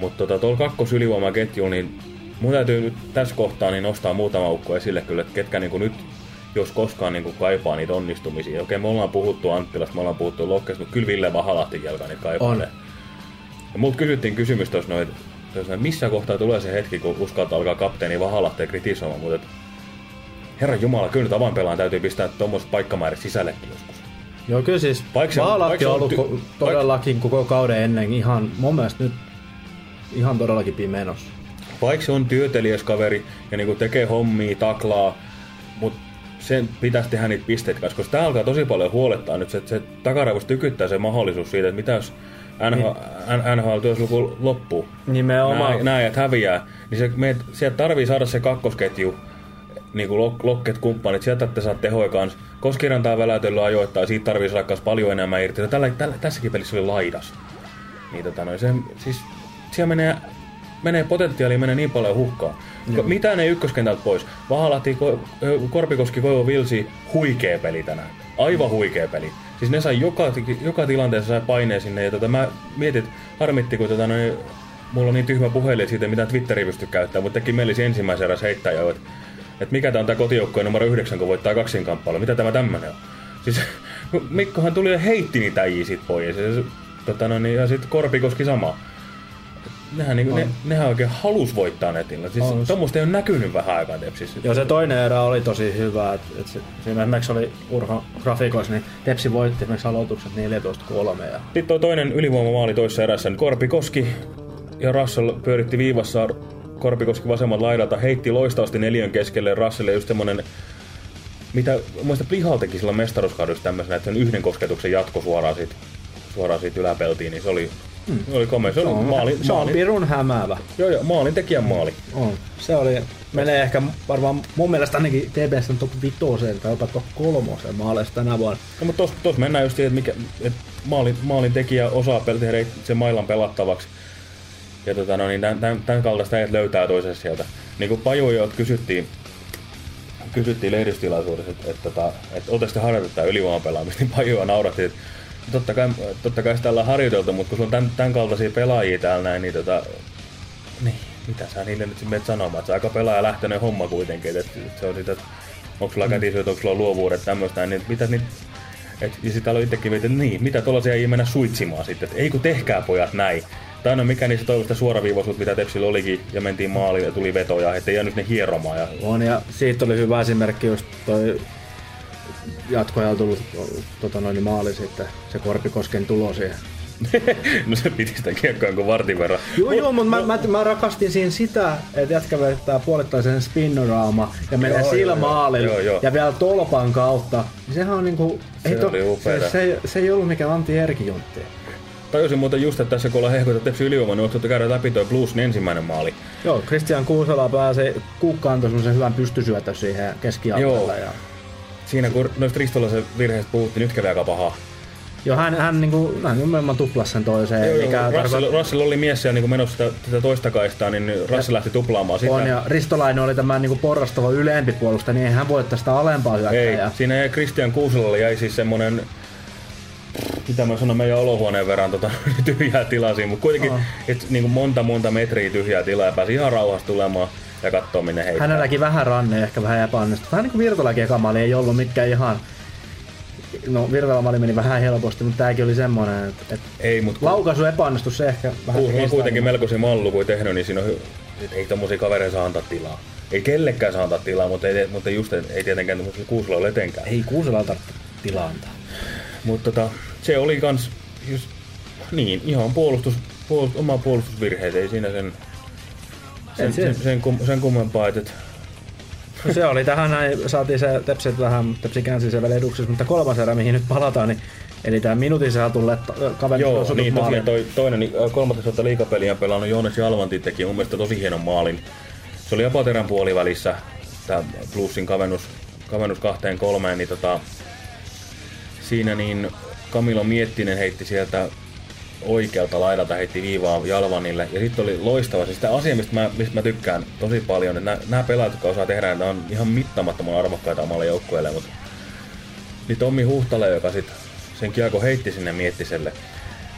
Mutta tota, tuolla kakkosylivoimaketjulla, niin mun täytyy nyt tässä kohtaa niin nostaa muutama ukko esille kyllä, että ketkä niin nyt jos koskaan niin kaipaa niitä onnistumisia. Okei, me ollaan puhuttu Anttilasta, me ollaan puhuttu Lokkesta, mutta kyllä Ville Vahalahti alkaa niitä kaipailee. On. Ja multa kysyttiin kysymys tuossa noin, missä kohtaa tulee se hetki, kun uskaltaa alkaa kapteeni Vahalahteen kritisoimaan, mutta et, Herran Jumala, kyllä nyt avainpelaan täytyy pistää tuommoiset paikkamäärät sisällekin joskus. Joo, kyllä siis se on- ollut ty- todellakin koko kauden ennen ihan mun mielestä nyt ihan todellakin pimenossa. Vaikka se on työtelijäs kaveri ja niinku tekee hommia, taklaa, mutta sen pitäisi tehdä niitä pisteitä kanssa, koska tämä alkaa tosi paljon huolettaa nyt, että se takaraivossa tykyttää se mahdollisuus siitä, että mitä jos NHL, niin. NHL-työsluku loppuu. Nimenomaan. Nämä, ajat häviää, niin se, me, sieltä tarvii saada se kakkosketju, niin kuin lok, lokket kumppanit, sieltä te saa tehoja kanssa. Koskirantaa väläytellyt ajoittaa, siitä tarvii saada paljon enemmän irti. Tällä, tällä, tässäkin pelissä oli laidas. Niin, tota, no, se, siis, siellä menee, menee potentiaalia menee niin paljon hukkaan. Joo. Mitä ne ykköskentältä pois? Vahalahti, Korpikoski, Koivo Vilsi, huikea peli tänään. Aivan huikea peli. Siis ne sai joka, joka tilanteessa sai paineen sinne. Ja tota, mä mietin, että harmitti, kun tota, noin, mulla on niin tyhmä puhelin siitä, mitä Twitteri pysty käyttämään, mutta teki mielisi ensimmäisen eräs heittää jo, että, että mikä tämä on tämä kotijoukkojen numero 9, kun voittaa kaksinkamppailu. Mitä tämä tämmöinen on? Siis Mikkohan tuli ja heitti niitä äijiä sit pois. Ja, tota, no, niin, ja sitten Korpikoski sama nehän, niin, ne, nehän oikein halus voittaa netillä. Siis tuommoista ei ole näkynyt vähän aikaa Tepsissä. Joo, se toinen erä oli tosi hyvä. Et, et se, siinä esimerkiksi oli Urho grafikoissa, niin Tepsi voitti esimerkiksi aloitukset 14-3. Ja... Sitten toi toinen ylivoimamaali toisessa erässä. Niin Korpi Koski ja Russell pyöritti viivassa Korpikoski vasemman laidalta, heitti loistavasti neljön keskelle Russellille just semmonen mitä muista Plihal teki silloin mestaruuskaudessa tämmöisenä, että sen yhden kosketuksen jatko suoraan siitä, suoraan siitä yläpeltiin, niin se oli Mm. Oli komea. Se, oli on, maali, se on pirun hämäävä. Joo, joo, maalin tekijän maali. On. Se oli, menee ehkä varmaan mun mielestä ainakin TPS on top 5 tai jopa top 3 maaleista tänä vuonna. No, mutta tos, tos mennään just siihen, että, mikä, että maalin, maalin tekijä osaa tehdä sen mailan pelattavaksi. Ja tota, no, niin tämän, tämän, kaltaista ei löytää toisessa sieltä. Niin kuin Pajuja kysyttiin, kysyttiin lehdistilaisuudessa, että, että, että, että oletteko te harjoittaa ylivoimapelaamista, niin Pajuja nauratti, että totta kai, totta kai sitä ollaan harjoiteltu, mutta kun sulla on tämän, tämän kaltaisia pelaajia täällä näin, niin tota, niin, mitä sä niille nyt menet sanomaan, että se aika pelaaja lähtöinen homma kuitenkin, että, se on sitä, onko sulla mm. kätisyyt, onko sulla luovuudet, tämmöistä, niin mitä niin, et, ja sitten aloin itsekin että niin, mitä tuollaisia ei mennä suitsimaan sitten, että ei kun tehkää pojat näin. Tai no mikä niistä toivosta suoraviivaisuut, mitä Tepsillä olikin, ja mentiin maaliin ja tuli vetoja, ettei jäänyt ne hieromaan. Ja... On, ja siitä oli hyvä esimerkki just toi jatkoajalla tullut tota noin, maali sitten, se Korpikosken tulo siihen. no se piti sitä kiekkoa kuin vartin verran. Joo, joo, mutta mä, mä, mä, rakastin siinä sitä, että jätkä vettää puolittaisen spinnoraama ja menee sillä maalilla ja vielä tolpan kautta. Sehän on niinku... Se ei oli to, se, se, se, ei ollut mikään Antti Erkijuntti. Tajusin muuten just, että tässä kun ollaan hehkutettu Tepsi ylivoima, niin olettu käydä läpi toi Bluesin ensimmäinen maali. Joo, Christian Kuusela pääsee, Kuukka antoi semmoisen hyvän pystysyötä siihen keskialueelle. Ja siinä kun noista Ristolaisen virheistä puhuttiin, nyt kävi aika pahaa. Joo, hän, hän, niin kuin, hän nimenomaan tuplasi sen toiseen. Joo, mikä joo, Russell, tarko... Russell, oli mies siellä niin menossa sitä, tätä toista kaistaa, niin Russell ja, lähti tuplaamaan sitä. On, ja Ristolainen oli tämä niin porrastava ylempi puolusta, niin hän voittaa sitä alempaa hyökkäjää. Ei, siinä Christian Kuuselalle jäi siis semmonen mitä mä sanon meidän olohuoneen verran tota, tyhjää tilaa siinä, mutta kuitenkin oh. et, niin kuin monta monta metriä tyhjää tilaa ja pääsi ihan rauhassa tulemaan ja katsoo minne heittää. Hänelläkin vähän ranne ehkä vähän epäonnistunut. Vähän niin kuin Virtalakin ekamaali ei ollut mitkä ihan... No Virtala meni vähän helposti, mutta tämäkin oli semmoinen, että, että ei, mutta laukaisu epäonnistui se ehkä vähän. Kun on kuitenkin melkoisia mallu kuin tehnyt, niin siinä on, ei tommosia kavereita saa antaa tilaa. Ei kellekään saa antaa tilaa, mutta ei, mutta just ei tietenkään Kuusela ole etenkään. Ei Kuusela tarvitse tilaa antaa. Mutta tota, se oli kans just, niin, ihan puolustus, puolustus, oma puolustusvirheet, ei siinä sen sen, sen, sen, kum, sen kummempaa, että... No se oli tähän näin, saatiin se Tepsi vähän, Tepsi käänsi se vielä eduksessa, mutta kolmas erä, mihin nyt palataan, niin Eli tämä minuutin saa tulle kavennus Joo, niin tosiaan toi, toinen niin kolmatta liikapeliä pelannut Joonas Jalvanti teki mun mielestä tosi hienon maalin. Se oli apaterän puolivälissä, tämä plussin kavennus, kavennus kahteen kolmeen, niin tota, siinä niin Kamilo Miettinen heitti sieltä oikealta laidalta heitti viivaa Jalvanille. Ja sitten oli loistava. Siis tämä asia, mistä mä, mistä mä tykkään tosi paljon, että nämä pelaajat, jotka osaa tehdä, nämä on ihan mittamattoman arvokkaita omalle joukkueelle. Mutta niin Tommi Huhtala, joka sitten sen kiekko heitti sinne Miettiselle,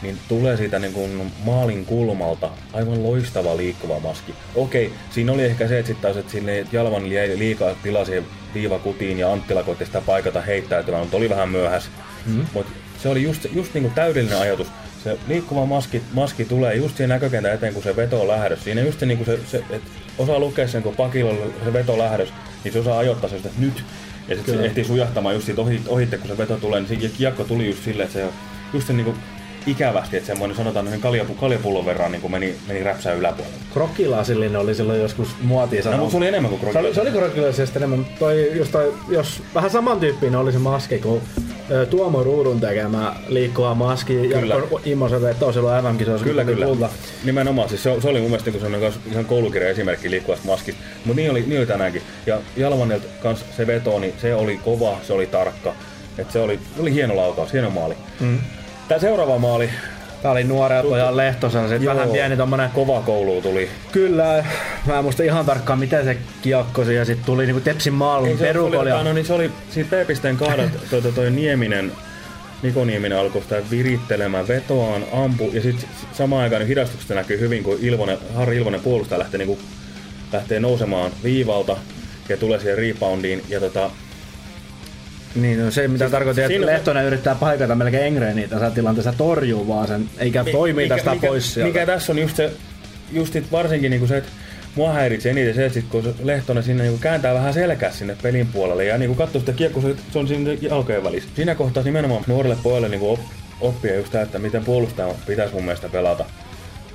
niin tulee siitä niin kuin maalin kulmalta aivan loistava liikkuva maski. Okei, siinä oli ehkä se, että sitten taas, että sinne Jalvan jäi liikaa tilaa siihen viivakutiin ja Anttila koitti sitä paikata heittäytymään, mutta oli vähän myöhässä. Mm-hmm. Mutta se oli just, just niin kuin täydellinen ajatus se liikkuva maski, maski tulee just siihen näkökentän eteen, kun se veto on lähdössä. Siinä just se, niin kuin se, se että osaa lukea sen, kun pakilla on se veto lähdössä, niin se osaa ajoittaa sen, että nyt. Ja sitten se ehtii sujahtamaan just siitä ohi, ohitte, kun se veto tulee, niin se kiekko tuli just silleen, että se just se niin kuin ikävästi, että semmoinen sanotaan noin kaljapu, kaljapullon verran niin meni, meni räpsää yläpuolelle. Krokilasillinen oli silloin joskus muotia No, mutta se oli enemmän kuin Se oli, se oli krokilasista enemmän, mutta toi, jos, toi, jos vähän samantyyppinen oli se maski kuin ö, Tuomo Ruudun tekemä liikkuva maski ja Immo se vetoo silloin MM-kisoissa. Kyllä, kyllä. kulta. Nimenomaan, siis se, se oli mun mielestä niin sellainen ihan koulukirja esimerkki liikkuvasta maskista. Mutta niin oli, niin oli tänäänkin. Ja Jalvanelta kans se veto, niin se oli kova, se oli tarkka. Et se oli, oli hieno laukaus, hieno maali. Mm. Tää seuraava maali, Tää oli nuorella pojan Lehtosella, se Joo. vähän pieni tommonen kova koulu tuli. Kyllä, mä en muista ihan tarkkaan miten se kiekko ja sitten tuli niinku Tepsin maalun perukolia. no, niin se oli siitä P-pisteen kahdat, toi, toi, toi Nieminen, Niko Nieminen alkoi sitä virittelemään vetoaan, ampu, ja sitten samaan aikaan hidastuksesta näkyy hyvin, kun Ilvonen, Harri Ilvonen puolustaja lähtee, niinku, lähtee nousemaan viivalta ja tulee siihen reboundiin, ja tota, Niin, no se mitä tarkoitin, että on se- Lehtonen yrittää paikata melkein Engreniä tässä tilanteessa torjuu vaan sen, eikä toimii tästä mikä, pois sieltä. mikä tässä on just se, just sit varsinkin niinku se, että mua häiritsee eniten se, että sit kun Lehtonen sinne niinku kääntää vähän selkää sinne pelin puolelle ja niinku katsoo sitä kiekkoa, se, on siinä jalkojen välissä. Siinä kohtaa nimenomaan nuorelle pojalle niinku op, oppia just tää, että miten puolustaja pitäisi mun mielestä pelata.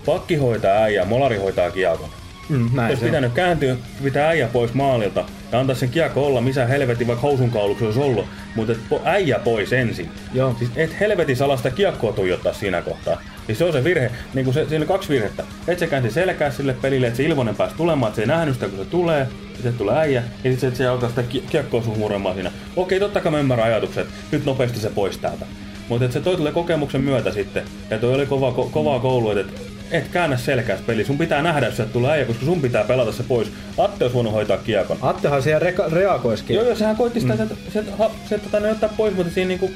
Pakki hoitaa äijää, molari hoitaa kiekon. Mm, näin Olisi se pitänyt kääntyä, pitää äijä pois maalilta ja antaa sen kiekko olla missä helvetin vaikka housun kauluksi olisi ollut, mutta et po, äijä pois ensin. Joo. Siis et helvetin salaa sitä kiekkoa tuijottaa siinä kohtaa. Siis se on se virhe, niin kuin se, siinä on kaksi virhettä. Et se käänsi selkää sille pelille, että se Ilvonen pääsi tulemaan, että se ei nähnyt sitä kun se tulee, se tulee äijä, ja sitten se, alkaa sitä ki- kiekkoa sun muremaan siinä. Okei, totta kai mä ymmärrän ajatukset, nyt nopeasti se pois täältä. Mutta se toi tulee kokemuksen myötä sitten, ja toi oli kova, ko, kovaa koulu, että et käännä selkääs peli. Sun pitää nähdä, jos sieltä tulee äijä, koska sun pitää pelata se pois. Atte olisi voinut hoitaa kiekon. Attehan siihen reka- reagoisikin. Joo, joo, sehän koitti sitä, mm. se, se, ha- se tota, ne ottaa pois, mutta siinä niinku,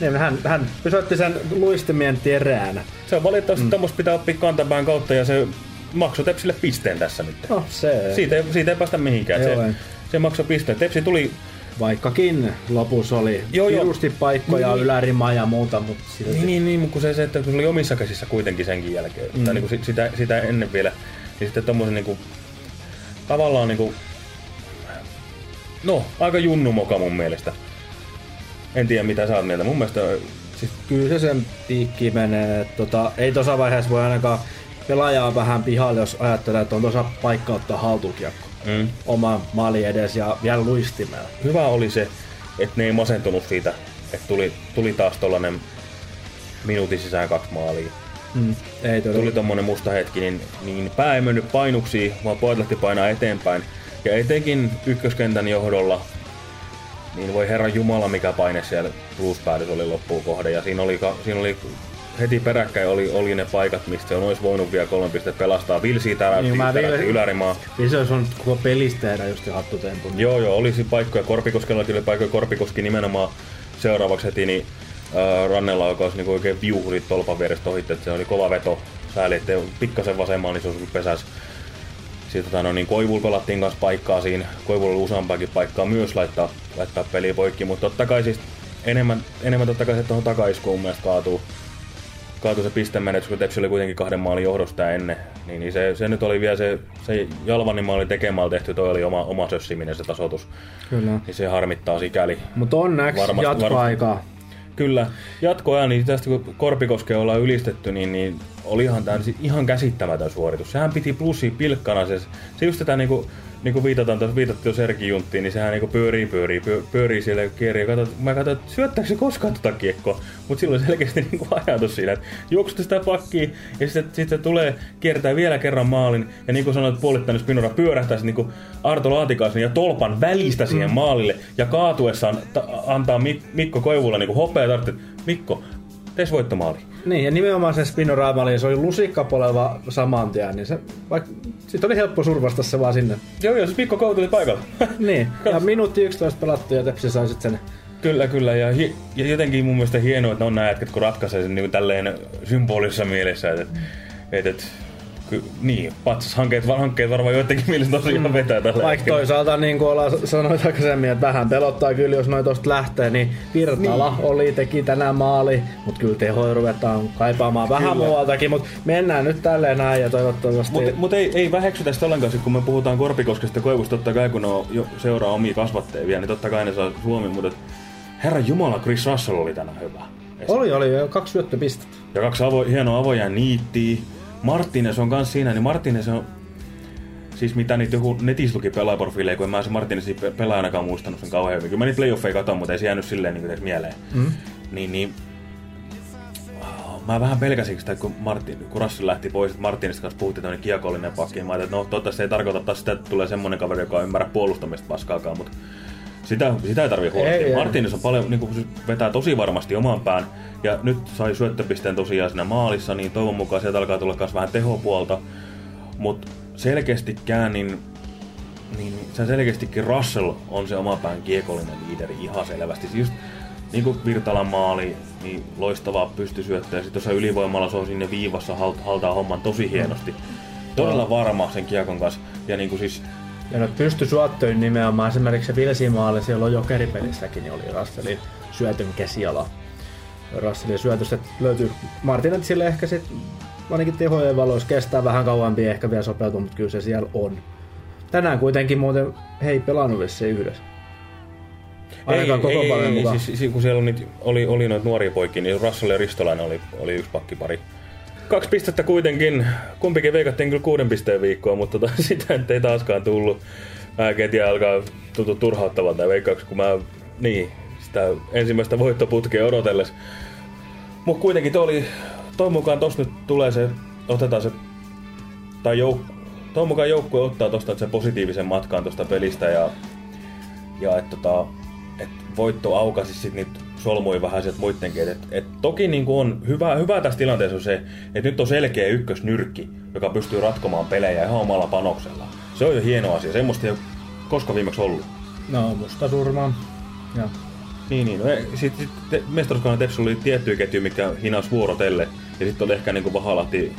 Niin, hän, hän pysäytti sen luistimien teräänä. se on valitettavasti mm. tämmöistä pitää oppia kantapään kautta ja se maksoi Tepsille pisteen tässä nyt. No se, Siitä ei, siitä ei päästä mihinkään. Joo, se, se maksoi pisteen. Tepsi tuli, vaikkakin lopussa oli Joo, virusti paikkoja, Niin. ylärimaa ja muuta, mutta silti. niin, niin, niin, mutta kun se, se, että kun se oli omissa käsissä kuitenkin senkin jälkeen, mm. tai niin kuin sitä, sitä ennen vielä, niin sitten tommosen niin kuin, tavallaan niin kuin, no, aika junnu moka mun mielestä. En tiedä mitä sä oot mieltä. Mun mielestä siis Kyllä se sen piikki menee. että Tota, ei tuossa vaiheessa voi ainakaan pelaajaa vähän pihalle, jos ajattelee, että on tuossa paikka ottaa haltukiekko. Mm, Oma maali edes ja vielä luistimella. hyvä oli se, että ne ei masentunut siitä, että tuli, tuli taas tollanen minuutin sisään kaksi maalia. Mm. Ei todella. Tuli tommonen musta hetki, niin, niin pää ei mennyt painuksiin, vaan pojat lähti painaa eteenpäin. Ja etenkin ykköskentän johdolla, niin voi herran jumala mikä paine siellä bluespäädys oli loppuun kohde. Ja siinä oli, siinä oli heti peräkkäin oli, oli ne paikat, mistä on olisi voinut vielä kolme pistettä pelastaa. Vilsi täräytti, Niin, vielä- ylärimaa. Niin se olisi voinut koko pelistä tehdä just hattutempun. Joo, joo, olisi paikkoja. Korpikoskella oli paikkoja. Korpikoski nimenomaan seuraavaksi heti, niin äh, rannelaukaus niin oikein viuhurit tolpan vierestä ohitte, että se oli kova veto. Sääli, että pikkasen vasemmalla, niin se olisi pesäs. Sitten tota, no, niin Koivulla pelattiin kanssa paikkaa siinä. Koivulla oli useampaakin paikkaa myös laittaa, laittaa peliä poikki, mutta totta kai siis enemmän, enemmän totta kai se tuohon takaiskuun mielestä kaatuu. Kaatuu se pistemenetys, kun Tepsi oli kuitenkin kahden maalin johdosta ennen. Niin, niin se, se, nyt oli vielä se, se Jalvanin maali tekemällä tehty, toi oli oma, oma sössiminen se tasoitus. Kyllä. Niin se harmittaa sikäli. Mutta onneksi Varmasti- jatkoaikaa. Kyllä, jatkoajan, niin tästä kun Korpikoskea ollaan ylistetty, niin, niin olihan tämä ihan käsittämätön suoritus. Sehän piti plussia pilkkana. Se, se just tätä niinku, niinku viitataan, tuossa viitattiin jo Sergi Junttiin, niin sehän niinku pyörii, pyörii, pyörii, pyörii siellä ja kierii. Ja katsot, mä katsoin, että syöttääkö se koskaan tota kiekkoa. Mutta silloin selkeästi niinku ajatus siinä, että juoksutte sitä pakkiin ja sitten sit se tulee, kiertää vielä kerran maalin. Ja niin kuin sanoit, puolittainen Spinora pyörähtää niin kuin Arto Laatikaisen ja tolpan välistä siihen maalille. Ja kaatuessaan ta- antaa Mik- Mikko Koivulla niin hopea tarvitse, Mikko, tees voittomaali. Niin, ja nimenomaan se spinoraamali, se oli lusikkapoleva saman tien, niin se, vaikka, sit oli helppo survasta se vaan sinne. Joo, joo, siis Mikko Kou tuli paikalla. Niin, ja minuutti 11 pelattu ja Tepsi sai sitten sen. kyllä, kyllä. Ja, hi- ja jotenkin mun mielestä hienoa, että on nämä jätkät, kun ratkaisee sen niin tälleen symbolisessa mielessä. Että, että, että ky- niin, patsashankkeet hankkeet varmaan joidenkin mielestä tosiaan vetää tällä Vaikka hetkellä. toisaalta, niin kuin ollaan sanoit aikaisemmin, että vähän pelottaa kyllä, jos noin tosta lähtee, niin Virtala niin. oli, teki tänään maali, mutta kyllä tehoja ruvetaan kaipaamaan vähän Kyllä. muualtakin, mutta mennään nyt tälleen näin ja toivottavasti... Mutta mut ei, ei väheksytä sitä ollenkaan, kun me puhutaan Korpikoskesta Koivusta, totta kai kun ne on jo seuraa omia kasvatteja vielä, niin totta kai ne saa Suomi, mutta herra Jumala, Chris Russell oli tänään hyvä. Oli, oli, jo kaksi syöttöpistettä. Ja kaksi avo, hienoa avoja niittiä. Martínez on kans siinä, niin Martínez on... Siis mitä niitä joku netissä luki pelaajaprofiileja, kun en mä se Martinezin pelaajanakaan muistanut sen kauhean hyvin. Kyllä mä niitä playoffeja katon, mutta ei se jäänyt silleen niin kuin mieleen. Mm. Niin, niin mä vähän pelkäsin sitä, kun, Martin, kun Russell lähti pois, että Martinista kanssa puhuttiin tämmöinen kiekollinen pakki. Mä ajattelin, että no toivottavasti ei tarkoita taas sitä, että tulee semmonen kaveri, joka ymmärrä puolustamista paskaakaan, mutta sitä, sitä ei tarvitse huolehtia. Martinis on paljon, niin kuin, vetää tosi varmasti oman pään. Ja nyt sai syöttöpisteen tosiaan siinä maalissa, niin toivon mukaan sieltä alkaa tulla myös vähän tehopuolta. Mutta selkeästikään, niin, niin se selkeästikin Russell on se oman pään kiekollinen liideri ihan selvästi. Siis just niin kuin Virtalan maali, niin loistavaa pystysyöttöä. Sitten tuossa ylivoimalla se on sinne viivassa, haltaa homman tosi hienosti. Todella varma sen kiekon kanssa. Ja niin kuin siis ja nyt pysty suottoin nimenomaan esimerkiksi se Vilsi-maali silloin jokeripelissäkin niin oli Russellin syötön käsiala. Russellin syötöstä löytyy sille ehkä sitten ainakin tehojen valoissa kestää vähän kauempi ehkä vielä sopeutua, mutta kyllä se siellä on. Tänään kuitenkin muuten hei pelannut vissiin yhdessä. Ainakaan koko ei, paljon mukaan. Siis, siis, kun siellä oli, oli, oli noita nuoria poikia, niin Russell ja Ristolainen oli, oli yksi pakkipari. Kaksi pistettä kuitenkin. Kumpikin veikattiin kyllä kuuden pisteen viikkoa, mutta tota, sitä ei taaskaan tullut. Mä en tiedä, alkaa tuntua turhauttavalta veikkauksi, kun mä niin, sitä ensimmäistä voittoputkea odotelles. Mutta kuitenkin toi oli, toi mukaan tossa nyt tulee se, otetaan se, tai jouk, toi mukaan joukkue ottaa tosta se positiivisen matkaan tosta pelistä ja, ja että tota, et voitto aukasi sit niitä solmui vähän sieltä muidenkin. Et, et toki niin on hyvä, hyvä tässä tilanteessa on se, että nyt on selkeä ykkösnyrkki, joka pystyy ratkomaan pelejä ihan omalla panoksella. Se on jo hieno asia. Semmoista ei ole koska viimeksi ollut. No, musta surma. Ja. Niin, niin. No, sitten sit, mestaruuskauden Tepsi oli tiettyjä ketjuja, mikä hinas vuorotelle. Ja sitten oli ehkä niin kuin Vahalahti,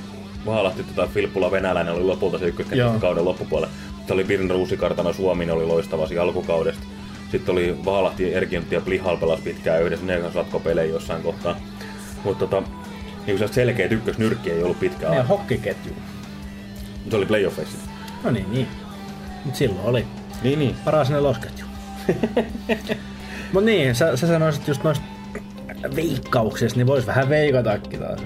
Vahalahti tota Filppula Venäläinen oli lopulta se ykkösketju kauden loppupuolella. Sitten oli Pirn Ruusikartana Suomi oli loistava alkukaudesta. Sitten oli Vaalahti, Erkintti ja Plihal pelas pitkään yhdessä, ne kanssa ratko pelejä jossain kohtaa. Mutta tota, niin kuin selkeät ykkösnyrkki ei ollut pitkään Ne hokkiketju. Se oli playoffeissa. No niin, niin. Mut silloin oli. Niin, niin. Paras nelosketju. Mut niin, sä, sä sanoisit just noista veikkauksista, niin vois vähän veikatakin taas.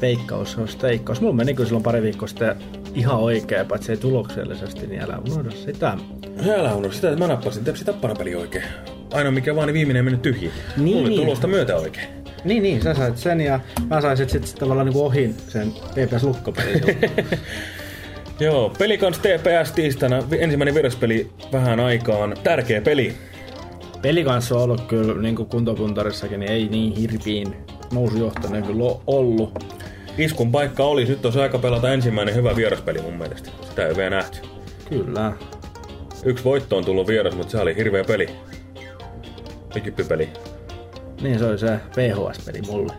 Veikkaus on veikkaus. Mulla meni kyllä silloin pari viikkoa sitten ihan oikein, paitsi ei tuloksellisesti, niin älä unohda sitä. Älä unohda sitä, että mä nappasin Tepsi Tappara peli oikein. Ainoa mikä vaan niin viimeinen mennyt tyhjiä. Niin. Mulla niin. tulosta myötä oikein. Niin, niin, sä sait sen ja mä sain sitten sit tavallaan niin ohi sen TPS lukkopeli. Joo, peli kans TPS tiistaina, ensimmäinen vieraspeli vähän aikaan. Tärkeä peli. Peli kanssa on ollut kyllä niin kuin kuntopuntarissakin, niin ei niin hirviin nousujohtainen kyllä ollut. Iskun paikka oli, nyt on aika pelata ensimmäinen hyvä vieraspeli mun mielestä. Sitä ei vielä nähty. Kyllä. Yksi voitto on tullut vieras, mutta se oli hirveä peli. Pikyppipeli. Niin, se oli se VHS-peli mulle.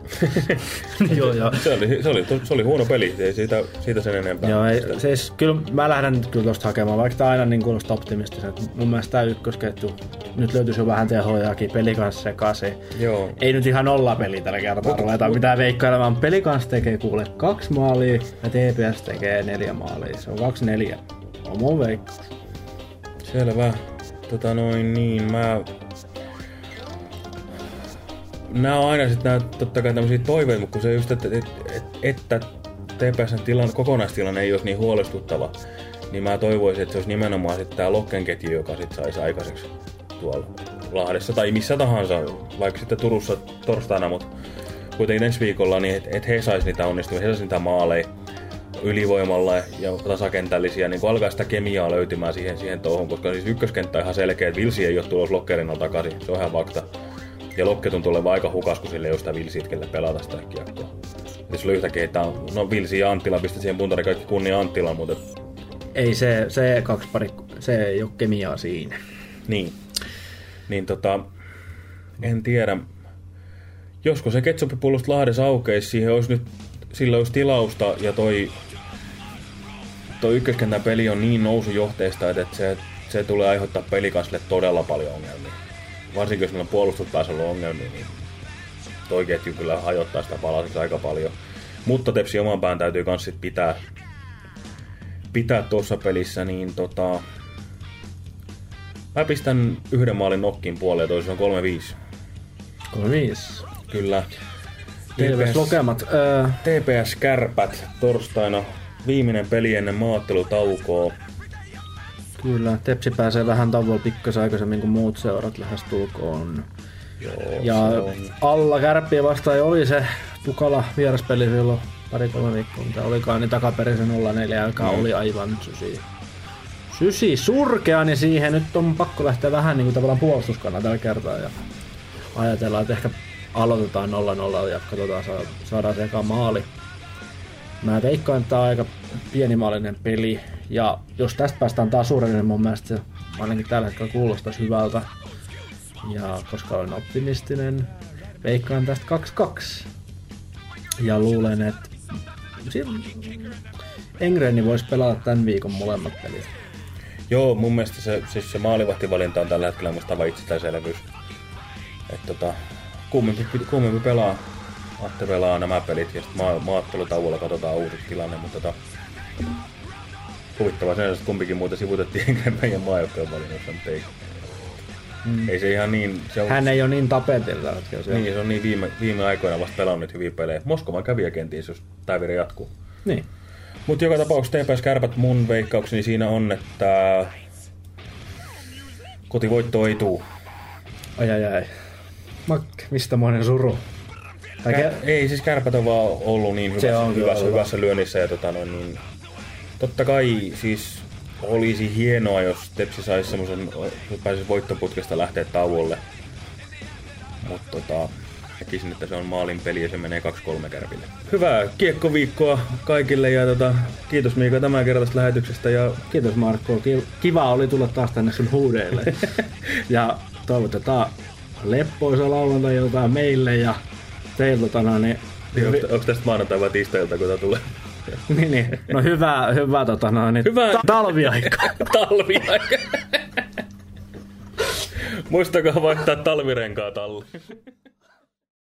joo, joo. Se oli, se, oli, se oli huono peli, ei siitä, siitä sen enempää. Joo, ei, siis kyllä mä lähden nyt kyllä tosta hakemaan, vaikka tämä aina niin kuulostaa optimistisen. Mun mielestä tämä ykkösketju, nyt löytyisi jo vähän tehojakin, peli kanssa sekaisin. Joo. Ei nyt ihan nolla peli tällä kertaa ruveta mitään veikkailemaan. Peli kanssa tekee kuule kaksi maalia ja TPS tekee neljä maalia. Se on kaksi neljä. On mun veikkaus. Selvä. Tota noin niin, mä nämä on aina sitten totta kai tämmöisiä toiveita, mutta kun se just, että, että, että TPSn tilan, kokonaistilanne ei olisi niin huolestuttava, niin mä toivoisin, että se olisi nimenomaan sitten tämä Lokken ketju, joka sitten saisi aikaiseksi tuolla Lahdessa tai missä tahansa, vaikka sitten Turussa torstaina, mutta kuitenkin ensi viikolla, niin että et he saisi niitä onnistumia, he saisi niitä maaleja ylivoimalla ja tasakentällisiä, niin alkaa sitä kemiaa löytymään siihen, siihen touhun, koska siis ykköskenttä on ihan selkeä, että Vilsi ei ole tulossa Lokkerin takaisin, se on ihan fakta. Ja Lokketun tulee aika hukas, kun sille ei ole sitä pelata sitä kiekkoa. Jos oli yhtäkkiä, että on, no Vilsi ja Anttila, pistä siihen puntari kaikki kunnia Anttila, mutta... Ei se, se kaksi pari, se ei ole kemiaa siinä. Niin. Niin tota, en tiedä. Josko se ketsuppipullosta Lahdessa aukeisi, siihen olisi nyt, sillä olisi tilausta ja toi, toi ykköskentän peli on niin nousujohteista, että se, se tulee aiheuttaa pelikansille todella paljon ongelmia varsinkin jos meillä on puolustuspäässä ollut ongelmia, niin toi ketju kyllä hajottaa sitä palasiksi aika paljon. Mutta Tepsi oman pään täytyy myös sit pitää, pitää tuossa pelissä, niin tota... Mä pistän yhden maalin nokkin puoleen, toisin on 3-5. 3-5. Kyllä. TPS Lokemat. Öö, TPS Kärpät torstaina viimeinen peli ennen maattelutaukoa. Kyllä, Tepsi pääsee vähän tavoilla pikkasen aikaisemmin kuin muut seurat lähestulkoon. Joo, Ja on. alla kärppiä vastaan oli se tukala vieraspeli silloin pari-kolme viikkoa, mitä olikaan, niin takaperin se 0-4, joka Mm. oli aivan sysi. Sysi surkea, niin siihen nyt on pakko lähteä vähän niin kuin tavallaan puolustuskannalta tällä kertaa ja ajatellaan, että ehkä aloitetaan 0-0 ja katsotaan, saa- saadaan se eka maali. Mä veikkaan, että tää on aika pienimaalinen peli ja jos tästä päästään taas suuren, niin mun mielestä se ainakin tällä hetkellä kuulostaisi hyvältä. Ja koska olen optimistinen, veikkaan tästä 2-2. Ja luulen, että Engreni voisi pelata tämän viikon molemmat pelit. Joo, mun mielestä se, siis se maalivahtivalinta on tällä hetkellä musta aivan itsestäänselvyys. Että tota, kummempi, kummempi pelaa, Atte pelaa nämä pelit ja sitten maa, maattelutauolla katsotaan uusi tilanne, mutta tota, huvittavaa sen, että kumpikin muuta sivutettiin meidän maajoukkojen valinnoissa, mutta ei, mm. ei se ihan niin, se on, Hän ei ole niin tapetilla hetkellä. Se niin, se on niin viime, viime aikoina vasta pelannut hyviä pelejä. Moskovan kävijä kenties, jos tämä vielä jatkuu. niin. Mutta joka tapauksessa TPS Kärpät mun veikkaukseni siinä on, että kotivoitto ei tuu. Ai ai ai. Mak, mistä monen suru? Kär, ei, siis kärpät on vaan ollut niin hyvässä, hyvässä, hyvä. hyvässä lyönnissä. Ja tota, no, niin, totta kai siis olisi hienoa, jos Tepsi saisi semmoisen, pääsisi voittoputkesta lähteä tauolle. Mutta tota, näkisin, että se on maalin peli ja se menee 2-3 kärpille. Hyvää kiekkoviikkoa kaikille ja tota, kiitos Miika tämän kertaisesta lähetyksestä ja Kiitos Markko. Ki- Kiva oli tulla taas tänne sun huudeille. ja toivotetaan leppoisa lauantai meille ja teiltä tänään. Niin, onko, onko tästä maanantai vai tiistailta, kun tämä tulee? Niin, niin. No hyvää, hyvää, tota, no, niin, Hyvää- ta- talviaikaa. Talviaika. Muistakaa vaihtaa talvirenkaa talli.